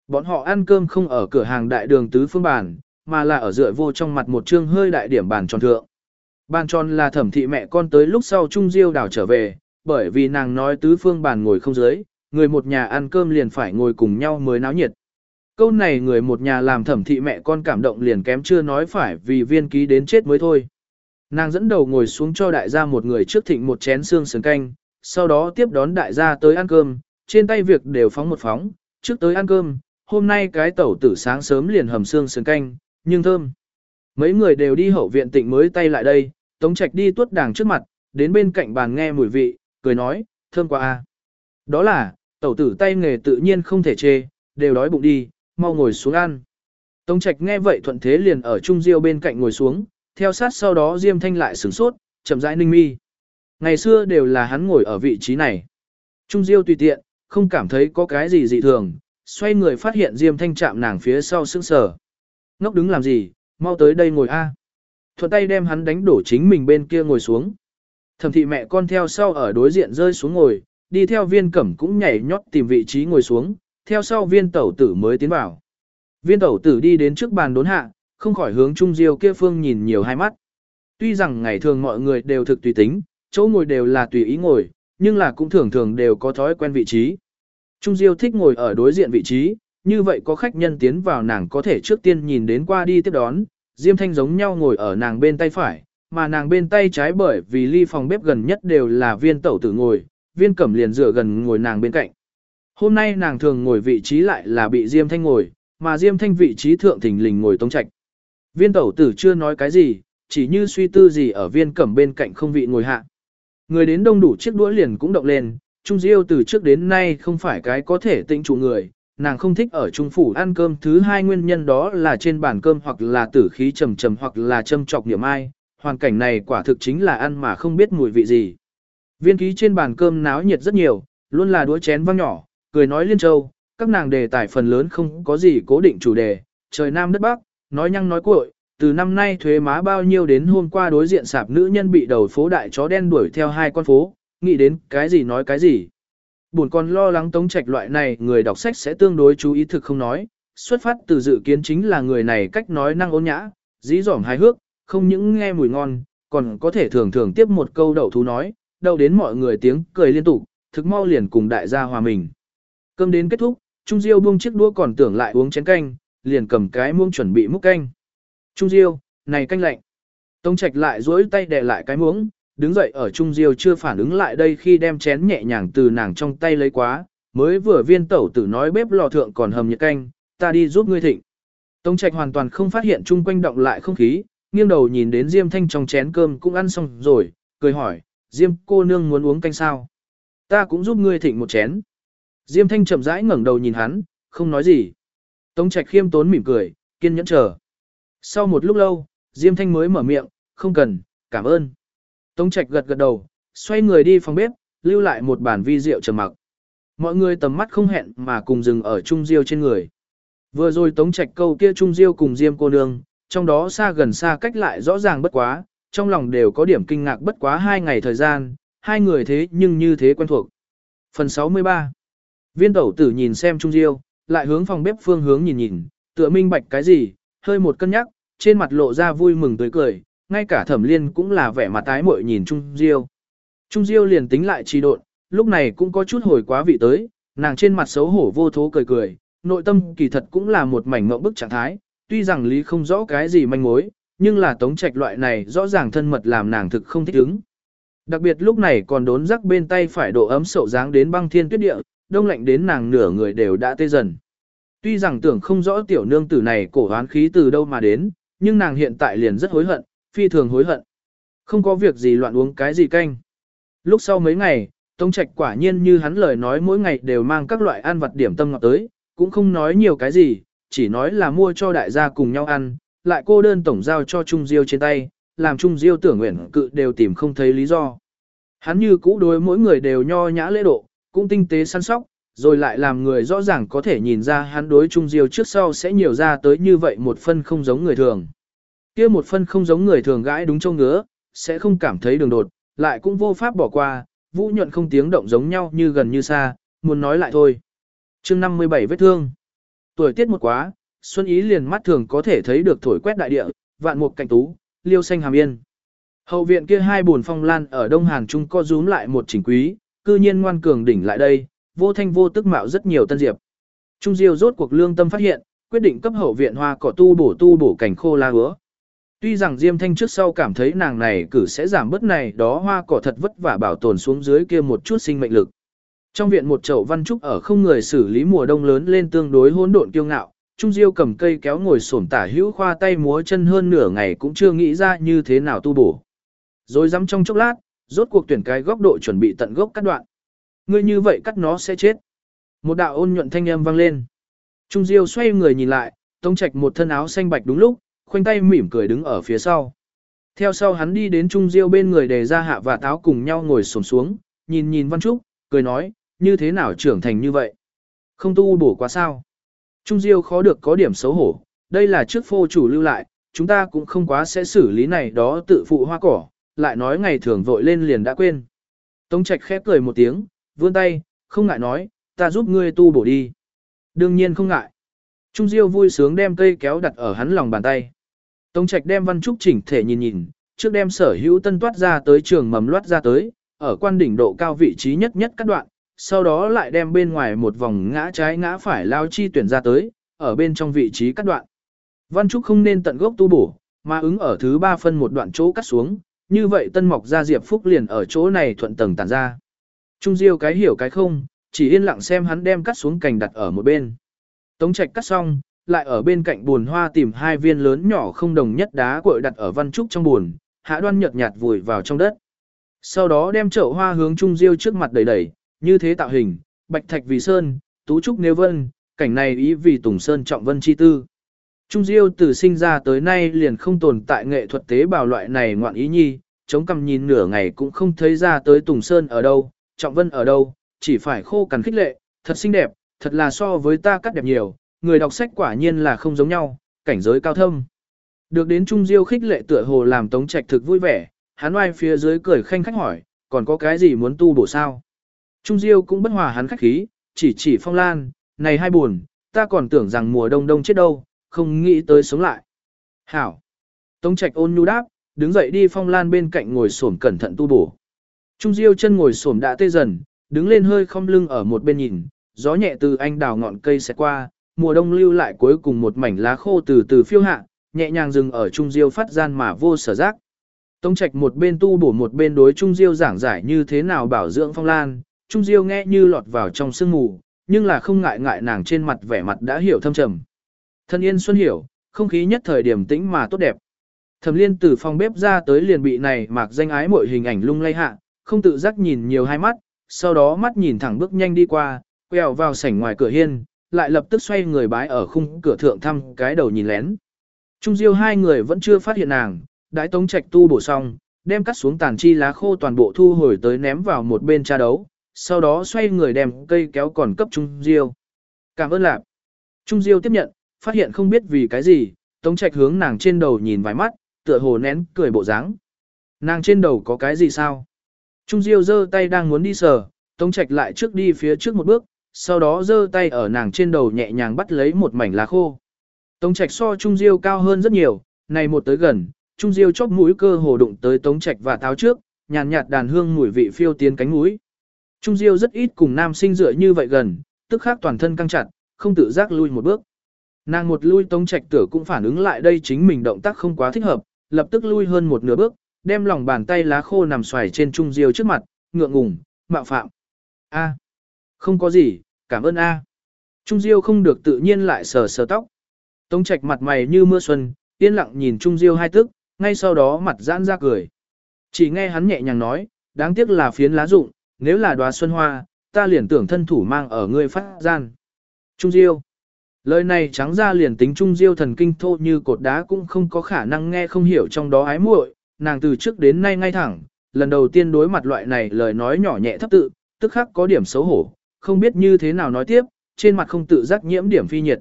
Bọn họ ăn cơm không ở cửa hàng đại đường tứ phương bàn, mà là ở dựa vô trong mặt một chương hơi đại điểm bàn tròn thượng. Bàn tròn là thẩm thị mẹ con tới lúc sau Trung Diêu đảo trở về, bởi vì nàng nói tứ phương bàn ngồi không dưới, người một nhà ăn cơm liền phải ngồi cùng nhau mới náo nhiệt. Câu này người một nhà làm thẩm thị mẹ con cảm động liền kém chưa nói phải vì viên ký đến chết mới thôi. Nàng dẫn đầu ngồi xuống cho đại gia một người trước thịnh một chén xương sườn canh, sau đó tiếp đón đại gia tới ăn cơm, trên tay việc đều phóng một phóng, trước tới ăn cơm, hôm nay cái tẩu tử sáng sớm liền hầm xương sườn canh, nhưng thơm. Mấy người đều đi hậu viện tịnh mới tay lại đây, Tống Trạch đi tuốt đàng trước mặt, đến bên cạnh bàn nghe mùi vị, cười nói, thơm quá a. Đó là, tẩu tử tay nghề tự nhiên không thể chê, đều đói bụng đi, mau ngồi xuống ăn. Tống Trạch nghe vậy thuận thế liền ở Trung Diêu bên cạnh ngồi xuống, theo sát sau đó Diêm Thanh lại sửng sốt, chậm rãi ninh mi. Ngày xưa đều là hắn ngồi ở vị trí này. Trung Diêu tùy tiện, không cảm thấy có cái gì dị thường, xoay người phát hiện Diêm Thanh chạm nàng phía sau sững sờ. Ngốc đứng làm gì, mau tới đây ngồi a. Thuận tay đem hắn đánh đổ chính mình bên kia ngồi xuống. Thẩm thị mẹ con theo sau ở đối diện rơi xuống ngồi, đi theo viên cẩm cũng nhảy nhót tìm vị trí ngồi xuống, theo sau viên tẩu tử mới tiến vào. Viên tẩu tử đi đến trước bàn đốn hạ, không khỏi hướng Trung Diêu kia phương nhìn nhiều hai mắt. Tuy rằng ngày thường mọi người đều thực tùy tính, chỗ ngồi đều là tùy ý ngồi, nhưng là cũng thường thường đều có thói quen vị trí. Trung Diêu thích ngồi ở đối diện vị trí, như vậy có khách nhân tiến vào nàng có thể trước tiên nhìn đến qua đi tiếp đón, Diêm Thanh giống nhau ngồi ở nàng bên tay phải, mà nàng bên tay trái bởi vì ly phòng bếp gần nhất đều là viên tẩu tử ngồi, viên cẩm liền dựa gần ngồi nàng bên cạnh. Hôm nay nàng thường ngồi vị trí lại là bị Diêm Thanh ngồi, mà Diêm Thanh vị trí thượng thình lình ngồi tống trạch. Viên tẩu tử chưa nói cái gì, chỉ như suy tư gì ở viên cẩm bên cạnh không vị ngồi hạ. Người đến đông đủ chiếc đũa liền cũng động lên, Trung Diêu từ trước đến nay không phải cái có thể tĩnh chủ người, nàng không thích ở trung phủ ăn cơm thứ hai nguyên nhân đó là trên bàn cơm hoặc là tử khí trầm trầm hoặc là châm trọc niệm ai, hoàn cảnh này quả thực chính là ăn mà không biết mùi vị gì. Viên ký trên bàn cơm náo nhiệt rất nhiều, luôn là đũa chén vang nhỏ, cười nói liên châu, các nàng đề tài phần lớn không có gì cố định chủ đề, trời nam đất bắc, nói nhăng nói cuội, từ năm nay thuế má bao nhiêu đến hôm qua đối diện sạp nữ nhân bị đầu phố đại chó đen đuổi theo hai con phố, nghĩ đến cái gì nói cái gì. Buồn còn lo lắng tống trạch loại này người đọc sách sẽ tương đối chú ý thực không nói, xuất phát từ dự kiến chính là người này cách nói năng ôn nhã, dí dỏm hài hước, không những nghe mùi ngon, còn có thể thường thường tiếp một câu đậu thú nói, đâu đến mọi người tiếng cười liên tục, thực mau liền cùng đại gia hòa mình. Cơm đến kết thúc, Trung Diêu buông chiếc đũa còn tưởng lại uống chén canh, liền cầm cái muỗng chuẩn bị múc canh. Trung Diêu, này canh lạnh. Tống Trạch lại duỗi tay đè lại cái muỗng, đứng dậy ở Trung Diêu chưa phản ứng lại đây khi đem chén nhẹ nhàng từ nàng trong tay lấy quá, mới vừa viên tẩu tử nói bếp lò thượng còn hầm nhiệt canh, ta đi giúp ngươi thịnh. Tống Trạch hoàn toàn không phát hiện chung quanh động lại không khí, nghiêng đầu nhìn đến Diêm Thanh trong chén cơm cũng ăn xong rồi, cười hỏi, Diêm cô nương muốn uống canh sao? Ta cũng giúp ngươi thịnh một chén. Diêm Thanh chậm rãi ngẩng đầu nhìn hắn, không nói gì. Tống Trạch khiêm tốn mỉm cười, kiên nhẫn chờ. Sau một lúc lâu, Diêm Thanh mới mở miệng, không cần, cảm ơn. Tống Trạch gật gật đầu, xoay người đi phòng bếp, lưu lại một bản vi rượu trầm mặc. Mọi người tầm mắt không hẹn mà cùng dừng ở Trung Diêu trên người. Vừa rồi Tống Trạch câu kia Trung Diêu cùng Diêm cô nương, trong đó xa gần xa cách lại rõ ràng bất quá, trong lòng đều có điểm kinh ngạc bất quá hai ngày thời gian, hai người thế nhưng như thế quen thuộc. Phần 63 Viên tẩu tử nhìn xem Trung Diêu, lại hướng phòng bếp phương hướng nhìn nhìn, tựa minh bạch cái gì, hơi một cân nhắc, trên mặt lộ ra vui mừng tươi cười, ngay cả thẩm liên cũng là vẻ mặt tái mội nhìn Trung Diêu. Trung Diêu liền tính lại trì độn, lúc này cũng có chút hồi quá vị tới, nàng trên mặt xấu hổ vô thố cười cười, nội tâm kỳ thật cũng là một mảnh mộng bức trạng thái, tuy rằng lý không rõ cái gì manh mối, nhưng là tống trạch loại này rõ ràng thân mật làm nàng thực không thích ứng. Đặc biệt lúc này còn đốn rắc bên tay phải độ ấm sậu dáng đến băng thiên tuyết địa, đông lạnh đến nàng nửa người đều đã tê dần. Tuy rằng tưởng không rõ tiểu nương tử này cổ hoán khí từ đâu mà đến, nhưng nàng hiện tại liền rất hối hận, phi thường hối hận. Không có việc gì loạn uống cái gì canh. Lúc sau mấy ngày, Tống Trạch quả nhiên như hắn lời nói mỗi ngày đều mang các loại ăn vật điểm tâm ngọt tới, cũng không nói nhiều cái gì, chỉ nói là mua cho đại gia cùng nhau ăn, lại cô đơn tổng giao cho Trung Diêu trên tay, làm Trung Diêu tưởng nguyện cự đều tìm không thấy lý do. Hắn như cũ đối mỗi người đều nho nhã lễ độ, cũng tinh tế săn sóc, rồi lại làm người rõ ràng có thể nhìn ra hắn đối Trung Diêu trước sau sẽ nhiều ra tới như vậy một phân không giống người thường. kia một phân không giống người thường gãi đúng châu ngứa, sẽ không cảm thấy đường đột, lại cũng vô pháp bỏ qua, vũ nhuận không tiếng động giống nhau như gần như xa, muốn nói lại thôi. chương 57 vết thương. Tuổi tiết một quá, Xuân Ý liền mắt thường có thể thấy được thổi quét đại địa, vạn mục cảnh tú, liêu xanh hàm yên. Hậu viện kia hai buồn phong lan ở Đông Hàn Trung co rúm lại một chỉnh quý, cư nhiên ngoan cường đỉnh lại đây, vô thanh vô tức mạo rất nhiều tân diệp. Trung Diêu rốt cuộc lương tâm phát hiện, quyết định cấp hậu viện hoa cỏ tu bổ tu bổ cảnh khô la hứa. Tuy rằng Diêm Thanh trước sau cảm thấy nàng này cử sẽ giảm bớt này đó hoa cỏ thật vất vả bảo tồn xuống dưới kia một chút sinh mệnh lực. Trong viện một chậu văn trúc ở không người xử lý mùa đông lớn lên tương đối hỗn độn kiêu ngạo, Trung Diêu cầm cây kéo ngồi xổm tả hữu khoa tay múa chân hơn nửa ngày cũng chưa nghĩ ra như thế nào tu bổ. Rồi dám trong chốc lát, rốt cuộc tuyển cái góc độ chuẩn bị tận gốc cắt đoạn. Ngươi như vậy cắt nó sẽ chết. Một đạo ôn nhuận thanh âm vang lên. Trung Diêu xoay người nhìn lại, Tông Trạch một thân áo xanh bạch đúng lúc, khoanh tay mỉm cười đứng ở phía sau. Theo sau hắn đi đến Trung Diêu bên người để ra hạ và táo cùng nhau ngồi xổm xuống, nhìn nhìn Văn Trúc, cười nói, như thế nào trưởng thành như vậy? Không tu bổ quá sao? Trung Diêu khó được có điểm xấu hổ, đây là trước phô chủ lưu lại, chúng ta cũng không quá sẽ xử lý này đó tự phụ hoa cỏ, lại nói ngày thường vội lên liền đã quên. Tống Trạch khép cười một tiếng, vươn tay, không ngại nói, ta giúp ngươi tu bổ đi. Đương nhiên không ngại. Trung Diêu vui sướng đem cây kéo đặt ở hắn lòng bàn tay. Tống Trạch đem văn trúc chỉnh thể nhìn nhìn, trước đem sở hữu tân toát ra tới trường mầm loát ra tới, ở quan đỉnh độ cao vị trí nhất nhất các đoạn, sau đó lại đem bên ngoài một vòng ngã trái ngã phải lao chi tuyển ra tới, ở bên trong vị trí cắt đoạn. Văn Trúc không nên tận gốc tu bổ, mà ứng ở thứ ba phân một đoạn chỗ cắt xuống, như vậy tân mọc ra diệp phúc liền ở chỗ này thuận tầng tản ra. Trung Diêu cái hiểu cái không, chỉ yên lặng xem hắn đem cắt xuống cành đặt ở một bên. Tống Trạch cắt xong, lại ở bên cạnh buồn hoa tìm hai viên lớn nhỏ không đồng nhất đá cội đặt ở văn trúc trong buồn, hạ đoan nhợt nhạt vùi vào trong đất. Sau đó đem chậu hoa hướng Trung Diêu trước mặt đẩy đẩy, như thế tạo hình, bạch thạch vì sơn, tú trúc nếu vân, cảnh này ý vì tùng sơn trọng vân chi tư. Trung Diêu từ sinh ra tới nay liền không tồn tại nghệ thuật tế bào loại này ngoạn ý nhi, chống cằm nhìn nửa ngày cũng không thấy ra tới tùng sơn ở đâu, trọng vân ở đâu, chỉ phải khô cằn khích lệ, thật xinh đẹp, thật là so với ta cắt đẹp nhiều, người đọc sách quả nhiên là không giống nhau, cảnh giới cao thâm. Được đến Trung Diêu khích lệ tựa hồ làm Tống Trạch thực vui vẻ, hắn oai phía dưới cười khanh khách hỏi, còn có cái gì muốn tu bổ sao? Trung Diêu cũng bất hòa hắn khách khí, chỉ chỉ phong lan, này hai buồn, ta còn tưởng rằng mùa đông đông chết đâu, không nghĩ tới sống lại. Hảo! Tống Trạch ôn nhu đáp, đứng dậy đi phong lan bên cạnh ngồi xổm cẩn thận tu bổ. Trung Diêu chân ngồi xổm đã tê dần, đứng lên hơi không lưng ở một bên nhìn, gió nhẹ từ anh đào ngọn cây sẽ qua, mùa đông lưu lại cuối cùng một mảnh lá khô từ từ phiêu hạ, nhẹ nhàng dừng ở Trung Diêu phát gian mà vô sở giác. Tống Trạch một bên tu bổ một bên đối Trung Diêu giảng giải như thế nào bảo dưỡng phong lan, Trung Diêu nghe như lọt vào trong sương mù, nhưng là không ngại ngại nàng trên mặt vẻ mặt đã hiểu thâm trầm. Thân yên xuân hiểu, không khí nhất thời điểm tĩnh mà tốt đẹp. Thẩm liên từ phòng bếp ra tới liền bị này mạc danh ái mọi hình ảnh lung lay hạ, không tự giác nhìn nhiều hai mắt, sau đó mắt nhìn thẳng bước nhanh đi qua, quẹo vào sảnh ngoài cửa hiên, lại lập tức xoay người bái ở khung cửa thượng thăm cái đầu nhìn lén. Trung Diêu hai người vẫn chưa phát hiện nàng, đái tống trạch tu bổ xong, đem cắt xuống tàn chi lá khô toàn bộ thu hồi tới ném vào một bên tra đấu, sau đó xoay người đem cây kéo còn cấp Trung Diêu. Cảm ơn lạp. Trung Diêu tiếp nhận, phát hiện không biết vì cái gì, Tống Trạch hướng nàng trên đầu nhìn vài mắt, tựa hồ nén cười bộ dáng. Nàng trên đầu có cái gì sao? Trung Diêu giơ tay đang muốn đi sờ, Tống Trạch lại trước đi phía trước một bước, sau đó giơ tay ở nàng trên đầu nhẹ nhàng bắt lấy một mảnh lá khô. Tống Trạch so Trung Diêu cao hơn rất nhiều, này một tới gần, Trung Diêu chóp mũi cơ hồ đụng tới Tống Trạch và tháo trước, nhàn nhạt đàn hương mùi vị phiêu tiến cánh mũi. Trung Diêu rất ít cùng nam sinh dựa như vậy gần, tức khắc toàn thân căng chặt, không tự giác lui một bước. Nàng một lui Tống Trạch Tử cũng phản ứng lại đây chính mình động tác không quá thích hợp, lập tức lui hơn một nửa bước, đem lòng bàn tay lá khô nằm xoài trên Trung Diêu trước mặt, ngượng ngùng, mạo phạm. A, không có gì, cảm ơn A. Trung Diêu không được tự nhiên lại sờ sờ tóc. Tống Trạch mặt mày như mưa xuân, yên lặng nhìn Trung Diêu hai tức, ngay sau đó mặt giãn ra cười. Chỉ nghe hắn nhẹ nhàng nói, đáng tiếc là phiến lá rụng, nếu là đóa xuân hoa, ta liền tưởng thân thủ mang ở ngươi phát gian. Trung Diêu. Lời này trắng ra liền tính Trung Diêu thần kinh thô như cột đá cũng không có khả năng nghe không hiểu trong đó ái muội, nàng từ trước đến nay ngay thẳng, lần đầu tiên đối mặt loại này lời nói nhỏ nhẹ thấp tự, tức khắc có điểm xấu hổ, không biết như thế nào nói tiếp, trên mặt không tự giác nhiễm điểm phi nhiệt.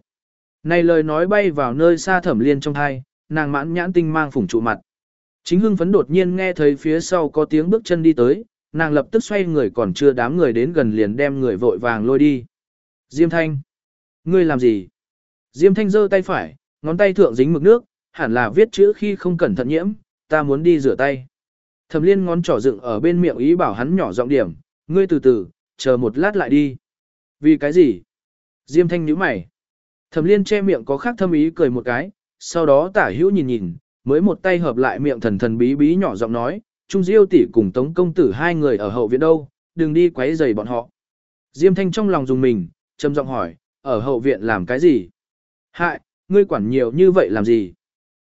Này lời nói bay vào nơi xa thẩm liên trong thai, nàng mãn nhãn tinh mang phủng trụ mặt. Chính hưng phấn đột nhiên nghe thấy phía sau có tiếng bước chân đi tới, nàng lập tức xoay người còn chưa đám người đến gần liền đem người vội vàng lôi đi. Diêm Thanh. Ngươi làm gì? Diêm Thanh giơ tay phải, ngón tay thượng dính mực nước, hẳn là viết chữ khi không cẩn thận nhiễm, ta muốn đi rửa tay. Thẩm liên ngón trỏ dựng ở bên miệng ý bảo hắn nhỏ giọng điểm, ngươi từ từ, chờ một lát lại đi. Vì cái gì? Diêm Thanh nhíu mày. Thẩm liên che miệng có khác thâm ý cười một cái, sau đó tả hữu nhìn nhìn, mới một tay hợp lại miệng thần thần bí bí nhỏ giọng nói, Trung Diêu tỷ cùng Tống công tử hai người ở hậu viện đâu, đừng đi quấy rầy bọn họ. Diêm Thanh trong lòng dùng mình, trầm giọng hỏi, ở hậu viện làm cái gì? Hại, ngươi quản nhiều như vậy làm gì?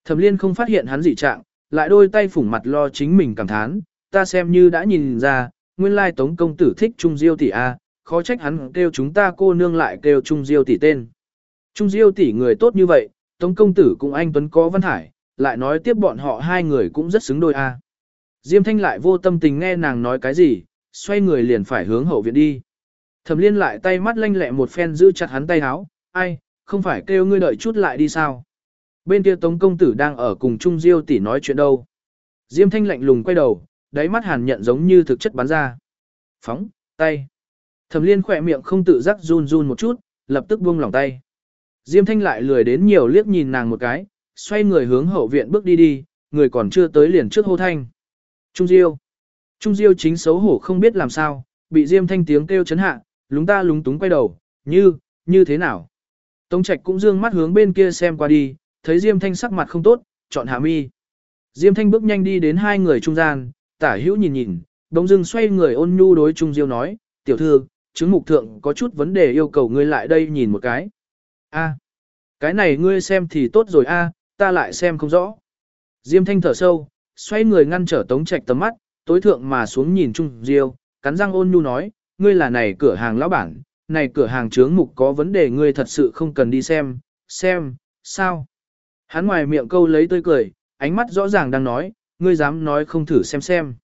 Thẩm Liên không phát hiện hắn dị trạng, lại đôi tay phủng mặt lo chính mình cảm thán, ta xem như đã nhìn ra, nguyên lai Tống công tử thích Trung Diêu tỷ a, khó trách hắn kêu chúng ta cô nương lại kêu Trung Diêu tỷ tên. Trung Diêu tỷ người tốt như vậy, Tống công tử cũng anh Tuấn có văn hải, lại nói tiếp bọn họ hai người cũng rất xứng đôi a. Diêm Thanh lại vô tâm tình nghe nàng nói cái gì, xoay người liền phải hướng hậu viện đi. Thẩm liên lại tay mắt lanh lẹ một phen giữ chặt hắn tay háo, ai, không phải kêu ngươi đợi chút lại đi sao. Bên kia tống công tử đang ở cùng Trung Diêu tỷ nói chuyện đâu. Diêm thanh lạnh lùng quay đầu, đáy mắt hàn nhận giống như thực chất bắn ra. Phóng, tay. Thẩm liên khỏe miệng không tự giác run run một chút, lập tức buông lỏng tay. Diêm thanh lại lười đến nhiều liếc nhìn nàng một cái, xoay người hướng hậu viện bước đi đi, người còn chưa tới liền trước hô thanh. Trung Diêu. Trung Diêu chính xấu hổ không biết làm sao, bị Diêm thanh tiếng kêu chấn hạ, lúng ta lúng túng quay đầu, như, như thế nào. Tống Trạch cũng dương mắt hướng bên kia xem qua đi, thấy Diêm Thanh sắc mặt không tốt, chọn hạ mi. Diêm Thanh bước nhanh đi đến hai người trung gian, tả hữu nhìn nhìn, đống dưng xoay người ôn nhu đối Trung Diêu nói, tiểu thư, chứng mục thượng có chút vấn đề yêu cầu ngươi lại đây nhìn một cái. A, cái này ngươi xem thì tốt rồi a, ta lại xem không rõ. Diêm Thanh thở sâu, xoay người ngăn trở Tống Trạch tầm mắt, tối thượng mà xuống nhìn Trung Diêu, cắn răng ôn nhu nói, ngươi là này cửa hàng lão bản, này cửa hàng chướng mục có vấn đề ngươi thật sự không cần đi xem, xem, sao? Hắn ngoài miệng câu lấy tươi cười, ánh mắt rõ ràng đang nói, ngươi dám nói không thử xem xem.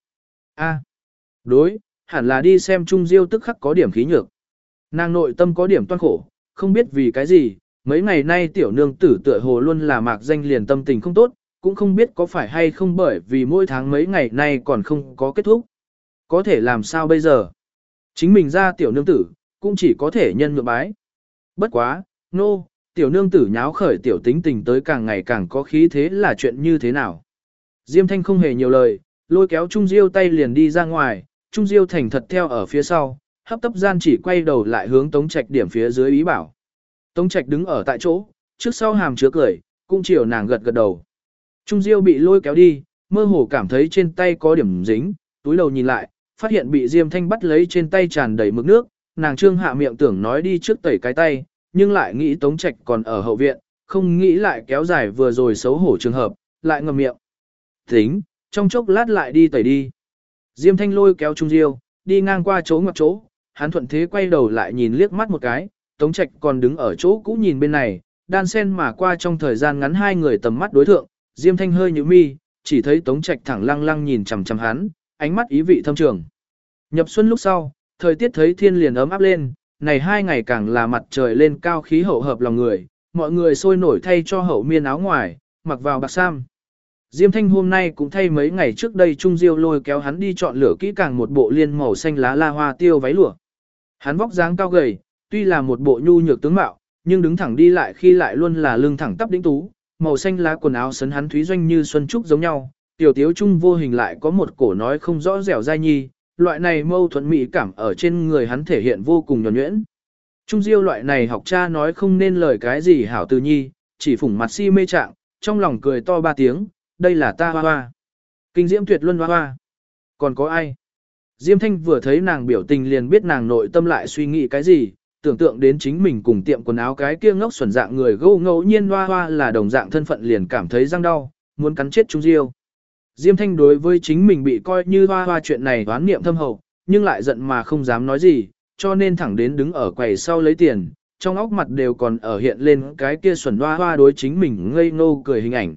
A, đối, hẳn là đi xem Trung Diêu tức khắc có điểm khí nhược. Nàng nội tâm có điểm toan khổ, không biết vì cái gì, mấy ngày nay tiểu nương tử tựa hồ luôn là mạc danh liền tâm tình không tốt, cũng không biết có phải hay không bởi vì mỗi tháng mấy ngày nay còn không có kết thúc. Có thể làm sao bây giờ? Chính mình ra tiểu nương tử, cũng chỉ có thể nhân ngược bái. Bất quá, nô, no, tiểu nương tử nháo khởi tiểu tính tình tới càng ngày càng có khí thế là chuyện như thế nào. Diêm thanh không hề nhiều lời, lôi kéo Trung Diêu tay liền đi ra ngoài, Trung Diêu thành thật theo ở phía sau, hấp tấp gian chỉ quay đầu lại hướng Tống Trạch điểm phía dưới ý bảo. Tống Trạch đứng ở tại chỗ, trước sau hàm chứa cười, cũng chiều nàng gật gật đầu. Trung Diêu bị lôi kéo đi, mơ hồ cảm thấy trên tay có điểm dính, túi đầu nhìn lại, phát hiện bị Diêm Thanh bắt lấy trên tay tràn đầy mực nước, nàng trương hạ miệng tưởng nói đi trước tẩy cái tay, nhưng lại nghĩ Tống Trạch còn ở hậu viện, không nghĩ lại kéo dài vừa rồi xấu hổ trường hợp, lại ngậm miệng. Tính, trong chốc lát lại đi tẩy đi. Diêm Thanh lôi kéo Trung Diêu, đi ngang qua chỗ ngoặc chỗ, hắn thuận thế quay đầu lại nhìn liếc mắt một cái, Tống Trạch còn đứng ở chỗ cũ nhìn bên này, đan sen mà qua trong thời gian ngắn hai người tầm mắt đối thượng, Diêm Thanh hơi nhíu mi, chỉ thấy Tống Trạch thẳng lăng lăng nhìn chằm chằm hắn, ánh mắt ý vị thâm trường. Nhập xuân lúc sau, thời tiết thấy thiên liền ấm áp lên, này hai ngày càng là mặt trời lên cao khí hậu hợp lòng người, mọi người sôi nổi thay cho hậu miên áo ngoài, mặc vào bạc sam. Diêm Thanh hôm nay cũng thay mấy ngày trước đây Trung Diêu lôi kéo hắn đi chọn lửa kỹ càng một bộ liên màu xanh lá la hoa tiêu váy lụa. Hắn vóc dáng cao gầy, tuy là một bộ nhu nhược tướng mạo, nhưng đứng thẳng đi lại khi lại luôn là lưng thẳng tắp đĩnh tú, màu xanh lá quần áo sấn hắn thúy doanh như xuân trúc giống nhau, tiểu tiếu trung vô hình lại có một cổ nói không rõ dẻo dai nhi, loại này mâu thuẫn mỹ cảm ở trên người hắn thể hiện vô cùng nhuẩn nhuyễn. Trung diêu loại này học cha nói không nên lời cái gì hảo từ nhi, chỉ phủng mặt si mê trạng, trong lòng cười to ba tiếng, đây là ta hoa hoa. Kinh diễm tuyệt luân hoa hoa. Còn có ai? Diêm Thanh vừa thấy nàng biểu tình liền biết nàng nội tâm lại suy nghĩ cái gì, tưởng tượng đến chính mình cùng tiệm quần áo cái kia ngốc xuẩn dạng người gâu ngẫu nhiên hoa hoa là đồng dạng thân phận liền cảm thấy răng đau, muốn cắn chết Trung Diêu. Diêm Thanh đối với chính mình bị coi như hoa hoa chuyện này đoán niệm thâm hậu, nhưng lại giận mà không dám nói gì, cho nên thẳng đến đứng ở quầy sau lấy tiền, trong óc mặt đều còn ở hiện lên cái kia xuẩn hoa hoa đối chính mình ngây ngô cười hình ảnh.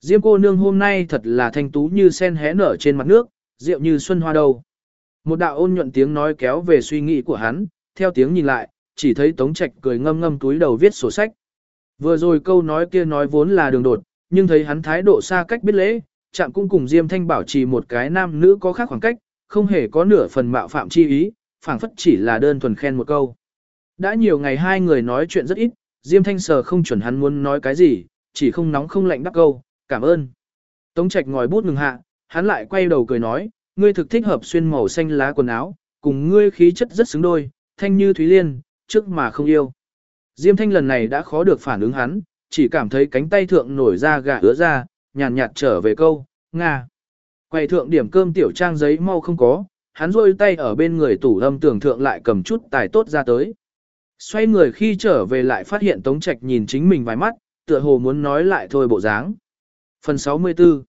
Diêm cô nương hôm nay thật là thanh tú như sen hé nở trên mặt nước, rượu như xuân hoa đâu. Một đạo ôn nhuận tiếng nói kéo về suy nghĩ của hắn, theo tiếng nhìn lại, chỉ thấy Tống Trạch cười ngâm ngâm túi đầu viết sổ sách. Vừa rồi câu nói kia nói vốn là đường đột, nhưng thấy hắn thái độ xa cách biết lễ, chạm cũng cùng Diêm Thanh bảo trì một cái nam nữ có khác khoảng cách, không hề có nửa phần mạo phạm chi ý, phảng phất chỉ là đơn thuần khen một câu. Đã nhiều ngày hai người nói chuyện rất ít, Diêm Thanh sờ không chuẩn hắn muốn nói cái gì, chỉ không nóng không lạnh đắc câu, cảm ơn. Tống Trạch ngòi bút ngừng hạ, hắn lại quay đầu cười nói, ngươi thực thích hợp xuyên màu xanh lá quần áo, cùng ngươi khí chất rất xứng đôi, thanh như thúy liên, trước mà không yêu. Diêm Thanh lần này đã khó được phản ứng hắn, chỉ cảm thấy cánh tay thượng nổi ra gà ứa ra, nhàn nhạt trở về câu, Nga. quầy thượng điểm cơm tiểu trang giấy mau không có, hắn rôi tay ở bên người tủ âm tưởng thượng lại cầm chút tài tốt ra tới. Xoay người khi trở về lại phát hiện Tống Trạch nhìn chính mình vài mắt, tựa hồ muốn nói lại thôi bộ dáng. Phần 64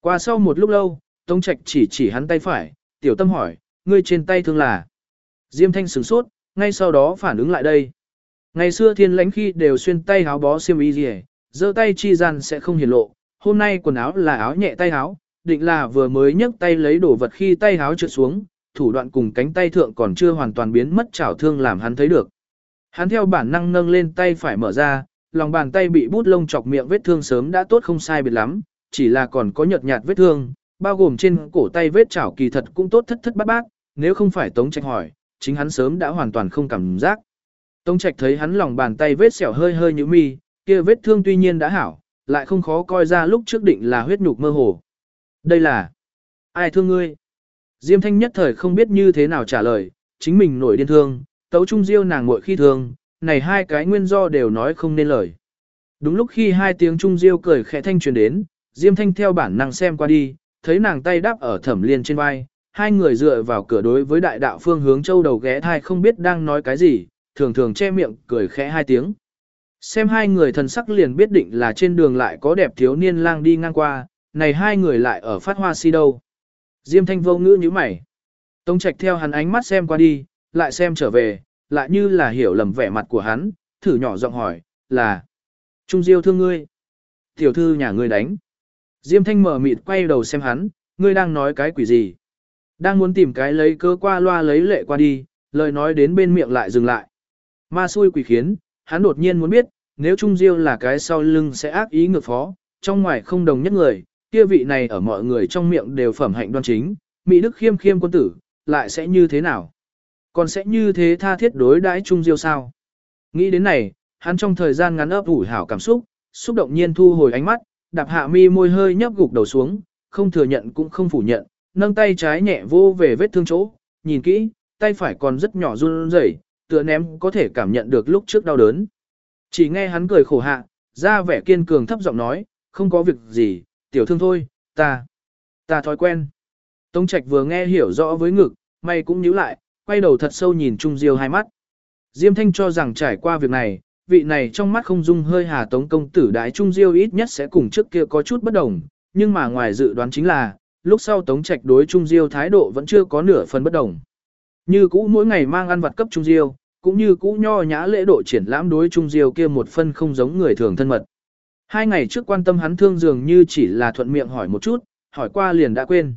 Qua sau một lúc lâu, Tống Trạch chỉ chỉ hắn tay phải, tiểu tâm hỏi, ngươi trên tay thương là. Diêm Thanh sửng sốt, ngay sau đó phản ứng lại đây. Ngày xưa thiên lãnh khi đều xuyên tay háo bó xiêm y gì giơ tay chi gian sẽ không hiển lộ, hôm nay quần áo là áo nhẹ tay áo, định là vừa mới nhấc tay lấy đồ vật khi tay áo trượt xuống, thủ đoạn cùng cánh tay thượng còn chưa hoàn toàn biến mất chảo thương làm hắn thấy được. Hắn theo bản năng nâng lên tay phải mở ra, lòng bàn tay bị bút lông chọc miệng vết thương sớm đã tốt không sai biệt lắm, chỉ là còn có nhợt nhạt vết thương, bao gồm trên cổ tay vết chảo kỳ thật cũng tốt thất thất bát bát, nếu không phải Tống Trạch hỏi, chính hắn sớm đã hoàn toàn không cảm giác. Tống Trạch thấy hắn lòng bàn tay vết sẹo hơi hơi như mi, kia vết thương tuy nhiên đã hảo, lại không khó coi ra lúc trước định là huyết nhục mơ hồ. Đây là ai thương ngươi? Diêm Thanh nhất thời không biết như thế nào trả lời, chính mình nổi điên thương, tấu trung diêu nàng muội khi thương, này hai cái nguyên do đều nói không nên lời. Đúng lúc khi hai tiếng trung diêu cười khẽ thanh truyền đến, Diêm Thanh theo bản năng xem qua đi, thấy nàng tay đắp ở thẩm liên trên vai, hai người dựa vào cửa đối với đại đạo phương hướng châu đầu ghé thai không biết đang nói cái gì, thường thường che miệng cười khẽ hai tiếng. Xem hai người thần sắc liền biết định là trên đường lại có đẹp thiếu niên lang đi ngang qua, này hai người lại ở phát hoa si đâu. Diêm thanh vô ngữ như mày. Tống trạch theo hắn ánh mắt xem qua đi, lại xem trở về, lại như là hiểu lầm vẻ mặt của hắn, thử nhỏ giọng hỏi, là Trung Diêu thương ngươi. Tiểu thư nhà ngươi đánh. Diêm thanh mở mịt quay đầu xem hắn, ngươi đang nói cái quỷ gì. Đang muốn tìm cái lấy cơ qua loa lấy lệ qua đi, lời nói đến bên miệng lại dừng lại. Ma xui quỷ khiến, hắn đột nhiên muốn biết, nếu Trung Diêu là cái sau lưng sẽ ác ý ngược phó, trong ngoài không đồng nhất người, kia vị này ở mọi người trong miệng đều phẩm hạnh đoan chính, Mỹ Đức khiêm khiêm quân tử, lại sẽ như thế nào? Còn sẽ như thế tha thiết đối đãi Trung Diêu sao? Nghĩ đến này, hắn trong thời gian ngắn ấp ủ hảo cảm xúc, xúc động nhiên thu hồi ánh mắt, đạp hạ mi môi hơi nhấp gục đầu xuống, không thừa nhận cũng không phủ nhận, nâng tay trái nhẹ vô về vết thương chỗ, nhìn kỹ, tay phải còn rất nhỏ run rẩy, tựa ném có thể cảm nhận được lúc trước đau đớn. Chỉ nghe hắn cười khổ hạ, ra vẻ kiên cường thấp giọng nói, không có việc gì, tiểu thương thôi, ta, ta thói quen. Tống Trạch vừa nghe hiểu rõ với ngực, mày cũng nhíu lại, quay đầu thật sâu nhìn Trung Diêu hai mắt. Diêm Thanh cho rằng trải qua việc này, vị này trong mắt không dung hơi hà Tống công tử đại Trung Diêu ít nhất sẽ cùng trước kia có chút bất đồng, nhưng mà ngoài dự đoán chính là, lúc sau Tống Trạch đối Trung Diêu thái độ vẫn chưa có nửa phần bất đồng. Như cũ mỗi ngày mang ăn vặt cấp Trung Diêu, cũng như cũ nho nhã lễ độ triển lãm đối Trung Diêu kia một phân không giống người thường thân mật. Hai ngày trước quan tâm hắn thương dường như chỉ là thuận miệng hỏi một chút, hỏi qua liền đã quên.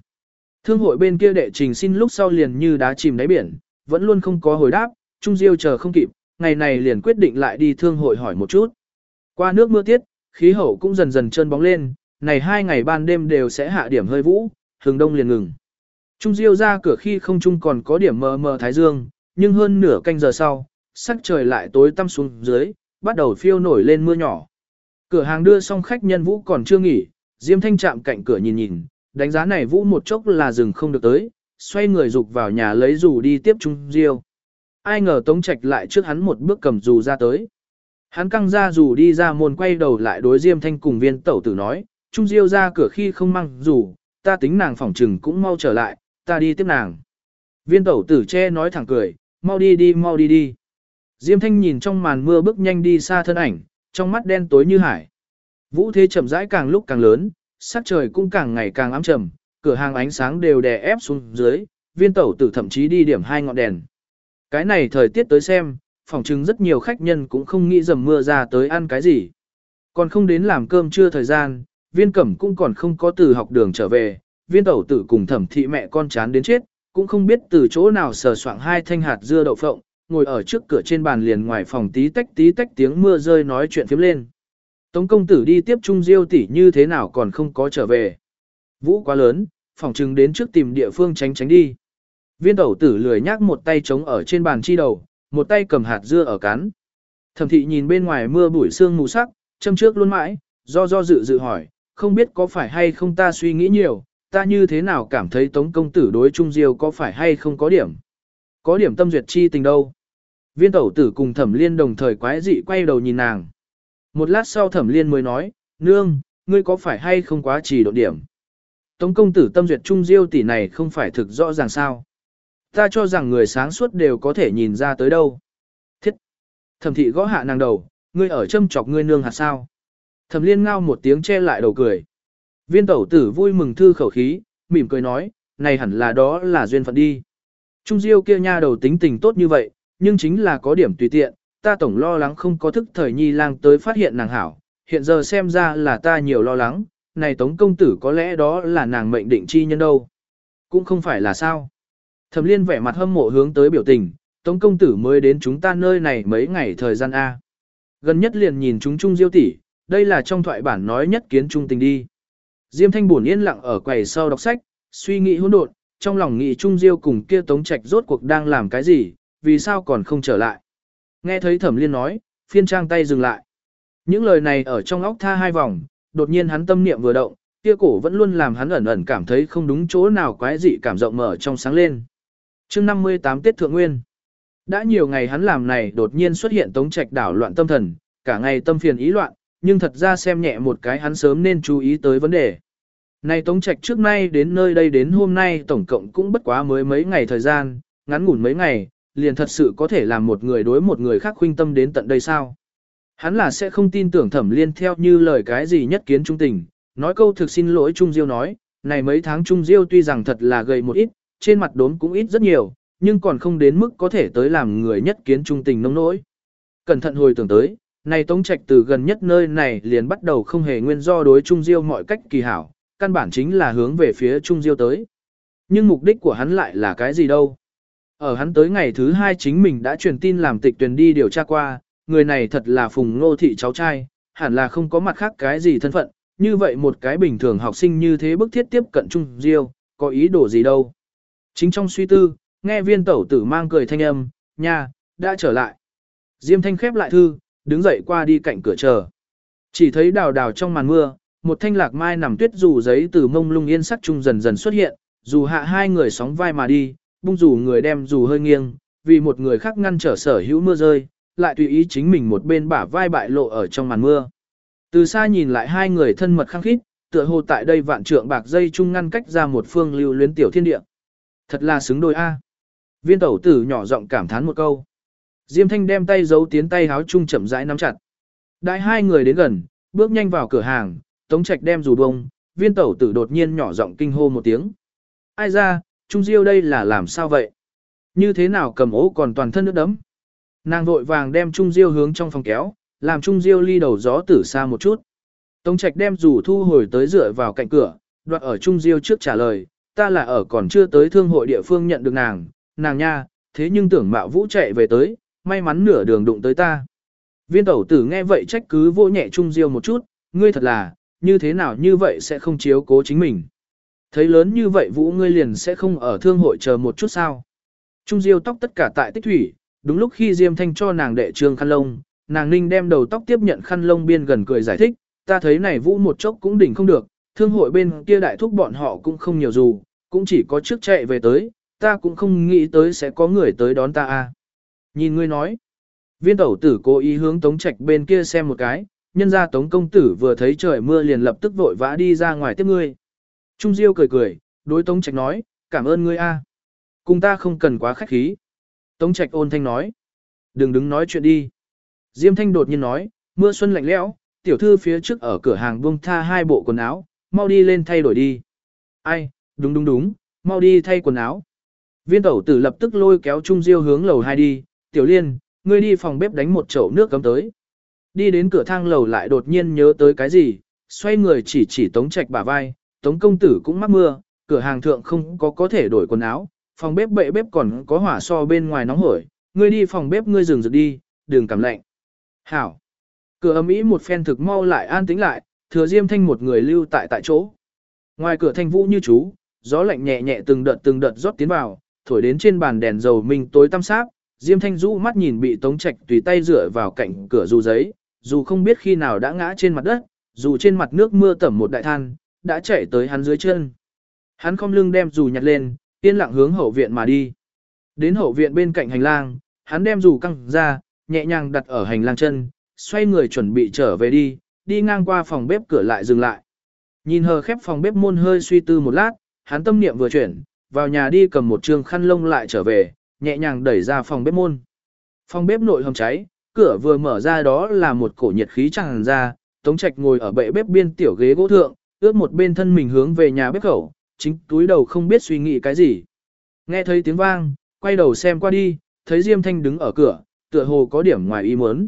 Thương hội bên kia đệ trình xin lúc sau liền như đá chìm đáy biển, vẫn luôn không có hồi đáp, Trung Diêu chờ không kịp, ngày này liền quyết định lại đi thương hội hỏi một chút. Qua nước mưa tiết, khí hậu cũng dần dần trơn bóng lên, này hai ngày ban đêm đều sẽ hạ điểm hơi vũ, hừng đông liền ngừng. Trung Diêu ra cửa khi không trung còn có điểm mờ mờ thái dương, nhưng hơn nửa canh giờ sau, sắc trời lại tối tăm xuống dưới, bắt đầu phiêu nổi lên mưa nhỏ. Cửa hàng đưa xong khách nhân Vũ còn chưa nghỉ, Diêm Thanh chạm cạnh cửa nhìn nhìn, đánh giá này Vũ một chốc là dừng không được tới, xoay người dục vào nhà lấy dù đi tiếp Trung Diêu. Ai ngờ Tống Trạch lại trước hắn một bước cầm dù ra tới. Hắn căng ra dù đi ra môn quay đầu lại đối Diêm Thanh cùng viên tẩu tử nói, Trung Diêu ra cửa khi không mang dù, ta tính nàng phỏng trừng cũng mau trở lại, ta đi tiếp nàng. Viên tẩu tử che nói thẳng cười, mau đi đi mau đi đi. Diêm Thanh nhìn trong màn mưa bước nhanh đi xa thân ảnh, trong mắt đen tối như hải. Vũ thế chậm rãi càng lúc càng lớn, sắc trời cũng càng ngày càng ám trầm, cửa hàng ánh sáng đều đè ép xuống dưới, viên tẩu tử thậm chí đi điểm hai ngọn đèn. Cái này thời tiết tới xem, phòng chứng rất nhiều khách nhân cũng không nghĩ dầm mưa ra tới ăn cái gì. Còn không đến làm cơm trưa thời gian, viên cẩm cũng còn không có từ học đường trở về, viên tẩu tử cùng thẩm thị mẹ con chán đến chết, cũng không biết từ chỗ nào sờ soạng hai thanh hạt dưa đậu phộng, ngồi ở trước cửa trên bàn liền ngoài phòng tí tách tí tách tiếng mưa rơi nói chuyện phiếm lên. Tống công tử đi tiếp Trung Diêu tỷ như thế nào còn không có trở về. Vũ quá lớn, phòng trừng đến trước tìm địa phương tránh tránh đi. Viên tẩu tử lười nhác một tay trống ở trên bàn chi đầu, một tay cầm hạt dưa ở cán. Thẩm thị nhìn bên ngoài mưa bụi sương mù sắc, châm trước luôn mãi, do do dự dự hỏi, không biết có phải hay không ta suy nghĩ nhiều, ta như thế nào cảm thấy tống công tử đối Trung Diêu có phải hay không có điểm. Có điểm tâm duyệt chi tình đâu. Viên tẩu tử cùng thẩm liên đồng thời quái dị quay đầu nhìn nàng. Một lát sau thẩm liên mới nói, nương, ngươi có phải hay không quá trì độ điểm. Tống công tử tâm duyệt trung diêu tỷ này không phải thực rõ ràng sao. Ta cho rằng người sáng suốt đều có thể nhìn ra tới đâu. Thiết! Thẩm thị gõ hạ nàng đầu, ngươi ở châm chọc ngươi nương hạt sao. Thẩm liên ngao một tiếng che lại đầu cười. Viên tẩu tử vui mừng thư khẩu khí, mỉm cười nói, này hẳn là đó là duyên phận đi. Trung diêu kia nha đầu tính tình tốt như vậy, nhưng chính là có điểm tùy tiện, ta tổng lo lắng không có thức thời nhi lang tới phát hiện nàng hảo, hiện giờ xem ra là ta nhiều lo lắng, này tống công tử có lẽ đó là nàng mệnh định chi nhân đâu. Cũng không phải là sao. Thẩm liên vẻ mặt hâm mộ hướng tới biểu tình, Tống công tử mới đến chúng ta nơi này mấy ngày thời gian A. Gần nhất liền nhìn chúng chung diêu tỷ, đây là trong thoại bản nói nhất kiến trung tình đi. Diêm thanh buồn yên lặng ở quầy sau đọc sách, suy nghĩ hỗn độn, trong lòng nghĩ trung diêu cùng kia tống trạch rốt cuộc đang làm cái gì, vì sao còn không trở lại. Nghe thấy thẩm liên nói, phiên trang tay dừng lại. Những lời này ở trong óc tha hai vòng, đột nhiên hắn tâm niệm vừa động, kia cổ vẫn luôn làm hắn ẩn ẩn cảm thấy không đúng chỗ nào quái dị cảm rộng mở trong sáng lên. chương 58 Tết Thượng Nguyên Đã nhiều ngày hắn làm này đột nhiên xuất hiện tống trạch đảo loạn tâm thần, cả ngày tâm phiền ý loạn, nhưng thật ra xem nhẹ một cái hắn sớm nên chú ý tới vấn đề. Này Tống Trạch trước nay đến nơi đây đến hôm nay tổng cộng cũng bất quá mới mấy ngày thời gian, ngắn ngủn mấy ngày, liền thật sự có thể làm một người đối một người khác khuynh tâm đến tận đây sao? Hắn là sẽ không tin tưởng thẩm liên theo như lời cái gì nhất kiến trung tình, nói câu thực xin lỗi Trung Diêu nói, này mấy tháng Trung Diêu tuy rằng thật là gầy một ít, trên mặt đốm cũng ít rất nhiều, nhưng còn không đến mức có thể tới làm người nhất kiến trung tình nông nỗi. Cẩn thận hồi tưởng tới, này Tống Trạch từ gần nhất nơi này liền bắt đầu không hề nguyên do đối Trung Diêu mọi cách kỳ hảo, căn bản chính là hướng về phía Trung Diêu tới. Nhưng mục đích của hắn lại là cái gì đâu? Ở hắn tới ngày thứ hai chính mình đã truyền tin làm tịch tuyển đi điều tra qua, người này thật là phùng ngô thị cháu trai, hẳn là không có mặt khác cái gì thân phận, như vậy một cái bình thường học sinh như thế bức thiết tiếp cận Trung Diêu, có ý đồ gì đâu. Chính trong suy tư, nghe viên tẩu tử mang cười thanh âm, nha, đã trở lại. Diêm thanh khép lại thư, đứng dậy qua đi cạnh cửa chờ. Chỉ thấy đào đào trong màn mưa, một thanh lạc mai nằm tuyết dù giấy từ mông lung yên sắc trung dần dần xuất hiện, dù hạ hai người sóng vai mà đi, bung dù người đem dù hơi nghiêng, vì một người khác ngăn trở sở hữu mưa rơi, lại tùy ý chính mình một bên bả vai bại lộ ở trong màn mưa. Từ xa nhìn lại hai người thân mật khăng khít, tựa hồ tại đây vạn trượng bạc dây chung ngăn cách ra một phương lưu luyến tiểu thiên địa. Thật là xứng đôi a. Viên tẩu tử nhỏ giọng cảm thán một câu. Diêm thanh đem tay giấu tiến tay háo chung chậm rãi nắm chặt. Đại hai người đến gần, bước nhanh vào cửa hàng, tống trạch đem dù bông, viên tẩu tử đột nhiên nhỏ giọng kinh hô một tiếng. Ai ra, Trung Diêu đây là làm sao vậy? Như thế nào cầm ố còn toàn thân nước đấm? Nàng vội vàng đem Trung Diêu hướng trong phòng kéo, làm Trung Diêu ly đầu gió tử xa một chút. Tống Trạch đem dù thu hồi tới dựa vào cạnh cửa, đoạn ở Trung Diêu trước trả lời, ta là ở còn chưa tới thương hội địa phương nhận được nàng, nàng nha, thế nhưng tưởng mạo vũ chạy về tới, may mắn nửa đường đụng tới ta. Viên tẩu tử nghe vậy trách cứ vô nhẹ Trung Diêu một chút, ngươi thật là, như thế nào như vậy sẽ không chiếu cố chính mình. Thấy lớn như vậy vũ ngươi liền sẽ không ở thương hội chờ một chút sao. Trung Diêu tóc tất cả tại tích thủy, đúng lúc khi Diêm Thanh cho nàng đệ trương khăn lông, nàng ninh đem đầu tóc tiếp nhận khăn lông biên gần cười giải thích, ta thấy này vũ một chốc cũng đỉnh không được, thương hội bên kia đại thúc bọn họ cũng không nhiều dù, cũng chỉ có trước chạy về tới, ta cũng không nghĩ tới sẽ có người tới đón ta a. Nhìn ngươi nói, viên tẩu tử cố ý hướng tống trạch bên kia xem một cái, nhân ra tống công tử vừa thấy trời mưa liền lập tức vội vã đi ra ngoài tiếp ngươi. Trung Diêu cười cười, đối tống trạch nói, cảm ơn ngươi a. Cùng ta không cần quá khách khí. Tống trạch ôn thanh nói, đừng đứng nói chuyện đi. Diêm thanh đột nhiên nói, mưa xuân lạnh lẽo, tiểu thư phía trước ở cửa hàng buông tha hai bộ quần áo, mau đi lên thay đổi đi. Ai, đúng đúng đúng, mau đi thay quần áo. Viên tẩu tử lập tức lôi kéo Trung Diêu hướng lầu hai đi, tiểu liên, ngươi đi phòng bếp đánh một chậu nước cấm tới. Đi đến cửa thang lầu lại đột nhiên nhớ tới cái gì, xoay người chỉ chỉ tống trạch bả vai, tống công tử cũng mắc mưa, cửa hàng thượng không có có thể đổi quần áo, phòng bếp bệ bếp còn có hỏa so bên ngoài nóng hổi, ngươi đi phòng bếp ngươi dừng rực đi, đừng cảm lạnh. Hảo. Cửa ấm ý một phen thực mau lại an tĩnh lại, thừa diêm thanh một người lưu tại tại chỗ. Ngoài cửa thanh vũ như chú, gió lạnh nhẹ nhẹ từng đợt từng đợt rót tiến vào, thổi đến trên bàn đèn dầu mình tối tăm sáp, Diêm Thanh Dũ mắt nhìn bị Tống Trạch tùy tay rửa vào cạnh cửa dù giấy, dù không biết khi nào đã ngã trên mặt đất, dù trên mặt nước mưa tẩm một đại than, đã chạy tới hắn dưới chân. Hắn không lưng đem dù nhặt lên, yên lặng hướng hậu viện mà đi. Đến hậu viện bên cạnh hành lang, hắn đem dù căng ra, nhẹ nhàng đặt ở hành lang chân, xoay người chuẩn bị trở về đi, đi ngang qua phòng bếp cửa lại dừng lại. Nhìn hờ khép phòng bếp môn hơi suy tư một lát, hắn tâm niệm vừa chuyển, vào nhà đi cầm một trường khăn lông lại trở về, nhẹ nhàng đẩy ra phòng bếp môn. Phòng bếp nội hầm cháy, cửa vừa mở ra đó là một cổ nhiệt khí tràn ra, Tống Trạch ngồi ở bệ bếp biên tiểu ghế gỗ thượng, ướt một bên thân mình hướng về nhà bếp khẩu, chính túi đầu không biết suy nghĩ cái gì. Nghe thấy tiếng vang, quay đầu xem qua đi, thấy Diêm Thanh đứng ở cửa, tựa hồ có điểm ngoài ý muốn.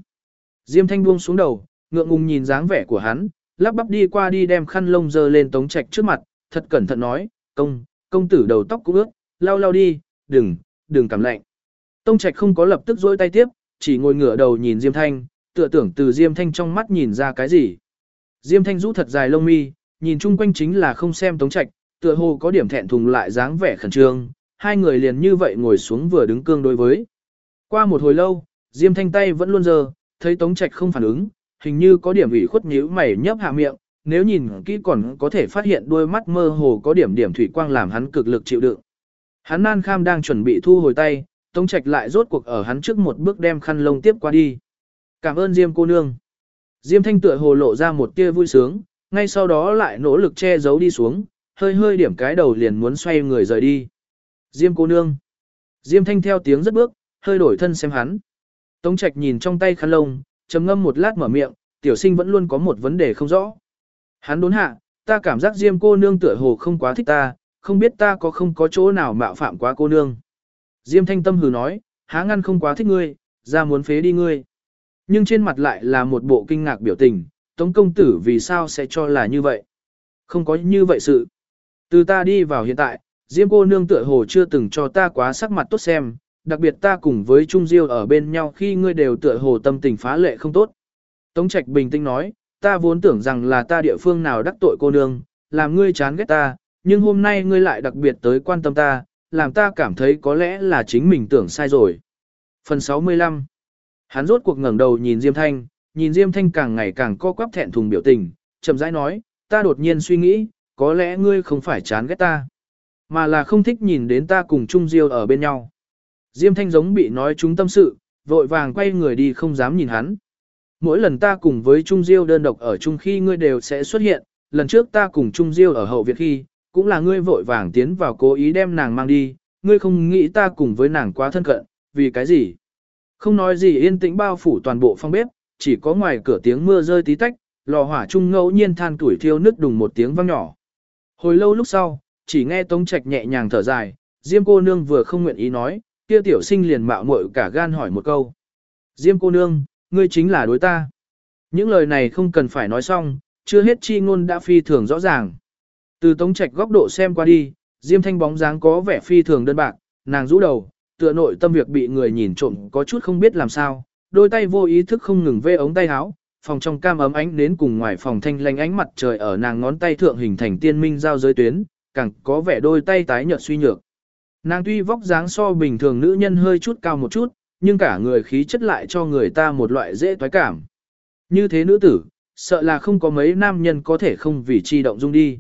Diêm Thanh buông xuống đầu, ngượng ngùng nhìn dáng vẻ của hắn, lắp bắp đi qua đi đem khăn lông dơ lên Tống Trạch trước mặt, thật cẩn thận nói, công, công tử đầu tóc cũng ướt, lau lau đi, đừng, đừng cảm lạnh. Tông Trạch không có lập tức dỗi tay tiếp, chỉ ngồi ngửa đầu nhìn Diêm Thanh, tựa tưởng từ Diêm Thanh trong mắt nhìn ra cái gì. Diêm Thanh rũ thật dài lông mi, nhìn chung quanh chính là không xem Tống Trạch, tựa hồ có điểm thẹn thùng lại dáng vẻ khẩn trương, hai người liền như vậy ngồi xuống vừa đứng cương đối với. Qua một hồi lâu, Diêm Thanh tay vẫn luôn giờ, thấy Tống Trạch không phản ứng, hình như có điểm ủy khuất nhíu mày nhấp hạ miệng, nếu nhìn kỹ còn có thể phát hiện đôi mắt mơ hồ có điểm điểm thủy quang làm hắn cực lực chịu đựng. Hắn nan kham đang chuẩn bị thu hồi tay, Tống Trạch lại rốt cuộc ở hắn trước một bước đem khăn lông tiếp qua đi. Cảm ơn Diêm cô nương. Diêm Thanh tựa hồ lộ ra một tia vui sướng, ngay sau đó lại nỗ lực che giấu đi xuống, hơi hơi điểm cái đầu liền muốn xoay người rời đi. Diêm cô nương. Diêm Thanh theo tiếng rất bước, hơi đổi thân xem hắn. Tống Trạch nhìn trong tay khăn lông, trầm ngâm một lát mở miệng, tiểu sinh vẫn luôn có một vấn đề không rõ. Hắn đốn hạ, ta cảm giác Diêm cô nương tựa hồ không quá thích ta, không biết ta có không có chỗ nào mạo phạm quá cô nương. Diêm thanh tâm hừ nói, há ngăn không quá thích ngươi, ra muốn phế đi ngươi. Nhưng trên mặt lại là một bộ kinh ngạc biểu tình, tống công tử vì sao sẽ cho là như vậy. Không có như vậy sự. Từ ta đi vào hiện tại, Diêm cô nương tựa hồ chưa từng cho ta quá sắc mặt tốt xem, đặc biệt ta cùng với Trung Diêu ở bên nhau khi ngươi đều tựa hồ tâm tình phá lệ không tốt. Tống Trạch bình tĩnh nói, ta vốn tưởng rằng là ta địa phương nào đắc tội cô nương, làm ngươi chán ghét ta, nhưng hôm nay ngươi lại đặc biệt tới quan tâm ta, làm ta cảm thấy có lẽ là chính mình tưởng sai rồi. Phần 65 Hắn rốt cuộc ngẩng đầu nhìn Diêm Thanh, nhìn Diêm Thanh càng ngày càng co quắp thẹn thùng biểu tình, chậm rãi nói, ta đột nhiên suy nghĩ, có lẽ ngươi không phải chán ghét ta, mà là không thích nhìn đến ta cùng Trung Diêu ở bên nhau. Diêm Thanh giống bị nói chúng tâm sự, vội vàng quay người đi không dám nhìn hắn. Mỗi lần ta cùng với Trung Diêu đơn độc ở chung khi ngươi đều sẽ xuất hiện, lần trước ta cùng Trung Diêu ở hậu viện khi, cũng là ngươi vội vàng tiến vào cố ý đem nàng mang đi, ngươi không nghĩ ta cùng với nàng quá thân cận, vì cái gì? Không nói gì yên tĩnh bao phủ toàn bộ phòng bếp, chỉ có ngoài cửa tiếng mưa rơi tí tách, lò hỏa trung ngẫu nhiên than tuổi thiêu nứt đùng một tiếng vang nhỏ. Hồi lâu lúc sau, chỉ nghe Tống Trạch nhẹ nhàng thở dài, Diêm cô nương vừa không nguyện ý nói, kia tiểu sinh liền mạo muội cả gan hỏi một câu. Diêm cô nương, ngươi chính là đối ta. Những lời này không cần phải nói xong, chưa hết chi ngôn đã phi thường rõ ràng. Từ tống trạch góc độ xem qua đi, Diêm Thanh bóng dáng có vẻ phi thường đơn bạc, nàng rũ đầu, tựa nội tâm việc bị người nhìn trộm có chút không biết làm sao, đôi tay vô ý thức không ngừng vê ống tay áo, phòng trong cam ấm ánh đến cùng ngoài phòng thanh lanh ánh mặt trời ở nàng ngón tay thượng hình thành tiên minh giao giới tuyến, càng có vẻ đôi tay tái nhợt suy nhược. Nàng tuy vóc dáng so bình thường nữ nhân hơi chút cao một chút, nhưng cả người khí chất lại cho người ta một loại dễ toái cảm. Như thế nữ tử, sợ là không có mấy nam nhân có thể không vì chi động dung đi.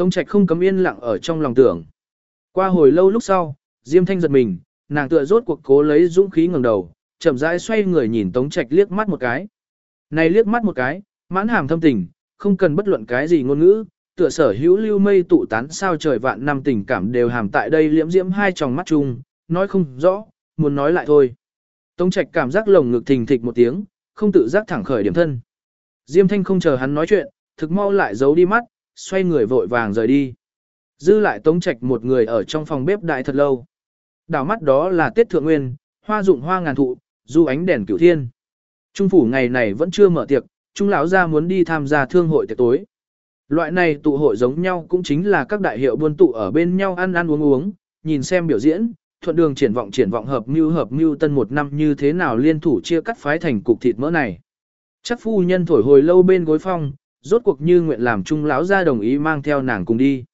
Tống Trạch không cấm yên lặng ở trong lòng tưởng. Qua hồi lâu lúc sau, Diêm Thanh giật mình, nàng tựa rốt cuộc cố lấy dũng khí ngẩng đầu, chậm rãi xoay người nhìn Tống Trạch liếc mắt một cái. Này liếc mắt một cái, mãn hàm thâm tình, không cần bất luận cái gì ngôn ngữ, tựa sở hữu lưu mây tụ tán sao trời vạn năm tình cảm đều hàm tại đây liễm diễm hai tròng mắt chung, nói không rõ, muốn nói lại thôi. Tống Trạch cảm giác lồng ngực thình thịch một tiếng, không tự giác thẳng khởi điểm thân. Diêm Thanh không chờ hắn nói chuyện, thực mau lại giấu đi mắt, xoay người vội vàng rời đi. Dư lại Tống Trạch một người ở trong phòng bếp đại thật lâu. Đảo mắt đó là Tết Thượng Nguyên, hoa dụng hoa ngàn thụ, du ánh đèn cửu thiên. Trung phủ ngày này vẫn chưa mở tiệc, Trung lão gia muốn đi tham gia thương hội tiệc tối. Loại này tụ hội giống nhau cũng chính là các đại hiệu buôn tụ ở bên nhau ăn ăn uống uống, nhìn xem biểu diễn, thuận đường triển vọng triển vọng hợp mưu hợp mưu tân một năm như thế nào liên thủ chia cắt phái thành cục thịt mỡ này. Chắc phu nhân thổi hồi lâu bên gối phong, rốt cuộc như nguyện làm chung lão gia đồng ý mang theo nàng cùng đi.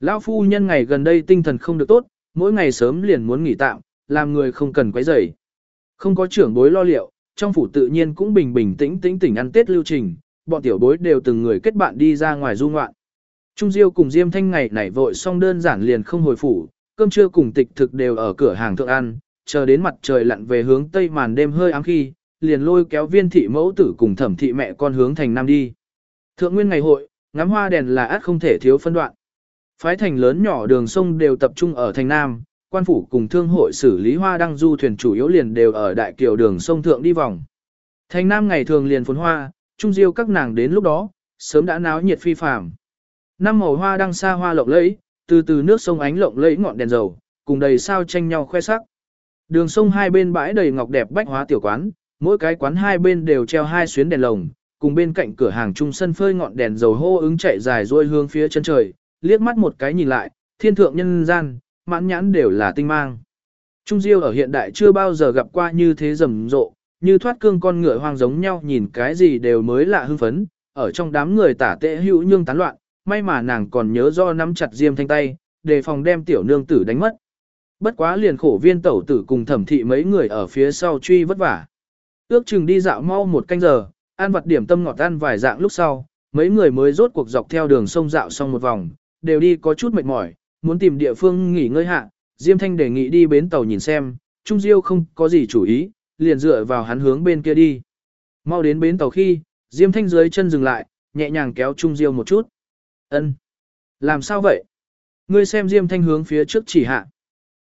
Lão phu nhân ngày gần đây tinh thần không được tốt, mỗi ngày sớm liền muốn nghỉ tạm, làm người không cần quấy rầy. Không có trưởng bối lo liệu, trong phủ tự nhiên cũng bình bình tĩnh tĩnh tỉnh ăn Tết lưu trình, bọn tiểu bối đều từng người kết bạn đi ra ngoài du ngoạn. Trung Diêu cùng Diêm Thanh ngày nảy vội xong đơn giản liền không hồi phủ, cơm trưa cùng tịch thực đều ở cửa hàng thượng ăn, chờ đến mặt trời lặn về hướng tây màn đêm hơi ám khi, liền lôi kéo viên thị mẫu tử cùng thẩm thị mẹ con hướng thành nam đi. Thượng nguyên ngày hội, ngắm hoa đèn là át không thể thiếu phân đoạn. Phái thành lớn nhỏ đường sông đều tập trung ở thành nam, quan phủ cùng thương hội xử lý hoa đăng du thuyền chủ yếu liền đều ở đại kiều đường sông thượng đi vòng. Thành nam ngày thường liền phồn hoa, trung diêu các nàng đến lúc đó, sớm đã náo nhiệt phi phàm. Năm màu hoa đăng xa hoa lộng lẫy, từ từ nước sông ánh lộng lẫy ngọn đèn dầu, cùng đầy sao tranh nhau khoe sắc. Đường sông hai bên bãi đầy ngọc đẹp bách hóa tiểu quán, mỗi cái quán hai bên đều treo hai xuyến đèn lồng, cùng bên cạnh cửa hàng trung sân phơi ngọn đèn dầu hô ứng chạy dài ruôi hướng phía chân trời, liếc mắt một cái nhìn lại, thiên thượng nhân gian, mãn nhãn đều là tinh mang. Trung Diêu ở hiện đại chưa bao giờ gặp qua như thế rầm rộ, như thoát cương con ngựa hoang giống nhau nhìn cái gì đều mới lạ hưng phấn, ở trong đám người tả tệ hữu nhương tán loạn, may mà nàng còn nhớ do nắm chặt diêm thanh tay, đề phòng đem tiểu nương tử đánh mất. Bất quá liền khổ viên tẩu tử cùng thẩm thị mấy người ở phía sau truy vất vả. Ước chừng đi dạo mau một canh giờ, ăn vặt điểm tâm ngọt ăn vài dạng lúc sau, mấy người mới rốt cuộc dọc theo đường sông dạo xong một vòng, đều đi có chút mệt mỏi, muốn tìm địa phương nghỉ ngơi hạ, Diêm Thanh đề nghị đi bến tàu nhìn xem, Trung Diêu không có gì chủ ý, liền dựa vào hắn hướng bên kia đi. Mau đến bến tàu khi, Diêm Thanh dưới chân dừng lại, nhẹ nhàng kéo Trung Diêu một chút. Ân, Làm sao vậy? Ngươi xem Diêm Thanh hướng phía trước chỉ hạ.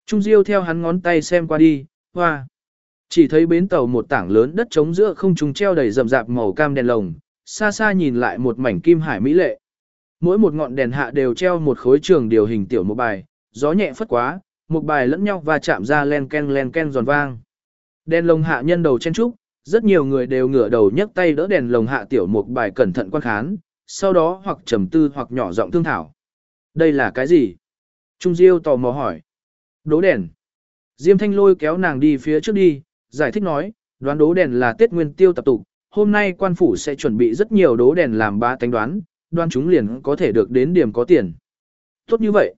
Trung Diêu theo hắn ngón tay xem qua đi, hoa. Chỉ thấy bến tàu một tảng lớn đất trống giữa không trung treo đầy rậm rạp màu cam đèn lồng, xa xa nhìn lại một mảnh kim hải mỹ lệ. Mỗi một ngọn đèn hạ đều treo một khối trường điều hình tiểu một bài, gió nhẹ phất quá, một bài lẫn nhau và chạm ra len ken len ken giòn vang. Đèn lồng hạ nhân đầu chen trúc, rất nhiều người đều ngửa đầu nhấc tay đỡ đèn lồng hạ tiểu một bài cẩn thận quan khán, sau đó hoặc trầm tư hoặc nhỏ giọng thương thảo. Đây là cái gì? Trung Diêu tò mò hỏi. Đố đèn. Diêm Thanh lôi kéo nàng đi phía trước đi, giải thích nói, đoán đố đèn là Tết Nguyên Tiêu tập tục, hôm nay quan phủ sẽ chuẩn bị rất nhiều đố đèn làm ba tánh đoán, đoán chúng liền có thể được đến điểm có tiền. Tốt như vậy.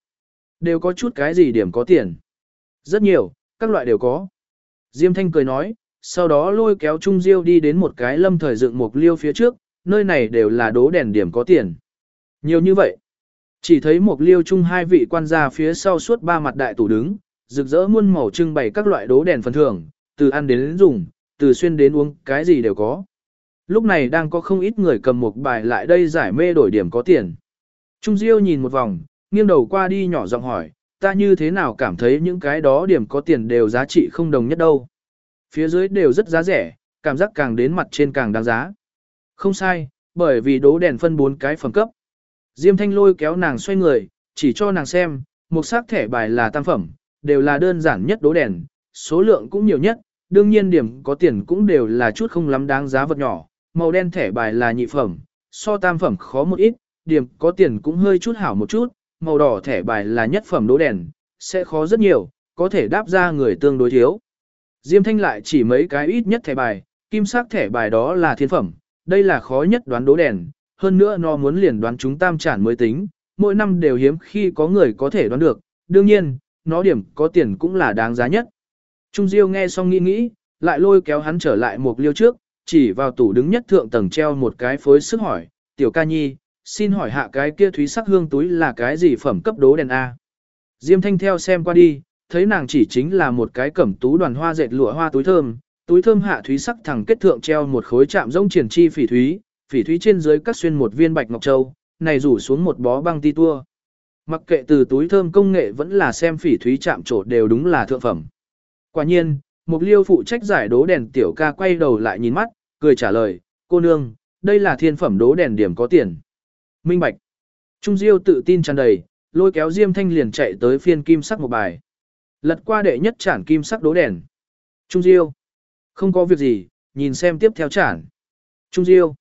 Đều có chút cái gì điểm có tiền. Rất nhiều, các loại đều có. Diêm Thanh cười nói, sau đó lôi kéo Trung Diêu đi đến một cái lâm thời dựng một liêu phía trước, nơi này đều là đố đèn điểm có tiền. Nhiều như vậy. Chỉ thấy một liêu chung hai vị quan gia phía sau suốt ba mặt đại tủ đứng, rực rỡ muôn màu trưng bày các loại đố đèn phần thưởng, từ ăn đến dùng, từ xuyên đến uống, cái gì đều có. Lúc này đang có không ít người cầm một bài lại đây giải mê đổi điểm có tiền. Trung Diêu nhìn một vòng, nghiêng đầu qua đi nhỏ giọng hỏi, ta như thế nào cảm thấy những cái đó điểm có tiền đều giá trị không đồng nhất đâu. Phía dưới đều rất giá rẻ, cảm giác càng đến mặt trên càng đáng giá. Không sai, bởi vì đố đèn phân bốn cái phẩm cấp. Diêm Thanh lôi kéo nàng xoay người, chỉ cho nàng xem, một xác thẻ bài là tam phẩm, đều là đơn giản nhất đố đèn, số lượng cũng nhiều nhất, đương nhiên điểm có tiền cũng đều là chút không lắm đáng giá vật nhỏ, màu đen thẻ bài là nhị phẩm, so tam phẩm khó một ít, điểm có tiền cũng hơi chút hảo một chút, màu đỏ thẻ bài là nhất phẩm đố đèn, sẽ khó rất nhiều, có thể đáp ra người tương đối thiếu. Diêm Thanh lại chỉ mấy cái ít nhất thẻ bài, kim sắc thẻ bài đó là thiên phẩm, đây là khó nhất đoán đố đèn, hơn nữa nó muốn liền đoán chúng tam trản mới tính, mỗi năm đều hiếm khi có người có thể đoán được, đương nhiên, nó điểm có tiền cũng là đáng giá nhất. Trung Diêu nghe xong nghĩ nghĩ, lại lôi kéo hắn trở lại một liêu trước, chỉ vào tủ đứng nhất thượng tầng treo một cái phối sức hỏi, tiểu ca nhi, xin hỏi hạ cái kia thúy sắc hương túi là cái gì phẩm cấp đố đèn A. Diêm thanh theo xem qua đi, thấy nàng chỉ chính là một cái cẩm tú đoàn hoa dệt lụa hoa túi thơm, túi thơm hạ thúy sắc thẳng kết thượng treo một khối chạm rông triển chi phỉ thúy, phỉ thúy trên dưới cắt xuyên một viên bạch ngọc châu, này rủ xuống một bó băng ti tua. Mặc kệ từ túi thơm công nghệ vẫn là xem phỉ thúy chạm trổ đều đúng là thượng phẩm. Quả nhiên, một liêu phụ trách giải đố đèn tiểu ca quay đầu lại nhìn mắt, cười trả lời, cô nương, đây là thiên phẩm đố đèn điểm có tiền. Minh Bạch. Trung Diêu tự tin tràn đầy, lôi kéo Diêm Thanh liền chạy tới phiên kim sắc một bài. Lật qua đệ nhất chản kim sắc đố đèn. Trung Diêu. Không có việc gì, nhìn xem tiếp theo chản. Trung Diêu.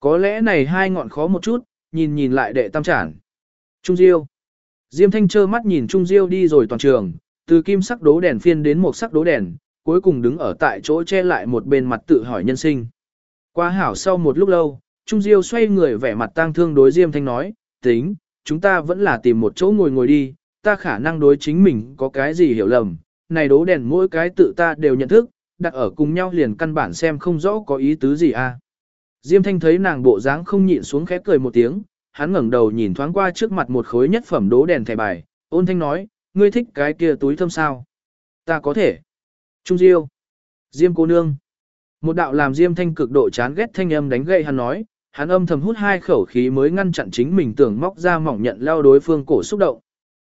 Có lẽ này hai ngọn khó một chút, nhìn nhìn lại đệ tam chản. Trung Diêu. Diêm Thanh trơ mắt nhìn Trung Diêu đi rồi toàn trường, từ kim sắc đố đèn phiên đến một sắc đố đèn, cuối cùng đứng ở tại chỗ che lại một bên mặt tự hỏi nhân sinh. Qua hảo sau một lúc lâu, Trung Diêu xoay người vẻ mặt tang thương đối Diêm Thanh nói, tính, chúng ta vẫn là tìm một chỗ ngồi ngồi đi, ta khả năng đối chính mình có cái gì hiểu lầm, này đố đèn mỗi cái tự ta đều nhận thức, đặt ở cùng nhau liền căn bản xem không rõ có ý tứ gì à. Diêm Thanh thấy nàng bộ dáng không nhịn xuống khép cười một tiếng, hắn ngẩng đầu nhìn thoáng qua trước mặt một khối nhất phẩm đố đèn thẻ bài, ôn thanh nói, ngươi thích cái kia túi thơm sao? Ta có thể. Trung Diêu. Diêm cô nương. Một đạo làm Diêm Thanh cực độ chán ghét thanh âm đánh gậy hắn nói, hắn âm thầm hút hai khẩu khí mới ngăn chặn chính mình tưởng móc ra mỏng nhận lao đối phương cổ xúc động.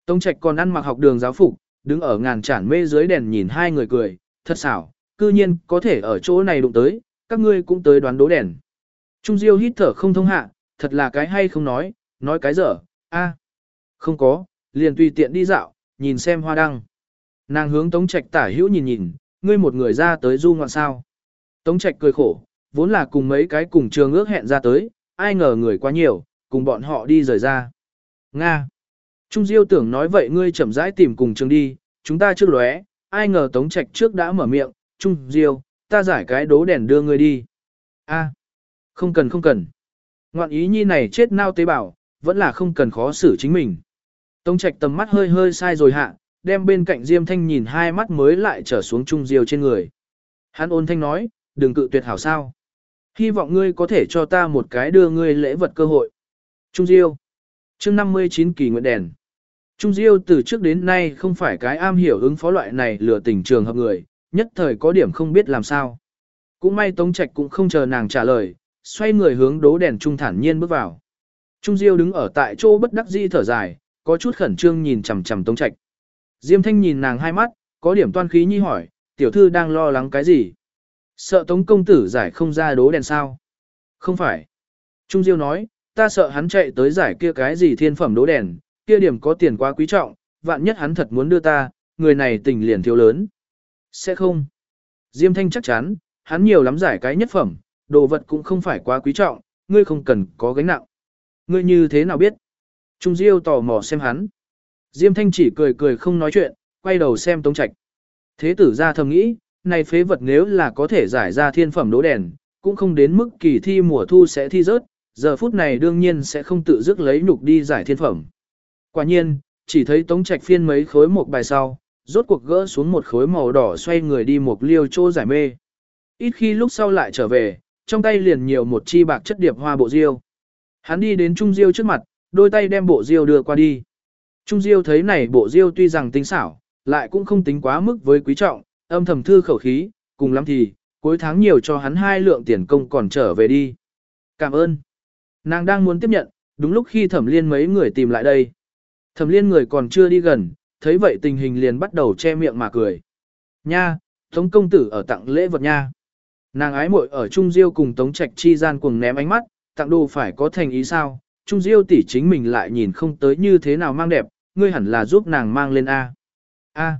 Tông Trạch còn ăn mặc học đường giáo phục, đứng ở ngàn trản mê dưới đèn nhìn hai người cười, thật xảo, cư nhiên có thể ở chỗ này đụng tới, các ngươi cũng tới đoán đố đèn. Trung Diêu hít thở không thông hạ, thật là cái hay không nói, nói cái dở, a, không có, liền tùy tiện đi dạo, nhìn xem hoa đăng. Nàng hướng Tống Trạch tả hữu nhìn nhìn, ngươi một người ra tới du ngoạn sao. Tống Trạch cười khổ, vốn là cùng mấy cái cùng trường ước hẹn ra tới, ai ngờ người quá nhiều, cùng bọn họ đi rời ra. Nga. Trung Diêu tưởng nói vậy ngươi chậm rãi tìm cùng trường đi, chúng ta trước lóe, ai ngờ Tống Trạch trước đã mở miệng, Trung Diêu, ta giải cái đố đèn đưa ngươi đi. A, không cần không cần. Ngoạn ý nhi này chết nao tế bảo, vẫn là không cần khó xử chính mình. Tống Trạch tầm mắt hơi hơi sai rồi hạ, đem bên cạnh Diêm Thanh nhìn hai mắt mới lại trở xuống Trung Diêu trên người. Hắn ôn thanh nói, đừng cự tuyệt hảo sao. Hy vọng ngươi có thể cho ta một cái đưa ngươi lễ vật cơ hội. Trung Diêu. chương 59 kỳ nguyện đèn. Trung Diêu từ trước đến nay không phải cái am hiểu ứng phó loại này lừa tình trường hợp người, nhất thời có điểm không biết làm sao. Cũng may Tống Trạch cũng không chờ nàng trả lời, xoay người hướng đố đèn trung thản nhiên bước vào. Trung Diêu đứng ở tại chỗ bất đắc dĩ thở dài, có chút khẩn trương nhìn chằm chằm Tống Trạch. Diêm Thanh nhìn nàng hai mắt, có điểm toan khí nhi hỏi, tiểu thư đang lo lắng cái gì? Sợ Tống công tử giải không ra đố đèn sao? Không phải. Trung Diêu nói, ta sợ hắn chạy tới giải kia cái gì thiên phẩm đố đèn, kia điểm có tiền quá quý trọng, vạn nhất hắn thật muốn đưa ta, người này tình liền thiếu lớn. Sẽ không. Diêm Thanh chắc chắn, hắn nhiều lắm giải cái nhất phẩm, đồ vật cũng không phải quá quý trọng, ngươi không cần có gánh nặng. Ngươi như thế nào biết? Trung Diêu tò mò xem hắn. Diêm Thanh chỉ cười cười không nói chuyện, quay đầu xem Tống Trạch. Thế tử ra thầm nghĩ, này phế vật nếu là có thể giải ra thiên phẩm đố đèn, cũng không đến mức kỳ thi mùa thu sẽ thi rớt, giờ phút này đương nhiên sẽ không tự dứt lấy nhục đi giải thiên phẩm. Quả nhiên, chỉ thấy Tống Trạch phiên mấy khối một bài sau, rốt cuộc gỡ xuống một khối màu đỏ xoay người đi một liêu chỗ giải mê. Ít khi lúc sau lại trở về, trong tay liền nhiều một chi bạc chất điệp hoa bộ diêu. Hắn đi đến Trung Diêu trước mặt, đôi tay đem bộ diêu đưa qua đi. Trung Diêu thấy này bộ diêu tuy rằng tính xảo, lại cũng không tính quá mức với quý trọng, âm thầm thư khẩu khí, cùng lắm thì, cuối tháng nhiều cho hắn hai lượng tiền công còn trở về đi. Cảm ơn. Nàng đang muốn tiếp nhận, đúng lúc khi thẩm liên mấy người tìm lại đây. Thẩm liên người còn chưa đi gần, thấy vậy tình hình liền bắt đầu che miệng mà cười. Nha, Tống công tử ở tặng lễ vật nha. Nàng ái muội ở Trung Diêu cùng Tống Trạch chi gian cuồng ném ánh mắt, tặng đồ phải có thành ý sao, Trung Diêu tỷ chính mình lại nhìn không tới như thế nào mang đẹp, ngươi hẳn là giúp nàng mang lên A. A.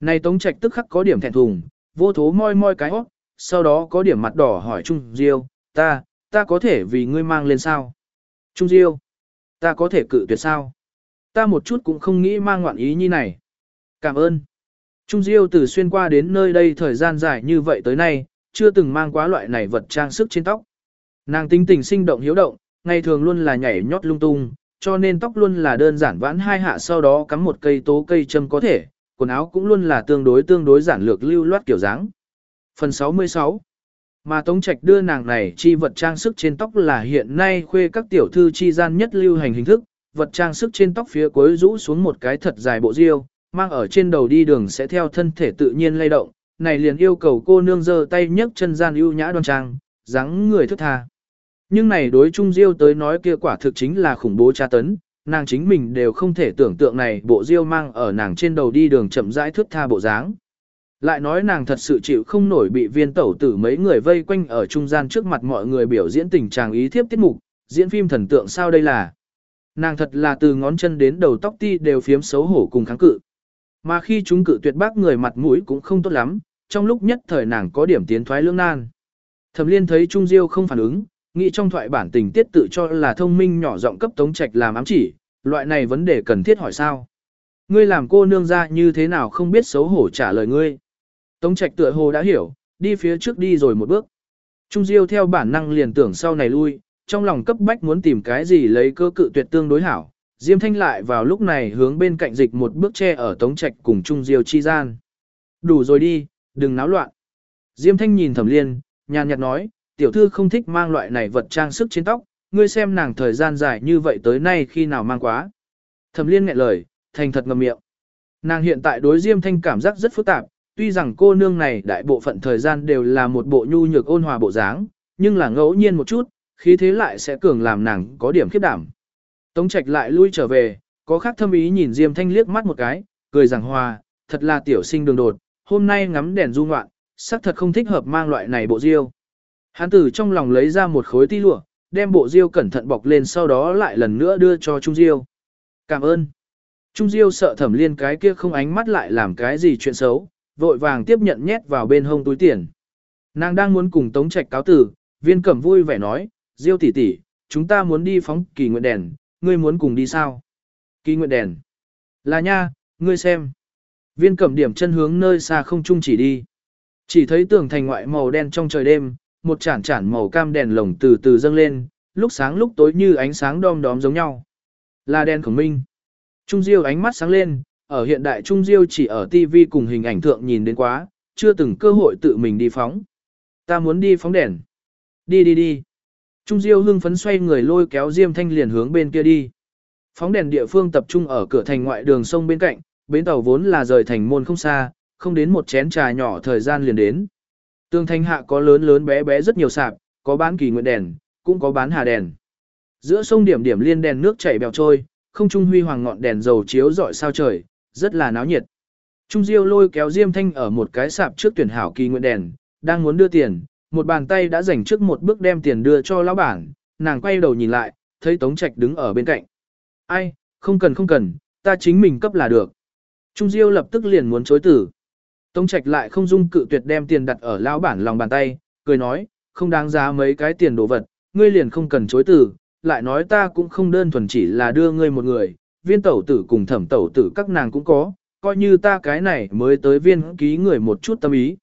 Này Tống Trạch tức khắc có điểm thẹn thùng, vô thố moi moi cái hót, sau đó có điểm mặt đỏ hỏi Trung Diêu, ta, ta có thể vì ngươi mang lên sao? Trung Diêu, ta có thể cự tuyệt sao? Ta một chút cũng không nghĩ mang ngoạn ý như này. Cảm ơn. Trung Diêu từ xuyên qua đến nơi đây thời gian dài như vậy tới nay, chưa từng mang quá loại này vật trang sức trên tóc. Nàng tính tình sinh động hiếu động, ngày thường luôn là nhảy nhót lung tung, cho nên tóc luôn là đơn giản vãn hai hạ sau đó cắm một cây tố cây châm có thể, quần áo cũng luôn là tương đối tương đối giản lược lưu loát kiểu dáng. Phần 66 Mà Tống Trạch đưa nàng này chi vật trang sức trên tóc là hiện nay khuê các tiểu thư chi gian nhất lưu hành hình thức, vật trang sức trên tóc phía cuối rũ xuống một cái thật dài bộ riêu, mang ở trên đầu đi đường sẽ theo thân thể tự nhiên lay động, này liền yêu cầu cô nương giơ tay nhấc chân gian ưu nhã đoan trang, dáng người thức tha. Nhưng này đối Trung Diêu tới nói kia quả thực chính là khủng bố tra tấn, nàng chính mình đều không thể tưởng tượng này bộ Diêu mang ở nàng trên đầu đi đường chậm rãi thước tha bộ dáng. Lại nói nàng thật sự chịu không nổi bị viên tẩu tử mấy người vây quanh ở trung gian trước mặt mọi người biểu diễn tình trạng ý thiếp tiết mục, diễn phim thần tượng sao đây là. Nàng thật là từ ngón chân đến đầu tóc ti đều phiếm xấu hổ cùng kháng cự. Mà khi chúng cự tuyệt bác người mặt mũi cũng không tốt lắm, trong lúc nhất thời nàng có điểm tiến thoái lưỡng nan. Thẩm liên thấy Trung Diêu không phản ứng, nghĩ trong thoại bản tình tiết tự cho là thông minh nhỏ giọng cấp tống trạch làm ám chỉ, loại này vấn đề cần thiết hỏi sao. Ngươi làm cô nương ra như thế nào không biết xấu hổ trả lời ngươi. Tống trạch tựa hồ đã hiểu, đi phía trước đi rồi một bước. Trung Diêu theo bản năng liền tưởng sau này lui, trong lòng cấp bách muốn tìm cái gì lấy cơ cự tuyệt tương đối hảo. Diêm Thanh lại vào lúc này hướng bên cạnh dịch một bước che ở Tống Trạch cùng Trung Diêu chi gian. Đủ rồi đi, đừng náo loạn. Diêm Thanh nhìn Thẩm Liên, nhàn nhạt nói, tiểu thư không thích mang loại này vật trang sức trên tóc, ngươi xem nàng thời gian dài như vậy tới nay khi nào mang quá. Thẩm Liên nghẹn lời, thành thật ngậm miệng. Nàng hiện tại đối Diêm Thanh cảm giác rất phức tạp, tuy rằng cô nương này đại bộ phận thời gian đều là một bộ nhu nhược ôn hòa bộ dáng, nhưng là ngẫu nhiên một chút, khí thế lại sẽ cường làm nàng có điểm khiếp đảm. Tống Trạch lại lui trở về, có khác thâm ý nhìn Diêm Thanh liếc mắt một cái, cười rằng hòa, thật là tiểu sinh đường đột, hôm nay ngắm đèn du ngoạn, sắc thật không thích hợp mang loại này bộ diêu. Hán Tử trong lòng lấy ra một khối ti lụa, đem bộ diêu cẩn thận bọc lên sau đó lại lần nữa đưa cho Trung Diêu. Cảm ơn. Trung Diêu sợ thẩm liên cái kia không ánh mắt lại làm cái gì chuyện xấu, vội vàng tiếp nhận nhét vào bên hông túi tiền. Nàng đang muốn cùng Tống Trạch cáo tử, viên cẩm vui vẻ nói, Diêu tỷ tỷ, chúng ta muốn đi phóng kỳ nguyện đèn, ngươi muốn cùng đi sao? Kỳ nguyện đèn. Là nha, ngươi xem. Viên cẩm điểm chân hướng nơi xa không trung chỉ đi. Chỉ thấy tường thành ngoại màu đen trong trời đêm, một chản chản màu cam đèn lồng từ từ dâng lên, lúc sáng lúc tối như ánh sáng đom đóm giống nhau. Là đèn khổng minh. Trung Diêu ánh mắt sáng lên, ở hiện đại Trung Diêu chỉ ở TV cùng hình ảnh thượng nhìn đến quá, chưa từng cơ hội tự mình đi phóng. Ta muốn đi phóng đèn. Đi đi đi. Trung Diêu hưng phấn xoay người lôi kéo Diêm Thanh liền hướng bên kia đi. Phóng đèn địa phương tập trung ở cửa thành ngoại đường sông bên cạnh, bến tàu vốn là rời thành môn không xa, không đến một chén trà nhỏ thời gian liền đến. Tường thanh hạ có lớn lớn bé bé rất nhiều sạp, có bán kỳ nguyện đèn, cũng có bán hà đèn. Giữa sông điểm điểm liên đèn nước chảy bèo trôi, không trung huy hoàng ngọn đèn dầu chiếu rọi sao trời, rất là náo nhiệt. Trung Diêu lôi kéo Diêm Thanh ở một cái sạp trước tuyển hảo kỳ nguyện đèn, đang muốn đưa tiền, một bàn tay đã dành trước một bước đem tiền đưa cho lão bản, nàng quay đầu nhìn lại, thấy Tống Trạch đứng ở bên cạnh. Ai, không cần không cần, ta chính mình cấp là được. Trung Diêu lập tức liền muốn chối tử. Tống Trạch lại không dung cự tuyệt đem tiền đặt ở lão bản lòng bàn tay, cười nói, không đáng giá mấy cái tiền đồ vật, ngươi liền không cần chối từ, lại nói ta cũng không đơn thuần chỉ là đưa ngươi một người, viên tẩu tử cùng thẩm tẩu tử các nàng cũng có, coi như ta cái này mới tới viên ký người một chút tâm ý.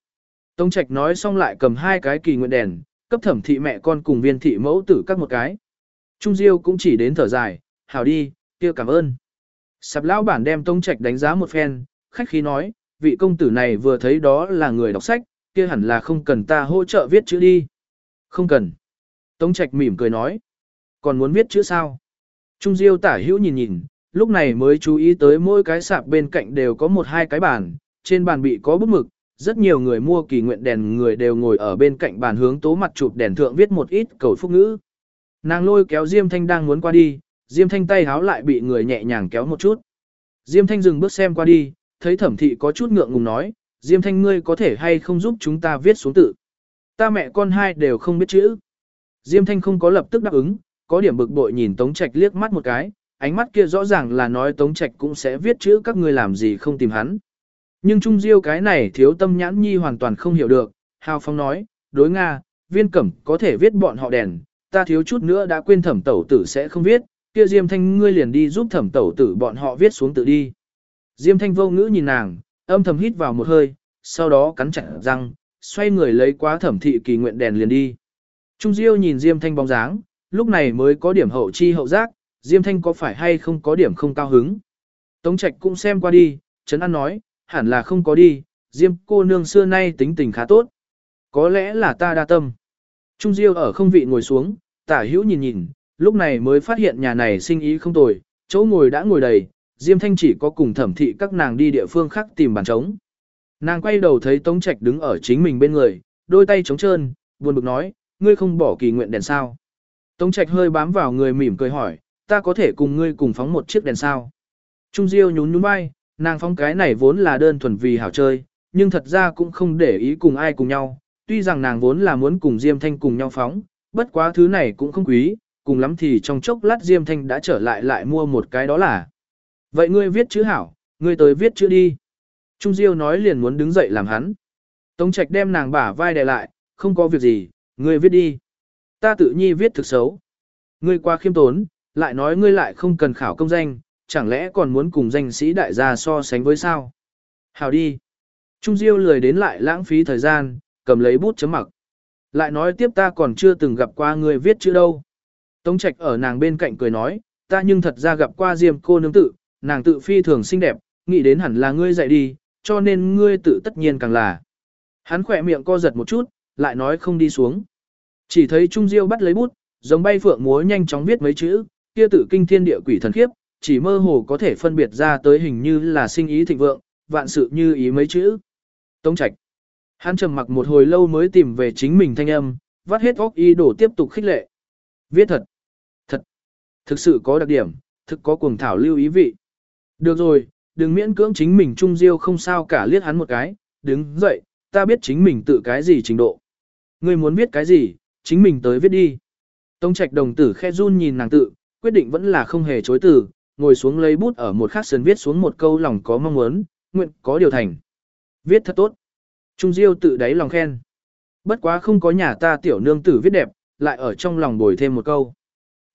Tống Trạch nói xong lại cầm hai cái kỳ nguyện đèn, cấp thẩm thị mẹ con cùng viên thị mẫu tử các một cái. Trung Diêu cũng chỉ đến thở dài, hảo đi, kia cảm ơn. Sạp lão bản đem Tống Trạch đánh giá một phen, khách khí nói, vị công tử này vừa thấy đó là người đọc sách, kia hẳn là không cần ta hỗ trợ viết chữ đi. Không cần. Tống Trạch mỉm cười nói, còn muốn viết chữ sao? Trung Diêu tả hữu nhìn nhìn, lúc này mới chú ý tới mỗi cái sạp bên cạnh đều có một hai cái bàn, trên bàn bị có bút mực, rất nhiều người mua kỳ nguyện đèn người đều ngồi ở bên cạnh bàn hướng tố mặt chụp đèn thượng viết một ít cầu phúc ngữ. Nàng lôi kéo Diêm Thanh đang muốn qua đi, Diêm Thanh tay háo lại bị người nhẹ nhàng kéo một chút. Diêm Thanh dừng bước xem qua đi, thấy thẩm thị có chút ngượng ngùng nói, Diêm Thanh ngươi có thể hay không giúp chúng ta viết xuống tự. Ta mẹ con hai đều không biết chữ. Diêm Thanh không có lập tức đáp ứng, có điểm bực bội nhìn Tống Trạch liếc mắt một cái, ánh mắt kia rõ ràng là nói Tống Trạch cũng sẽ viết chữ các ngươi làm gì không tìm hắn. Nhưng Trung Diêu cái này thiếu tâm nhãn nhi hoàn toàn không hiểu được, Hào Phong nói, đối Nga, viên cẩm có thể viết bọn họ đèn, ta thiếu chút nữa đã quên thẩm tẩu tử sẽ không viết, kia Diêm Thanh ngươi liền đi giúp thẩm tẩu tử bọn họ viết xuống tự đi. Diêm Thanh vô ngữ nhìn nàng, âm thầm hít vào một hơi, sau đó cắn chặt răng, xoay người lấy quá thẩm thị kỳ nguyện đèn liền đi. Trung Diêu nhìn Diêm Thanh bóng dáng, lúc này mới có điểm hậu chi hậu giác, Diêm Thanh có phải hay không có điểm không cao hứng. Tống Trạch cũng xem qua đi, Trấn An nói, hẳn là không có đi, Diêm cô nương xưa nay tính tình khá tốt. Có lẽ là ta đa tâm. Trung Diêu ở không vị ngồi xuống, tả hữu nhìn nhìn, lúc này mới phát hiện nhà này sinh ý không tồi, chỗ ngồi đã ngồi đầy, Diêm Thanh chỉ có cùng thẩm thị các nàng đi địa phương khác tìm bàn trống. Nàng quay đầu thấy Tống Trạch đứng ở chính mình bên người, đôi tay trống trơn, buồn bực nói, ngươi không bỏ kỳ nguyện đèn sao. Tống Trạch hơi bám vào người mỉm cười hỏi, ta có thể cùng ngươi cùng phóng một chiếc đèn sao. Trung Diêu nhún nhún vai, nàng phóng cái này vốn là đơn thuần vì hảo chơi, nhưng thật ra cũng không để ý cùng ai cùng nhau. Tuy rằng nàng vốn là muốn cùng Diêm Thanh cùng nhau phóng, bất quá thứ này cũng không quý, cùng lắm thì trong chốc lát Diêm Thanh đã trở lại lại mua một cái đó là. Vậy ngươi viết chữ hảo, ngươi tới viết chữ đi. Trung Diêu nói liền muốn đứng dậy làm hắn. Tống Trạch đem nàng bả vai đè lại, không có việc gì, ngươi viết đi. Ta tự nhi viết thực xấu. Ngươi quá khiêm tốn, lại nói ngươi lại không cần khảo công danh, chẳng lẽ còn muốn cùng danh sĩ đại gia so sánh với sao? Hảo đi. Trung Diêu lười đến lại lãng phí thời gian, cầm lấy bút chấm mặc. Lại nói tiếp ta còn chưa từng gặp qua ngươi viết chữ đâu. Tống Trạch ở nàng bên cạnh cười nói, ta nhưng thật ra gặp qua Diêm cô nương tự, nàng tự phi thường xinh đẹp, nghĩ đến hẳn là ngươi dạy đi, cho nên ngươi tự tất nhiên càng là. Hắn khỏe miệng co giật một chút, lại nói không đi xuống. Chỉ thấy Trung Diêu bắt lấy bút, giống bay phượng múa nhanh chóng viết mấy chữ, kia tự kinh thiên địa quỷ thần khiếp, chỉ mơ hồ có thể phân biệt ra tới hình như là sinh ý thịnh vượng, vạn sự như ý mấy chữ. Tống Trạch. Hắn trầm mặc một hồi lâu mới tìm về chính mình thanh âm, vắt hết óc y đổ tiếp tục khích lệ. Viết thật. Thật. Thực sự có đặc điểm, thực có cuồng thảo lưu ý vị. Được rồi, đừng miễn cưỡng chính mình trung diêu không sao cả liếc hắn một cái, đứng dậy, ta biết chính mình tự cái gì trình độ. Ngươi muốn viết cái gì, chính mình tới viết đi. Tông trạch đồng tử khe run nhìn nàng tự, quyết định vẫn là không hề chối từ, ngồi xuống lấy bút ở một khắc sườn viết xuống một câu lòng có mong muốn, nguyện có điều thành. Viết thật tốt. Trung Diêu tự đáy lòng khen. Bất quá không có nhà ta tiểu nương tử viết đẹp, lại ở trong lòng bồi thêm một câu.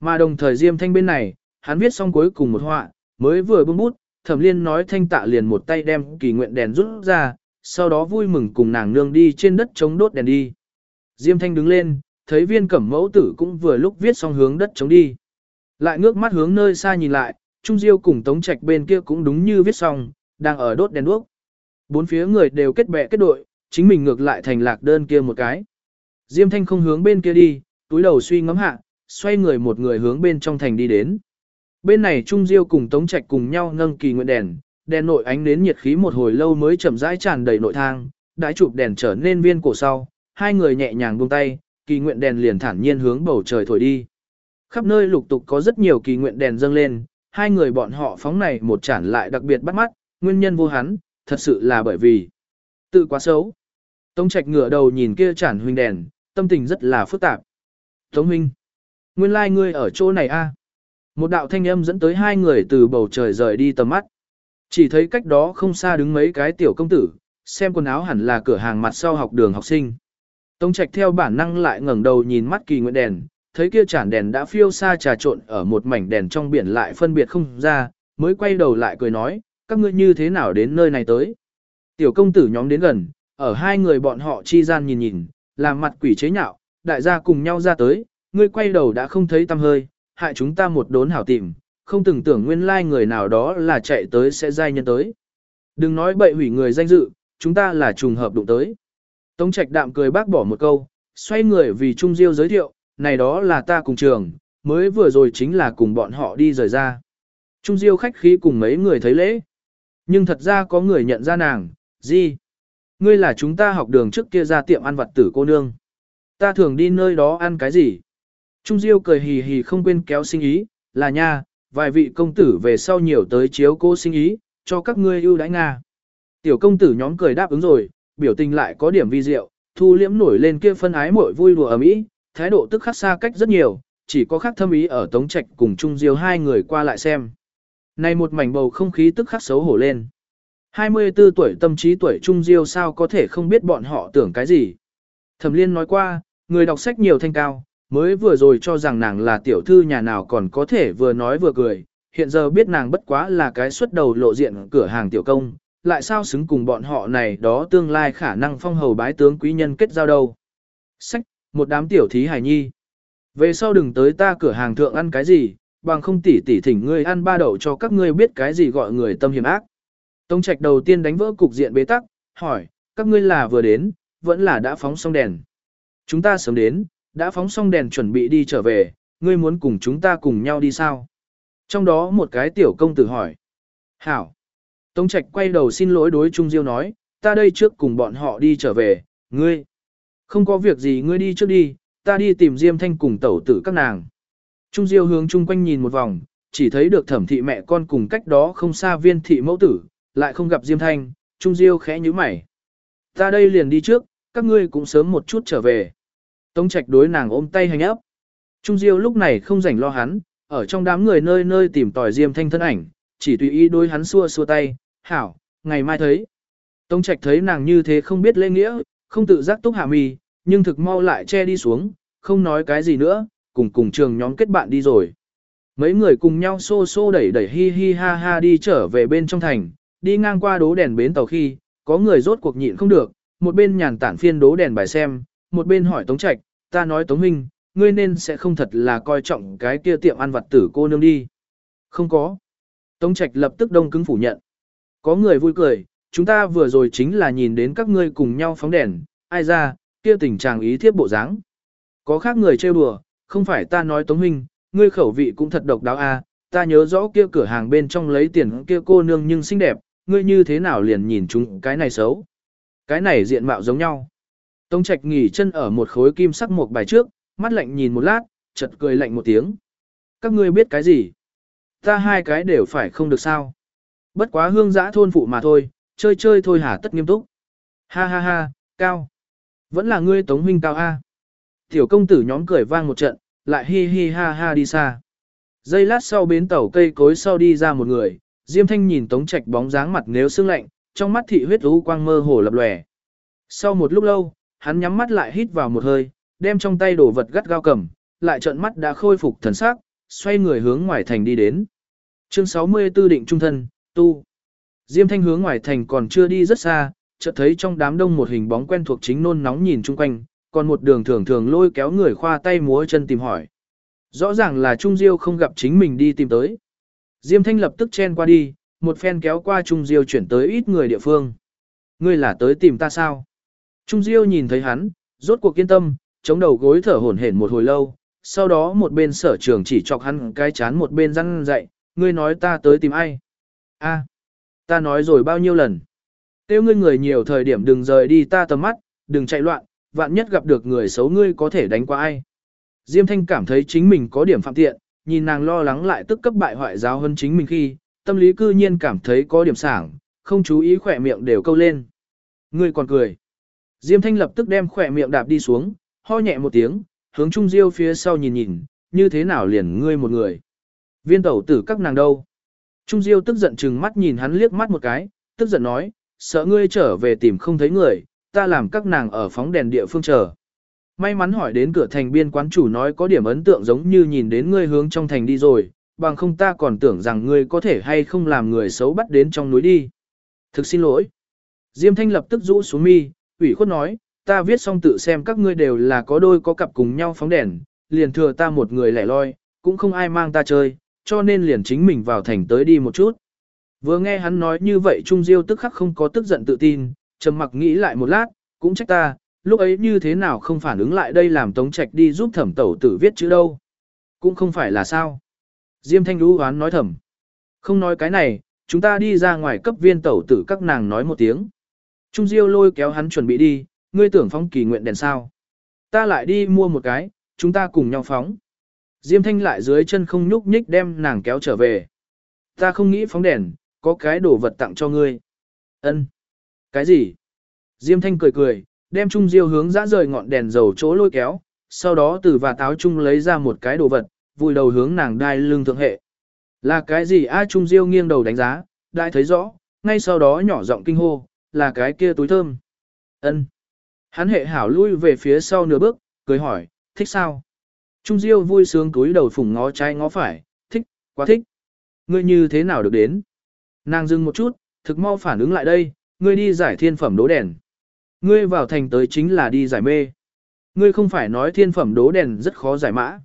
Mà đồng thời Diêm Thanh bên này, hắn viết xong cuối cùng một họa, mới vừa bưng bút, thẩm liên nói thanh tạ liền một tay đem kỳ nguyện đèn rút ra, sau đó vui mừng cùng nàng nương đi trên đất chống đốt đèn đi. Diêm thanh đứng lên, thấy viên cẩm mẫu tử cũng vừa lúc viết xong hướng đất chống đi. Lại ngước mắt hướng nơi xa nhìn lại, Trung Diêu cùng Tống Trạch bên kia cũng đúng như viết xong, đang ở đốt đèn đuốc. Bốn phía người đều kết bè kết đội, chính mình ngược lại thành lạc đơn kia một cái. Diêm Thanh không hướng bên kia đi, túi đầu suy ngẫm hạ, xoay người một người hướng bên trong thành đi đến. Bên này Trung Diêu cùng Tống Trạch cùng nhau nâng kỳ nguyện đèn, đèn nội ánh đến nhiệt khí một hồi lâu mới chậm rãi tràn đầy nội thang, đãi chụp đèn trở nên viên cổ sau, hai người nhẹ nhàng buông tay, kỳ nguyện đèn liền thản nhiên hướng bầu trời thổi đi. Khắp nơi lục tục có rất nhiều kỳ nguyện đèn dâng lên, hai người bọn họ phóng này một chản lại đặc biệt bắt mắt, nguyên nhân vô hắn, thật sự là bởi vì tự quá xấu. Tống Trạch ngửa đầu nhìn kia chản huynh đèn, tâm tình rất là phức tạp. Tống huynh, nguyên lai like ngươi ở chỗ này a? Một đạo thanh âm dẫn tới hai người từ bầu trời rời đi tầm mắt. Chỉ thấy cách đó không xa đứng mấy cái tiểu công tử, xem quần áo hẳn là cửa hàng mặt sau học đường học sinh. Tống Trạch theo bản năng lại ngẩng đầu nhìn mắt kỳ nguyện đèn, thấy kia chản đèn đã phiêu xa trà trộn ở một mảnh đèn trong biển lại phân biệt không ra, mới quay đầu lại cười nói, các ngươi như thế nào đến nơi này tới. Tiểu công tử nhóm đến gần, ở hai người bọn họ chi gian nhìn nhìn, làm mặt quỷ chế nhạo, đại gia cùng nhau ra tới, ngươi quay đầu đã không thấy tâm hơi, hại chúng ta một đốn hảo tìm, không từng tưởng nguyên lai like người nào đó là chạy tới sẽ giai nhân tới. Đừng nói bậy hủy người danh dự, chúng ta là trùng hợp đụng tới. Tống trạch đạm cười bác bỏ một câu, xoay người vì Trung Diêu giới thiệu, này đó là ta cùng trường, mới vừa rồi chính là cùng bọn họ đi rời ra. Trung Diêu khách khí cùng mấy người thấy lễ. Nhưng thật ra có người nhận ra nàng, gì? Ngươi là chúng ta học đường trước kia ra tiệm ăn vặt tử cô nương. Ta thường đi nơi đó ăn cái gì? Trung Diêu cười hì hì không quên kéo sinh ý, là nha, vài vị công tử về sau nhiều tới chiếu cô sinh ý, cho các ngươi ưu đãi Nga. Tiểu công tử nhóm cười đáp ứng rồi, biểu tình lại có điểm vi diệu, thu liễm nổi lên kia phân ái muội vui đùa ở mỹ, thái độ tức khắc xa cách rất nhiều, chỉ có khác thâm ý ở Tống Trạch cùng Trung Diêu hai người qua lại xem. Này một mảnh bầu không khí tức khắc xấu hổ lên. 24 tuổi tâm trí tuổi Trung Diêu sao có thể không biết bọn họ tưởng cái gì. Thẩm Liên nói qua, người đọc sách nhiều thanh cao, mới vừa rồi cho rằng nàng là tiểu thư nhà nào còn có thể vừa nói vừa cười, hiện giờ biết nàng bất quá là cái xuất đầu lộ diện cửa hàng tiểu công, lại sao xứng cùng bọn họ này đó tương lai khả năng phong hầu bái tướng quý nhân kết giao đâu. Sách, một đám tiểu thí hài nhi. Về sau đừng tới ta cửa hàng thượng ăn cái gì, bằng không tỉ tỉ thỉnh ngươi ăn ba đậu cho các ngươi biết cái gì gọi người tâm hiểm ác. Tông trạch đầu tiên đánh vỡ cục diện bế tắc, hỏi, các ngươi là vừa đến, vẫn là đã phóng xong đèn. Chúng ta sớm đến, đã phóng xong đèn chuẩn bị đi trở về, ngươi muốn cùng chúng ta cùng nhau đi sao? Trong đó một cái tiểu công tử hỏi. Hảo. Tống Trạch quay đầu xin lỗi đối Trung Diêu nói, ta đây trước cùng bọn họ đi trở về, ngươi. Không có việc gì ngươi đi trước đi, ta đi tìm Diêm Thanh cùng tẩu tử các nàng. Trung Diêu hướng chung quanh nhìn một vòng, chỉ thấy được thẩm thị mẹ con cùng cách đó không xa viên thị mẫu tử, lại không gặp Diêm Thanh, Trung Diêu khẽ nhíu mày. Ta đây liền đi trước, các ngươi cũng sớm một chút trở về. Tống Trạch đối nàng ôm tay hành ấp. Trung Diêu lúc này không rảnh lo hắn, ở trong đám người nơi nơi tìm tòi Diêm Thanh thân ảnh, chỉ tùy ý đối hắn xua xua tay, hảo, ngày mai thấy. Tống Trạch thấy nàng như thế không biết lễ nghĩa, không tự giác túc hạ mì, nhưng thực mau lại che đi xuống, không nói cái gì nữa, cùng cùng trường nhóm kết bạn đi rồi. Mấy người cùng nhau xô xô đẩy đẩy hi hi ha ha đi trở về bên trong thành, đi ngang qua đố đèn bến tàu khi, có người rốt cuộc nhịn không được, một bên nhàn tản phiên đố đèn bài xem, một bên hỏi Tống Trạch, ta nói Tống Minh, ngươi nên sẽ không thật là coi trọng cái kia tiệm ăn vặt tử cô nương đi. Không có. Tống Trạch lập tức đông cứng phủ nhận. Có người vui cười, chúng ta vừa rồi chính là nhìn đến các ngươi cùng nhau phóng đèn, ai ra, kia tình trạng ý thiếp bộ dáng. Có khác người trêu đùa, không phải ta nói Tống Minh, ngươi khẩu vị cũng thật độc đáo a. À, ta nhớ rõ kia cửa hàng bên trong lấy tiền kia cô nương nhưng xinh đẹp, ngươi như thế nào liền nhìn chúng cái này xấu. Cái này diện mạo giống nhau. Tống Trạch nghỉ chân ở một khối kim sắc một bài trước, mắt lạnh nhìn một lát, chợt cười lạnh một tiếng. Các ngươi biết cái gì? Ta hai cái đều phải không được sao? Bất quá hương giã thôn phụ mà thôi, chơi chơi thôi hả tất nghiêm túc. Ha ha ha, cao. Vẫn là ngươi tống huynh cao A. Tiểu công tử nhóm cười vang một trận, lại hi hi ha ha đi xa. Giây lát sau bến tàu cây cối sau đi ra một người, Diêm Thanh nhìn Tống Trạch bóng dáng mặt nếu sương lạnh, trong mắt thị huyết u quang mơ hồ lập lòe. Sau một lúc lâu, hắn nhắm mắt lại hít vào một hơi, đem trong tay đồ vật gắt gao cầm, lại trợn mắt đã khôi phục thần sắc, xoay người hướng ngoài thành đi đến. Chương 64 định trung thân, tu. Diêm Thanh hướng ngoài thành còn chưa đi rất xa, chợt thấy trong đám đông một hình bóng quen thuộc chính nôn nóng nhìn chung quanh, còn một đường thường thường lôi kéo người khoa tay múa chân tìm hỏi. Rõ ràng là Trung Diêu không gặp chính mình đi tìm tới. Diêm Thanh lập tức chen qua đi, một phen kéo qua Trung Diêu chuyển tới ít người địa phương. Ngươi là tới tìm ta sao? Trung Diêu nhìn thấy hắn, rốt cuộc kiên tâm, chống đầu gối thở hổn hển một hồi lâu, sau đó một bên sở trường chỉ chọc hắn cái chán một bên răn dậy, ngươi nói ta tới tìm ai? A, ta nói rồi bao nhiêu lần? Tiêu ngươi người nhiều thời điểm đừng rời đi ta tầm mắt, đừng chạy loạn, vạn nhất gặp được người xấu ngươi có thể đánh qua ai. Diêm Thanh cảm thấy chính mình có điểm phạm tiện, nhìn nàng lo lắng lại tức cấp bại hoại giáo hơn chính mình khi, tâm lý cư nhiên cảm thấy có điểm sảng, không chú ý khỏe miệng đều câu lên. Ngươi còn cười. Diêm Thanh lập tức đem khỏe miệng đạp đi xuống, ho nhẹ một tiếng, hướng Trung Diêu phía sau nhìn nhìn, như thế nào liền ngươi một người. Viên tẩu tử các nàng đâu. Trung Diêu tức giận chừng mắt nhìn hắn liếc mắt một cái, tức giận nói, sợ ngươi trở về tìm không thấy người, ta làm các nàng ở phóng đèn địa phương chờ. May mắn hỏi đến cửa thành biên quán chủ nói có điểm ấn tượng giống như nhìn đến ngươi hướng trong thành đi rồi, bằng không ta còn tưởng rằng ngươi có thể hay không làm người xấu bắt đến trong núi đi. Thực xin lỗi. Diêm Thanh lập tức rũ xuống mi, ủy khuất nói, ta viết xong tự xem các ngươi đều là có đôi có cặp cùng nhau phóng đèn, liền thừa ta một người lẻ loi, cũng không ai mang ta chơi, cho nên liền chính mình vào thành tới đi một chút. Vừa nghe hắn nói như vậy Trung Diêu tức khắc không có tức giận tự tin, trầm mặc nghĩ lại một lát, cũng trách ta, lúc ấy như thế nào không phản ứng lại đây làm Tống Trạch đi giúp thẩm tẩu tử viết chữ đâu. Cũng không phải là sao. Diêm Thanh đú hoán nói thầm. Không nói cái này, chúng ta đi ra ngoài cấp viên tẩu tử các nàng nói một tiếng. Trung Diêu lôi kéo hắn chuẩn bị đi, ngươi tưởng phóng kỳ nguyện đèn sao. Ta lại đi mua một cái, chúng ta cùng nhau phóng. Diêm Thanh lại dưới chân không nhúc nhích đem nàng kéo trở về. Ta không nghĩ phóng đèn, có cái đồ vật tặng cho ngươi. Ân. Cái gì? Diêm Thanh cười cười, đem Trung Diêu hướng dã rời ngọn đèn dầu chỗ lôi kéo, sau đó từ và táo Trung lấy ra một cái đồ vật, vùi đầu hướng nàng đai lưng thượng hệ. Là cái gì A Trung Diêu nghiêng đầu đánh giá, đại thấy rõ, ngay sau đó nhỏ giọng kinh hô, là cái kia túi thơm. Ân. Hắn hệ hảo lui về phía sau nửa bước, cười hỏi, thích sao? Trung Diêu vui sướng túi đầu phủng ngó trái ngó phải, thích, quá thích. Ngươi như thế nào được đến? Nàng dừng một chút, thực mau phản ứng lại đây, ngươi đi giải thiên phẩm đố đèn. Ngươi vào thành tới chính là đi giải mê. Ngươi không phải nói thiên phẩm đố đèn rất khó giải mã.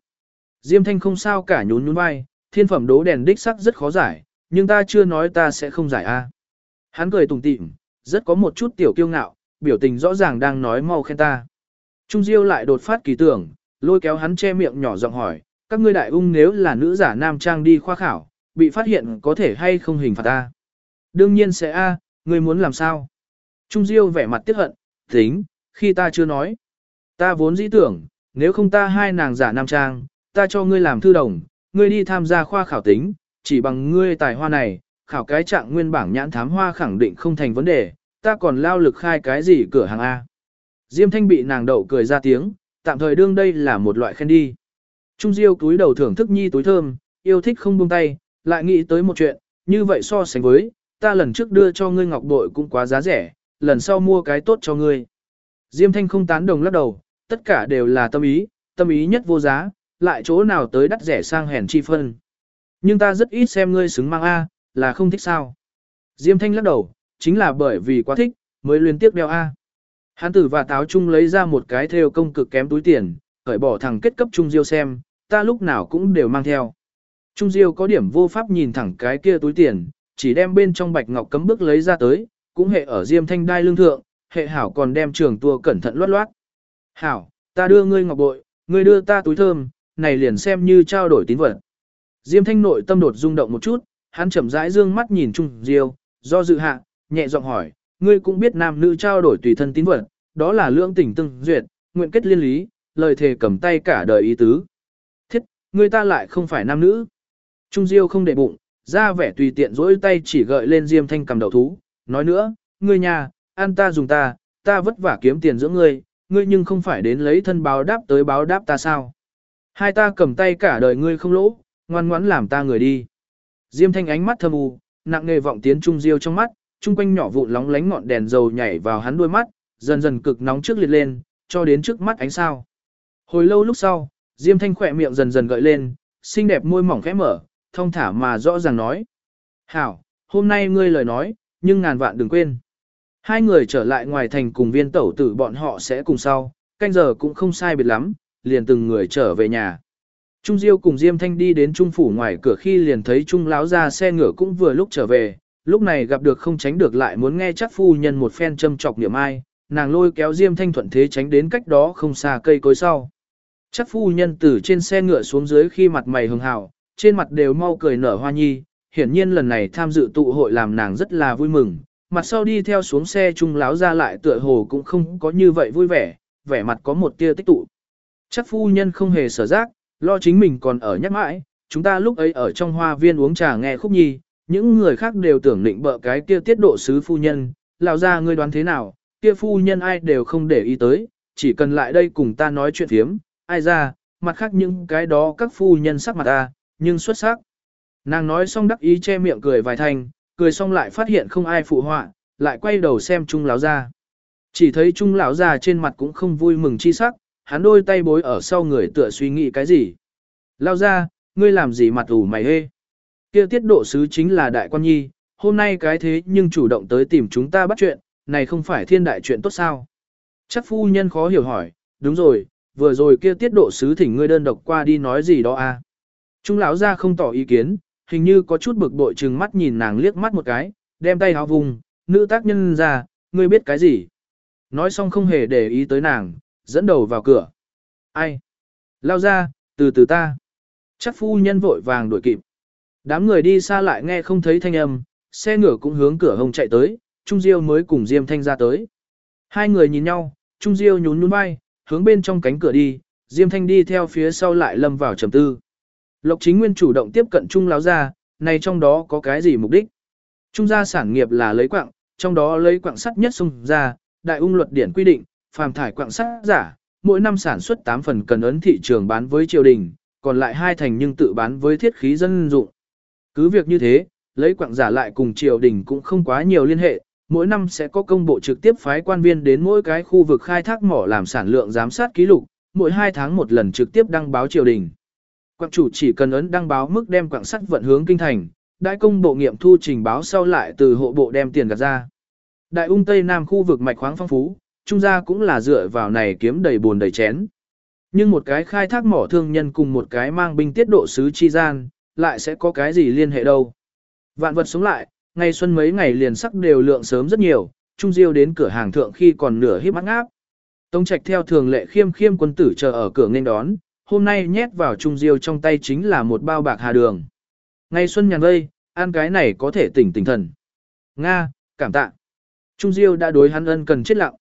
Diêm thanh không sao cả nhún nhún vai, thiên phẩm đố đèn đích sắc rất khó giải, nhưng ta chưa nói ta sẽ không giải a. Hắn cười tùng tịm, rất có một chút tiểu kiêu ngạo, biểu tình rõ ràng đang nói mau khen ta. Trung Diêu lại đột phát kỳ tưởng, lôi kéo hắn che miệng nhỏ giọng hỏi, các ngươi đại ung nếu là nữ giả nam trang đi khoa khảo, bị phát hiện có thể hay không hình phạt ta. Đương nhiên sẽ a, ngươi muốn làm sao? Trung Diêu vẻ mặt tiếc hận, tính, khi ta chưa nói. Ta vốn dĩ tưởng, nếu không ta hai nàng giả nam trang, ta cho ngươi làm thư đồng, ngươi đi tham gia khoa khảo tính, chỉ bằng ngươi tài hoa này, khảo cái trạng nguyên bảng nhãn thám hoa khẳng định không thành vấn đề, ta còn lao lực khai cái gì cửa hàng A. Diêm thanh bị nàng đậu cười ra tiếng, tạm thời đương đây là một loại khen đi. Trung Diêu túi đầu thưởng thức nhi túi thơm, yêu thích không buông tay, lại nghĩ tới một chuyện, như vậy so sánh với, ta lần trước đưa cho ngươi ngọc bội cũng quá giá rẻ, lần sau mua cái tốt cho ngươi. Diêm thanh không tán đồng lắc đầu, tất cả đều là tâm ý, tâm ý nhất vô giá, lại chỗ nào tới đắt rẻ sang hèn chi phân. Nhưng ta rất ít xem ngươi xứng mang A, là không thích sao. Diêm thanh lắc đầu, chính là bởi vì quá thích, mới liên tiếp đeo A. Hán tử và táo chung lấy ra một cái theo công cực kém túi tiền, cởi bỏ thằng kết cấp Trung Diêu xem, ta lúc nào cũng đều mang theo. Trung Diêu có điểm vô pháp nhìn thẳng cái kia túi tiền, chỉ đem bên trong bạch ngọc cấm bước lấy ra tới, cũng hệ ở diêm thanh đai lương thượng, hệ hảo còn đem trường tua cẩn thận loát loát. Hảo, ta đưa ngươi ngọc bội, ngươi đưa ta túi thơm, này liền xem như trao đổi tín vật. Diêm thanh nội tâm đột rung động một chút, hắn chậm rãi dương mắt nhìn Trung Diêu, do dự hạ, nhẹ giọng hỏi, ngươi cũng biết nam nữ trao đổi tùy thân tín vật, đó là lưỡng tình tương duyệt, nguyện kết liên lý, lời thề cầm tay cả đời ý tứ. Thiết, ngươi ta lại không phải nam nữ. Trung Diêu không để bụng, ra vẻ tùy tiện dỗi tay chỉ gợi lên Diêm Thanh cầm đầu thú, nói nữa, ngươi nhà, ăn ta dùng ta, ta vất vả kiếm tiền dưỡng ngươi, ngươi nhưng không phải đến lấy thân báo đáp tới báo đáp ta sao. Hai ta cầm tay cả đời ngươi không lỗ, ngoan ngoãn làm ta người đi. Diêm Thanh ánh mắt thâm u, nặng nề vọng tiến Trung Diêu trong mắt, trung quanh nhỏ vụn lóng lánh ngọn đèn dầu nhảy vào hắn đôi mắt, dần dần cực nóng trước liệt lên, cho đến trước mắt ánh sao. Hồi lâu lúc sau, Diêm Thanh khỏe miệng dần dần gợi lên, xinh đẹp môi mỏng khẽ mở, thông thả mà rõ ràng nói. Hảo, hôm nay ngươi lời nói, nhưng ngàn vạn đừng quên. Hai người trở lại ngoài thành cùng viên tẩu tử bọn họ sẽ cùng sau, canh giờ cũng không sai biệt lắm, liền từng người trở về nhà. Trung Diêu cùng Diêm Thanh đi đến Trung phủ ngoài cửa khi liền thấy Trung láo ra xe ngựa cũng vừa lúc trở về, lúc này gặp được không tránh được lại muốn nghe chắc phu nhân một phen châm chọc niệm ai, nàng lôi kéo Diêm Thanh thuận thế tránh đến cách đó không xa cây cối sau. Chắc phu nhân từ trên xe ngựa xuống dưới khi mặt mày hưng hào, trên mặt đều mau cười nở hoa nhi, hiển nhiên lần này tham dự tụ hội làm nàng rất là vui mừng, mặt sau đi theo xuống xe Trung láo ra lại tựa hồ cũng không có như vậy vui vẻ, vẻ mặt có một tia tích tụ. Chắc phu nhân không hề sở giác, lo chính mình còn ở nhắc mãi, chúng ta lúc ấy ở trong hoa viên uống trà nghe khúc nhi, những người khác đều tưởng định bợ cái kia tiết độ sứ phu nhân, lão ra ngươi đoán thế nào, kia phu nhân ai đều không để ý tới, chỉ cần lại đây cùng ta nói chuyện thiếm, ai ra, mặt khác những cái đó các phu nhân sắc mặt ta, nhưng xuất sắc. Nàng nói xong đắc ý che miệng cười vài thành, cười xong lại phát hiện không ai phụ họa, lại quay đầu xem Trung lão ra. Chỉ thấy Trung lão già trên mặt cũng không vui mừng chi sắc, hắn đôi tay bối ở sau người tựa suy nghĩ cái gì. Lao ra, ngươi làm gì mặt ủ mày hê. Kia tiết độ sứ chính là đại quan nhi, hôm nay cái thế nhưng chủ động tới tìm chúng ta bắt chuyện, này không phải thiên đại chuyện tốt sao. Chắc phu nhân khó hiểu hỏi, đúng rồi, vừa rồi kia tiết độ sứ thỉnh ngươi đơn độc qua đi nói gì đó à. Trung lão ra không tỏ ý kiến, hình như có chút bực bội chừng mắt nhìn nàng liếc mắt một cái, đem tay háo vùng, nữ tác nhân ra, ngươi biết cái gì. Nói xong không hề để ý tới nàng, dẫn đầu vào cửa. Ai? Lao ra, từ từ ta. Chắc phu nhân vội vàng đuổi kịp. Đám người đi xa lại nghe không thấy thanh âm, xe ngựa cũng hướng cửa hồng chạy tới, Trung Diêu mới cùng Diêm Thanh ra tới. Hai người nhìn nhau, Trung Diêu nhún nhún vai, hướng bên trong cánh cửa đi, Diêm Thanh đi theo phía sau lại lâm vào trầm tư. Lộc Chính Nguyên chủ động tiếp cận Trung Láo ra, này trong đó có cái gì mục đích? Trung gia sản nghiệp là lấy quạng trong đó lấy quạng sắt nhất xung ra, đại ung luật điển quy định, phàm thải quặng sắt giả, mỗi năm sản xuất 8 phần cần ấn thị trường bán với triều đình, còn lại hai thành nhưng tự bán với thiết khí dân dụng. Cứ việc như thế, lấy quặng giả lại cùng triều đình cũng không quá nhiều liên hệ, mỗi năm sẽ có công bộ trực tiếp phái quan viên đến mỗi cái khu vực khai thác mỏ làm sản lượng giám sát ký lục, mỗi 2 tháng một lần trực tiếp đăng báo triều đình. Quạng chủ chỉ cần ấn đăng báo mức đem quặng sắt vận hướng kinh thành, đại công bộ nghiệm thu trình báo sau lại từ hộ bộ đem tiền gạt ra. Đại ung Tây Nam khu vực mạch khoáng phong phú, trung gia cũng là dựa vào này kiếm đầy buồn đầy chén. Nhưng một cái khai thác mỏ thương nhân cùng một cái mang binh tiết độ sứ chi gian, lại sẽ có cái gì liên hệ đâu. Vạn vật sống lại, ngày xuân mấy ngày liền sắc đều lượng sớm rất nhiều, Trung Diêu đến cửa hàng thượng khi còn nửa hiếp mắt ngáp. Tông Trạch theo thường lệ khiêm khiêm quân tử chờ ở cửa nên đón, hôm nay nhét vào Trung Diêu trong tay chính là một bao bạc hà đường. Ngày xuân nhàn vây, ăn cái này có thể tỉnh tỉnh thần. Nga, cảm tạ. Trung Diêu đã đối hắn ân cần chết lặng.